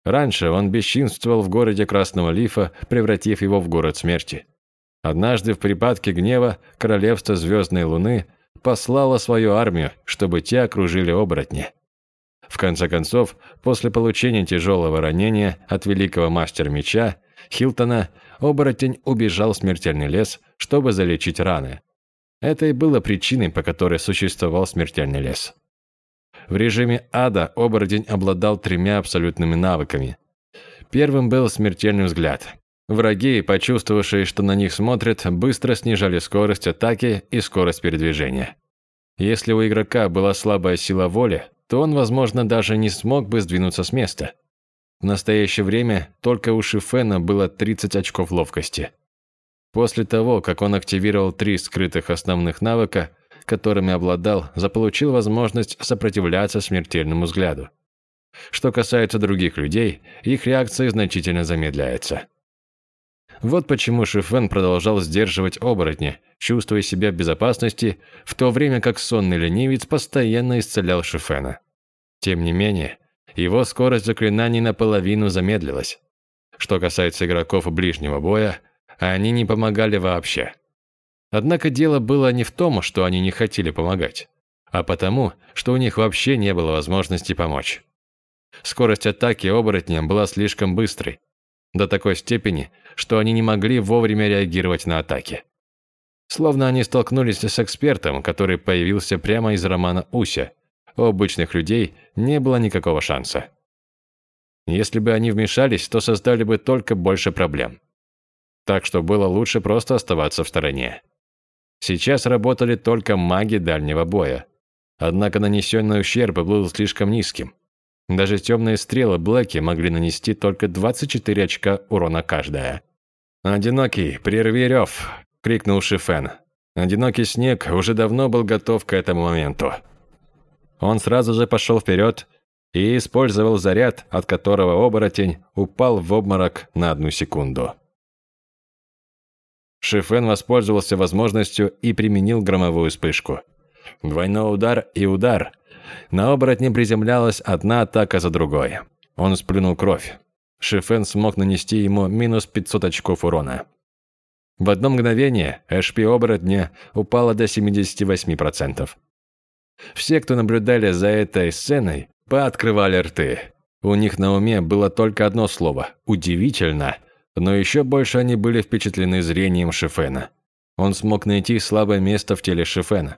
Раньше он бесчинствовал в городе Красного Лифа, превратив его в город смерти. Однажды в припадке гнева королевство Звездной Луны послало свою армию, чтобы те окружили оборотня. В конце концов, после получения тяжелого ранения от великого мастера меча, Хилтона, оборотень убежал в смертельный лес, чтобы залечить раны. Это и было причиной, по которой существовал смертельный лес. В режиме ада оборотень обладал тремя абсолютными навыками. Первым был смертельный взгляд. Враги, почувствовавшие, что на них смотрят, быстро снижали скорость атаки и скорость передвижения. Если у игрока была слабая сила воли, то он, возможно, даже не смог бы сдвинуться с места. В настоящее время только у Шифена было 30 очков ловкости. После того, как он активировал три скрытых основных навыка, которыми обладал, заполучил возможность сопротивляться смертельному взгляду. Что касается других людей, их реакция значительно замедляется. Вот почему Шифен продолжал сдерживать оборотня, чувствуя себя в безопасности, в то время как сонный ленивец постоянно исцелял Шифена. Тем не менее, его скорость заклинаний наполовину замедлилась. Что касается игроков ближнего боя, они не помогали вообще. Однако дело было не в том, что они не хотели помогать, а потому, что у них вообще не было возможности помочь. Скорость атаки оборотням была слишком быстрой, до такой степени, что они не могли вовремя реагировать на атаки. Словно они столкнулись с экспертом, который появился прямо из романа Уся. У обычных людей не было никакого шанса. Если бы они вмешались, то создали бы только больше проблем. Так что было лучше просто оставаться в стороне. Сейчас работали только маги дальнего боя. Однако нанесенный ущерб был слишком низким. Даже темные стрелы Блэки могли нанести только 24 очка урона каждая. «Одинокий, прерви рев!» – крикнул Шифен. Одинокий снег уже давно был готов к этому моменту. Он сразу же пошел вперед и использовал заряд, от которого оборотень упал в обморок на одну секунду. Шифен воспользовался возможностью и применил громовую вспышку. Двойной удар и удар. На оборотне приземлялась одна атака за другой. Он сплюнул кровь. Шифен смог нанести ему минус 500 очков урона. В одно мгновение HP оборотня упало до 78%. Все, кто наблюдали за этой сценой, пооткрывали рты. У них на уме было только одно слово – удивительно – но еще больше они были впечатлены зрением Шифена. Он смог найти слабое место в теле Шифена.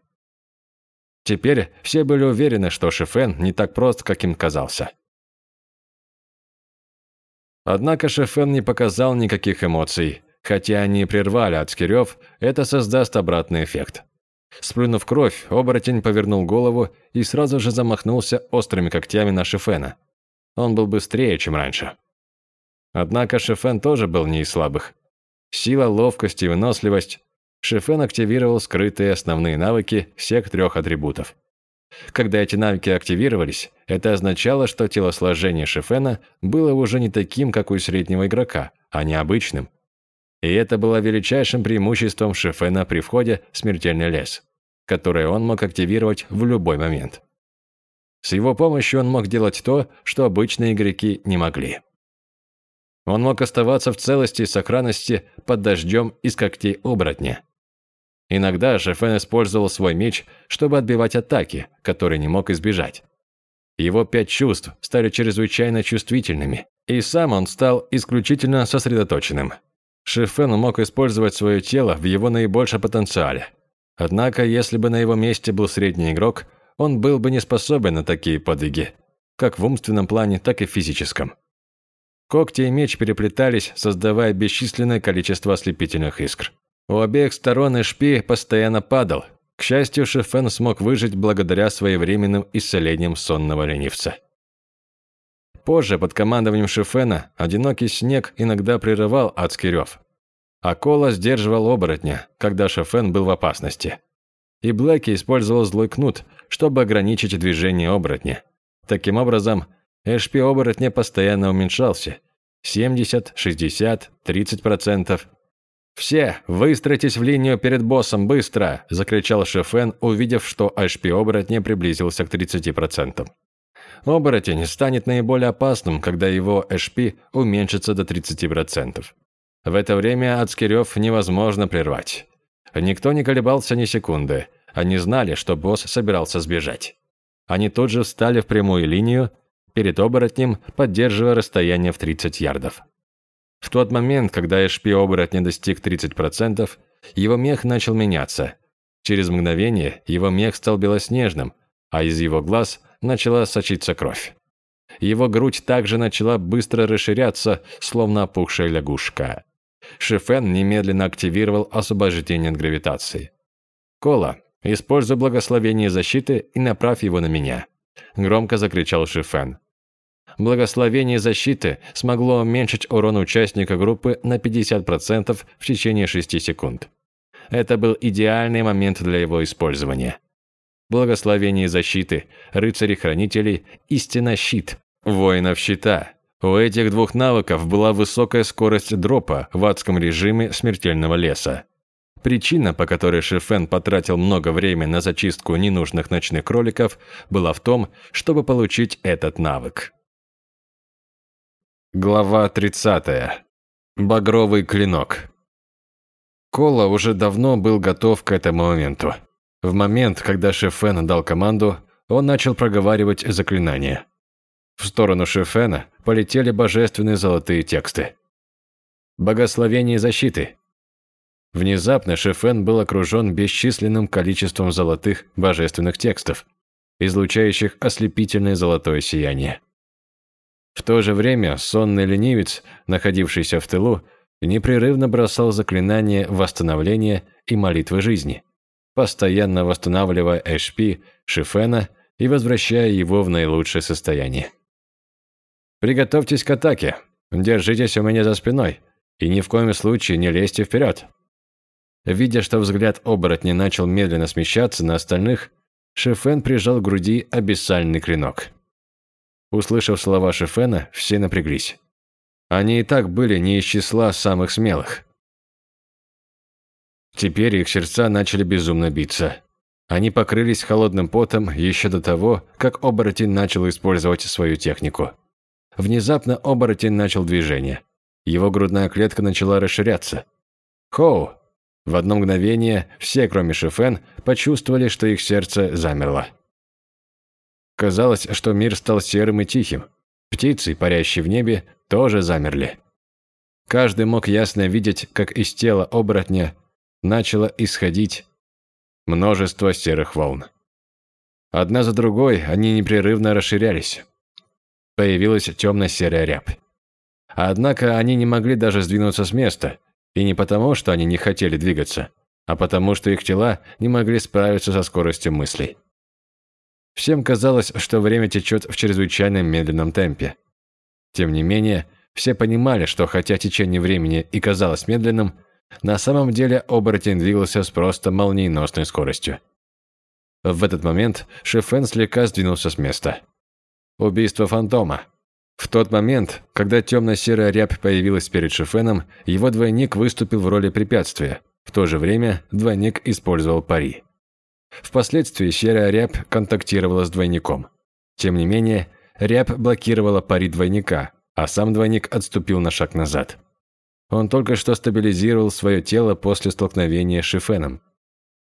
Теперь все были уверены, что Шифен не так прост, как им казался. Однако Шифен не показал никаких эмоций. Хотя они прервали адский рев, это создаст обратный эффект. Сплюнув кровь, оборотень повернул голову и сразу же замахнулся острыми когтями на Шифена. Он был быстрее, чем раньше. Однако Шефен тоже был не из слабых. Сила, ловкость и выносливость. Шефен активировал скрытые основные навыки всех трех атрибутов. Когда эти навыки активировались, это означало, что телосложение Шефена было уже не таким, как у среднего игрока, а необычным. И это было величайшим преимуществом Шефена при входе в смертельный лес, который он мог активировать в любой момент. С его помощью он мог делать то, что обычные игроки не могли. Он мог оставаться в целости и сохранности под дождем из когтей оборотня. Иногда Шефен использовал свой меч, чтобы отбивать атаки, которые не мог избежать. Его пять чувств стали чрезвычайно чувствительными, и сам он стал исключительно сосредоточенным. Шефен мог использовать свое тело в его наибольшем потенциале. Однако, если бы на его месте был средний игрок, он был бы не способен на такие подвиги, как в умственном плане, так и в физическом. Когти и меч переплетались, создавая бесчисленное количество ослепительных искр. У обеих сторон Эшпи постоянно падал. К счастью, Шефен смог выжить благодаря своевременным исцелениям сонного ленивца. Позже, под командованием Шефена, одинокий снег иногда прерывал адский рев. Кола сдерживал оборотня, когда Шефен был в опасности. И Блэки использовал злой кнут, чтобы ограничить движение оборотня. Таким образом, HP оборотня постоянно уменьшался. 70, 60, 30%. «Все, выстроитесь в линию перед боссом, быстро!» – закричал Шефен, увидев, что HP оборотня приблизился к 30%. Оборотень станет наиболее опасным, когда его HP уменьшится до 30%. В это время адский рев невозможно прервать. Никто не колебался ни секунды. Они знали, что босс собирался сбежать. Они тут же встали в прямую линию перед оборотнем, поддерживая расстояние в 30 ярдов. В тот момент, когда HP оборотня достиг 30%, его мех начал меняться. Через мгновение его мех стал белоснежным, а из его глаз начала сочиться кровь. Его грудь также начала быстро расширяться, словно опухшая лягушка. Шифен немедленно активировал освобождение от гравитации. «Кола, используй благословение защиты и направь его на меня», – громко закричал Шифен. Благословение защиты смогло уменьшить урон участника группы на 50% в течение 6 секунд. Это был идеальный момент для его использования благословение защиты, рыцари-хранителей, истинно щит, воинов щита. У этих двух навыков была высокая скорость дропа в адском режиме смертельного леса. Причина, по которой Шифен потратил много времени на зачистку ненужных ночных кроликов, была в том, чтобы получить этот навык. Глава 30. Багровый клинок. Кола уже давно был готов к этому моменту. В момент, когда Шефен дал команду, он начал проговаривать заклинания. В сторону Шефена полетели божественные золотые тексты. Богословение защиты. Внезапно Шефен был окружен бесчисленным количеством золотых божественных текстов, излучающих ослепительное золотое сияние. В то же время сонный ленивец, находившийся в тылу, непрерывно бросал заклинания восстановления и молитвы жизни постоянно восстанавливая HP Шифена и возвращая его в наилучшее состояние. «Приготовьтесь к атаке. Держитесь у меня за спиной. И ни в коем случае не лезьте вперед». Видя, что взгляд оборотня начал медленно смещаться на остальных, Шифен прижал к груди абиссальный клинок. Услышав слова Шифена, все напряглись. Они и так были не из числа самых смелых. Теперь их сердца начали безумно биться. Они покрылись холодным потом еще до того, как оборотень начал использовать свою технику. Внезапно оборотень начал движение. Его грудная клетка начала расширяться. Хоу! В одно мгновение все, кроме Шифен, почувствовали, что их сердце замерло. Казалось, что мир стал серым и тихим. Птицы, парящие в небе, тоже замерли. Каждый мог ясно видеть, как из тела оборотня начало исходить множество серых волн. Одна за другой они непрерывно расширялись. Появилась темно-серая рябь. Однако они не могли даже сдвинуться с места, и не потому, что они не хотели двигаться, а потому, что их тела не могли справиться со скоростью мыслей. Всем казалось, что время течет в чрезвычайно медленном темпе. Тем не менее, все понимали, что хотя течение времени и казалось медленным, на самом деле оборотень двигался с просто молниеносной скоростью. В этот момент Шефен слегка сдвинулся с места. Убийство фантома. В тот момент, когда темно-серая рябь появилась перед Шефеном, его двойник выступил в роли препятствия. В то же время двойник использовал пари. Впоследствии серая рябь контактировала с двойником. Тем не менее, рябь блокировала пари двойника, а сам двойник отступил на шаг назад. Он только что стабилизировал свое тело после столкновения с Шифеном.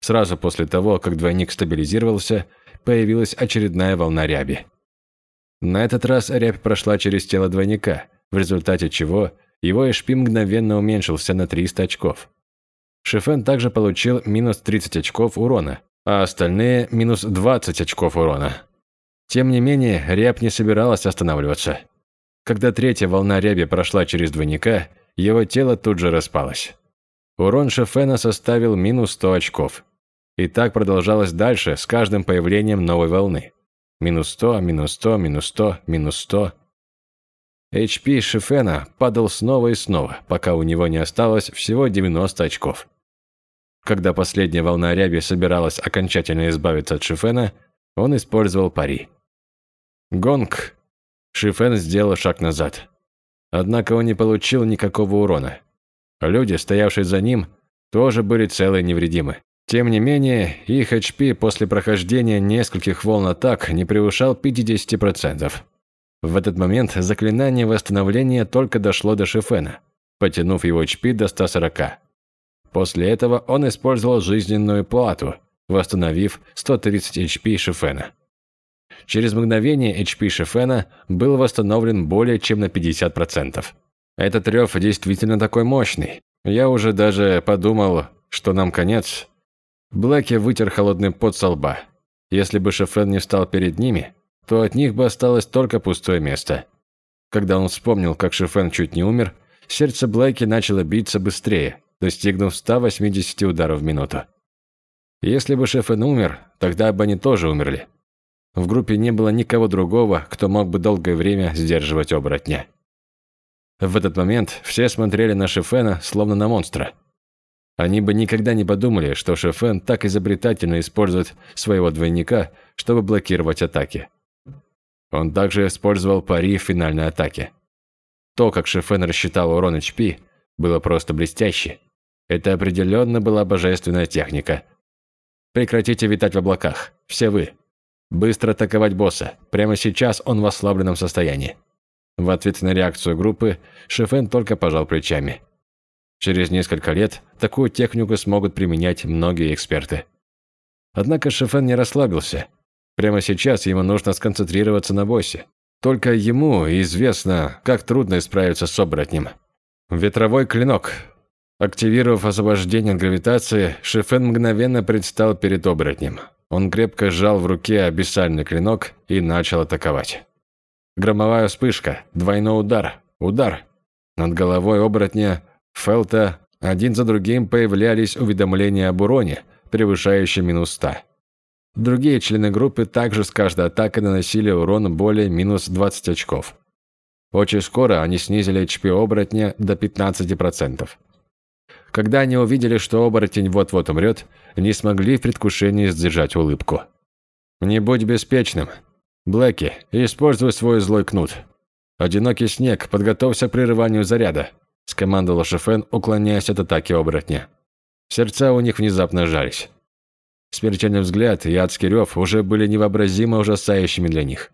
Сразу после того, как двойник стабилизировался, появилась очередная волна ряби. На этот раз рябь прошла через тело двойника, в результате чего его HP мгновенно уменьшился на 300 очков. Шифен также получил минус 30 очков урона, а остальные – минус 20 очков урона. Тем не менее, рябь не собиралась останавливаться. Когда третья волна ряби прошла через двойника, его тело тут же распалось. Урон Шефена составил минус 100 очков. И так продолжалось дальше с каждым появлением новой волны. Минус 100, минус 100, минус 100, минус 100. HP Шифена падал снова и снова, пока у него не осталось всего 90 очков. Когда последняя волна ряби собиралась окончательно избавиться от Шифена, он использовал пари. Гонг. Шифен сделал шаг назад. Однако он не получил никакого урона. Люди, стоявшие за ним, тоже были целы и невредимы. Тем не менее, их HP после прохождения нескольких волн атак не превышал 50%. В этот момент заклинание восстановления только дошло до Шифена, потянув его HP до 140. После этого он использовал жизненную плату, восстановив 130 HP Шифена. Через мгновение HP Шифена был восстановлен более чем на 50%. Этот рев действительно такой мощный. Я уже даже подумал, что нам конец, Блэки вытер холодный пот со лба. Если бы Шефен не встал перед ними, то от них бы осталось только пустое место. Когда он вспомнил, как Шефен чуть не умер, сердце Блэки начало биться быстрее, достигнув 180 ударов в минуту. Если бы Шефен умер, тогда бы они тоже умерли. В группе не было никого другого, кто мог бы долгое время сдерживать оборотня. В этот момент все смотрели на Шефена, словно на монстра – они бы никогда не подумали, что Шефен так изобретательно использует своего двойника, чтобы блокировать атаки. Он также использовал пари в финальной атаке. То, как Шефен рассчитал урон HP, было просто блестяще. Это определенно была божественная техника. Прекратите витать в облаках. Все вы. Быстро атаковать босса. Прямо сейчас он в ослабленном состоянии. В ответ на реакцию группы, Шефен только пожал плечами. Через несколько лет такую технику смогут применять многие эксперты. Однако Шефен не расслабился. Прямо сейчас ему нужно сконцентрироваться на боссе. Только ему известно, как трудно справиться с оборотнем. Ветровой клинок. Активировав освобождение от гравитации, Шефен мгновенно предстал перед оборотнем. Он крепко сжал в руке абиссальный клинок и начал атаковать. Громовая вспышка, двойной удар, удар. Над головой оборотня Фелта один за другим появлялись уведомления об уроне, превышающем минус 100. Другие члены группы также с каждой атакой наносили урон более минус 20 очков. Очень скоро они снизили HP оборотня до 15%. Когда они увидели, что оборотень вот-вот умрет, не смогли в предвкушении сдержать улыбку. «Не будь беспечным. Блэки, используй свой злой кнут. Одинокий снег, подготовься к прерыванию заряда», – скомандовал Шефен, уклоняясь от атаки оборотня. Сердца у них внезапно сжались. Смертельный взгляд и адский рев уже были невообразимо ужасающими для них.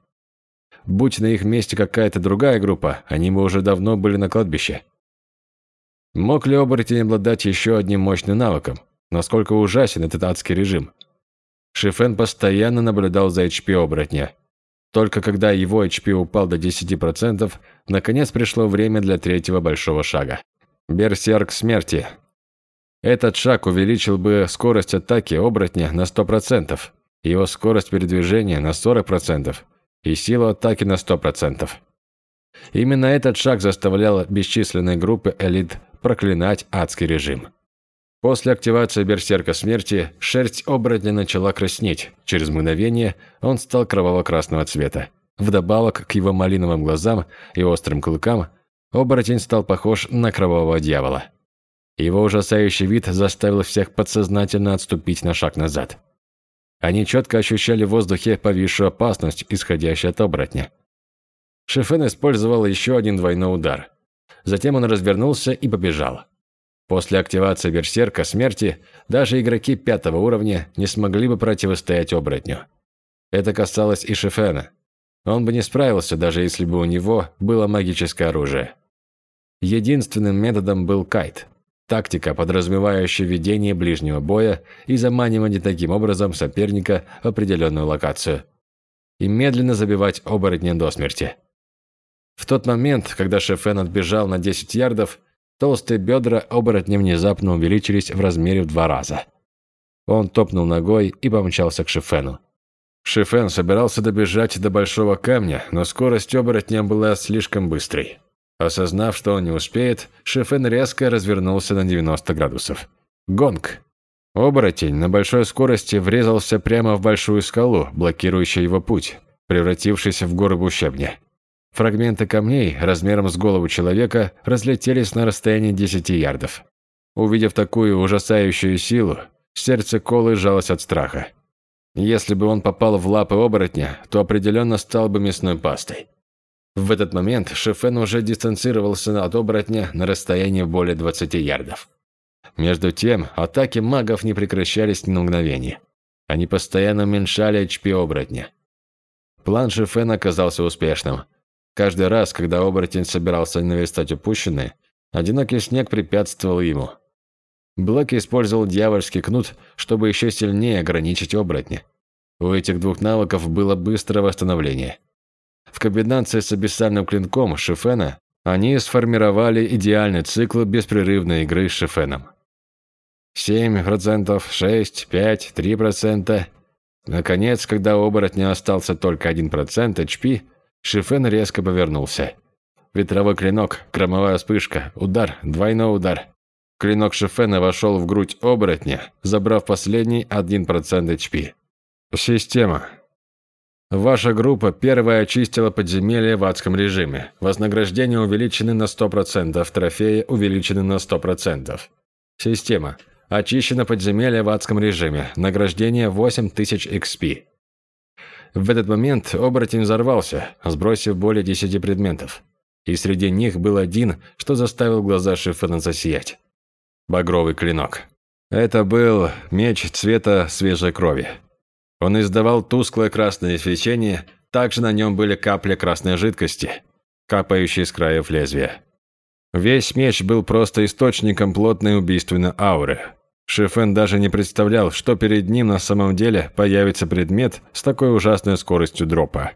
Будь на их месте какая-то другая группа, они бы уже давно были на кладбище. Мог ли оборотень обладать еще одним мощным навыком? Насколько ужасен этот адский режим? Шифен постоянно наблюдал за HP оборотня. Только когда его HP упал до 10%, наконец пришло время для третьего большого шага. Берсерк смерти. Этот шаг увеличил бы скорость атаки оборотня на 100%, его скорость передвижения на 40% и силу атаки на 100%. Именно этот шаг заставлял бесчисленные группы элит проклинать адский режим. После активации Берсерка Смерти шерсть оборотня начала краснеть. Через мгновение он стал кроваво-красного цвета. Вдобавок к его малиновым глазам и острым клыкам, оборотень стал похож на кровавого дьявола. Его ужасающий вид заставил всех подсознательно отступить на шаг назад. Они четко ощущали в воздухе повисшую опасность, исходящую от оборотня. Шефен использовал еще один двойной удар. Затем он развернулся и побежал. После активации Берсерка смерти даже игроки пятого уровня не смогли бы противостоять оборотню. Это касалось и Шефена. Он бы не справился, даже если бы у него было магическое оружие. Единственным методом был кайт. Тактика, подразумевающая ведение ближнего боя и заманивание таким образом соперника в определенную локацию. И медленно забивать оборотня до смерти. В тот момент, когда Шефен отбежал на 10 ярдов, толстые бедра оборотня внезапно увеличились в размере в два раза. Он топнул ногой и помчался к Шефену. Шифен собирался добежать до большого камня, но скорость оборотня была слишком быстрой. Осознав, что он не успеет, Шифен резко развернулся на 90 градусов. Гонг. Оборотень на большой скорости врезался прямо в большую скалу, блокирующую его путь, превратившись в гору щебня. Фрагменты камней размером с голову человека разлетелись на расстоянии 10 ярдов. Увидев такую ужасающую силу, сердце Колы сжалось от страха. Если бы он попал в лапы оборотня, то определенно стал бы мясной пастой. В этот момент Шефен уже дистанцировался от оборотня на расстоянии более 20 ярдов. Между тем, атаки магов не прекращались ни на мгновение. Они постоянно уменьшали HP оборотня. План Шефена оказался успешным. Каждый раз, когда оборотень собирался наверстать упущенное, одинокий снег препятствовал ему. Блэк использовал дьявольский кнут, чтобы еще сильнее ограничить оборотня. У этих двух навыков было быстрое восстановление. В комбинации с абиссальным клинком Шифена они сформировали идеальный цикл беспрерывной игры с Шифеном. 7%, 6%, 5%, 3%. Наконец, когда у оборотня остался только 1% HP, Шифен резко повернулся. Ветровой клинок, громовая вспышка, удар, двойной удар. Клинок Шефена вошел в грудь оборотня, забрав последний 1% HP. Система. Ваша группа первая очистила подземелье в адском режиме. Вознаграждение увеличены на 100%, трофеи увеличены на 100%. Система. Очищено подземелье в адском режиме. Награждение 8000 XP. В этот момент оборотень взорвался, сбросив более 10 предметов. И среди них был один, что заставил глаза Шифена засиять багровый клинок. Это был меч цвета свежей крови. Он издавал тусклое красное свечение, также на нем были капли красной жидкости, капающие с краев лезвия. Весь меч был просто источником плотной убийственной ауры. Шифен даже не представлял, что перед ним на самом деле появится предмет с такой ужасной скоростью дропа.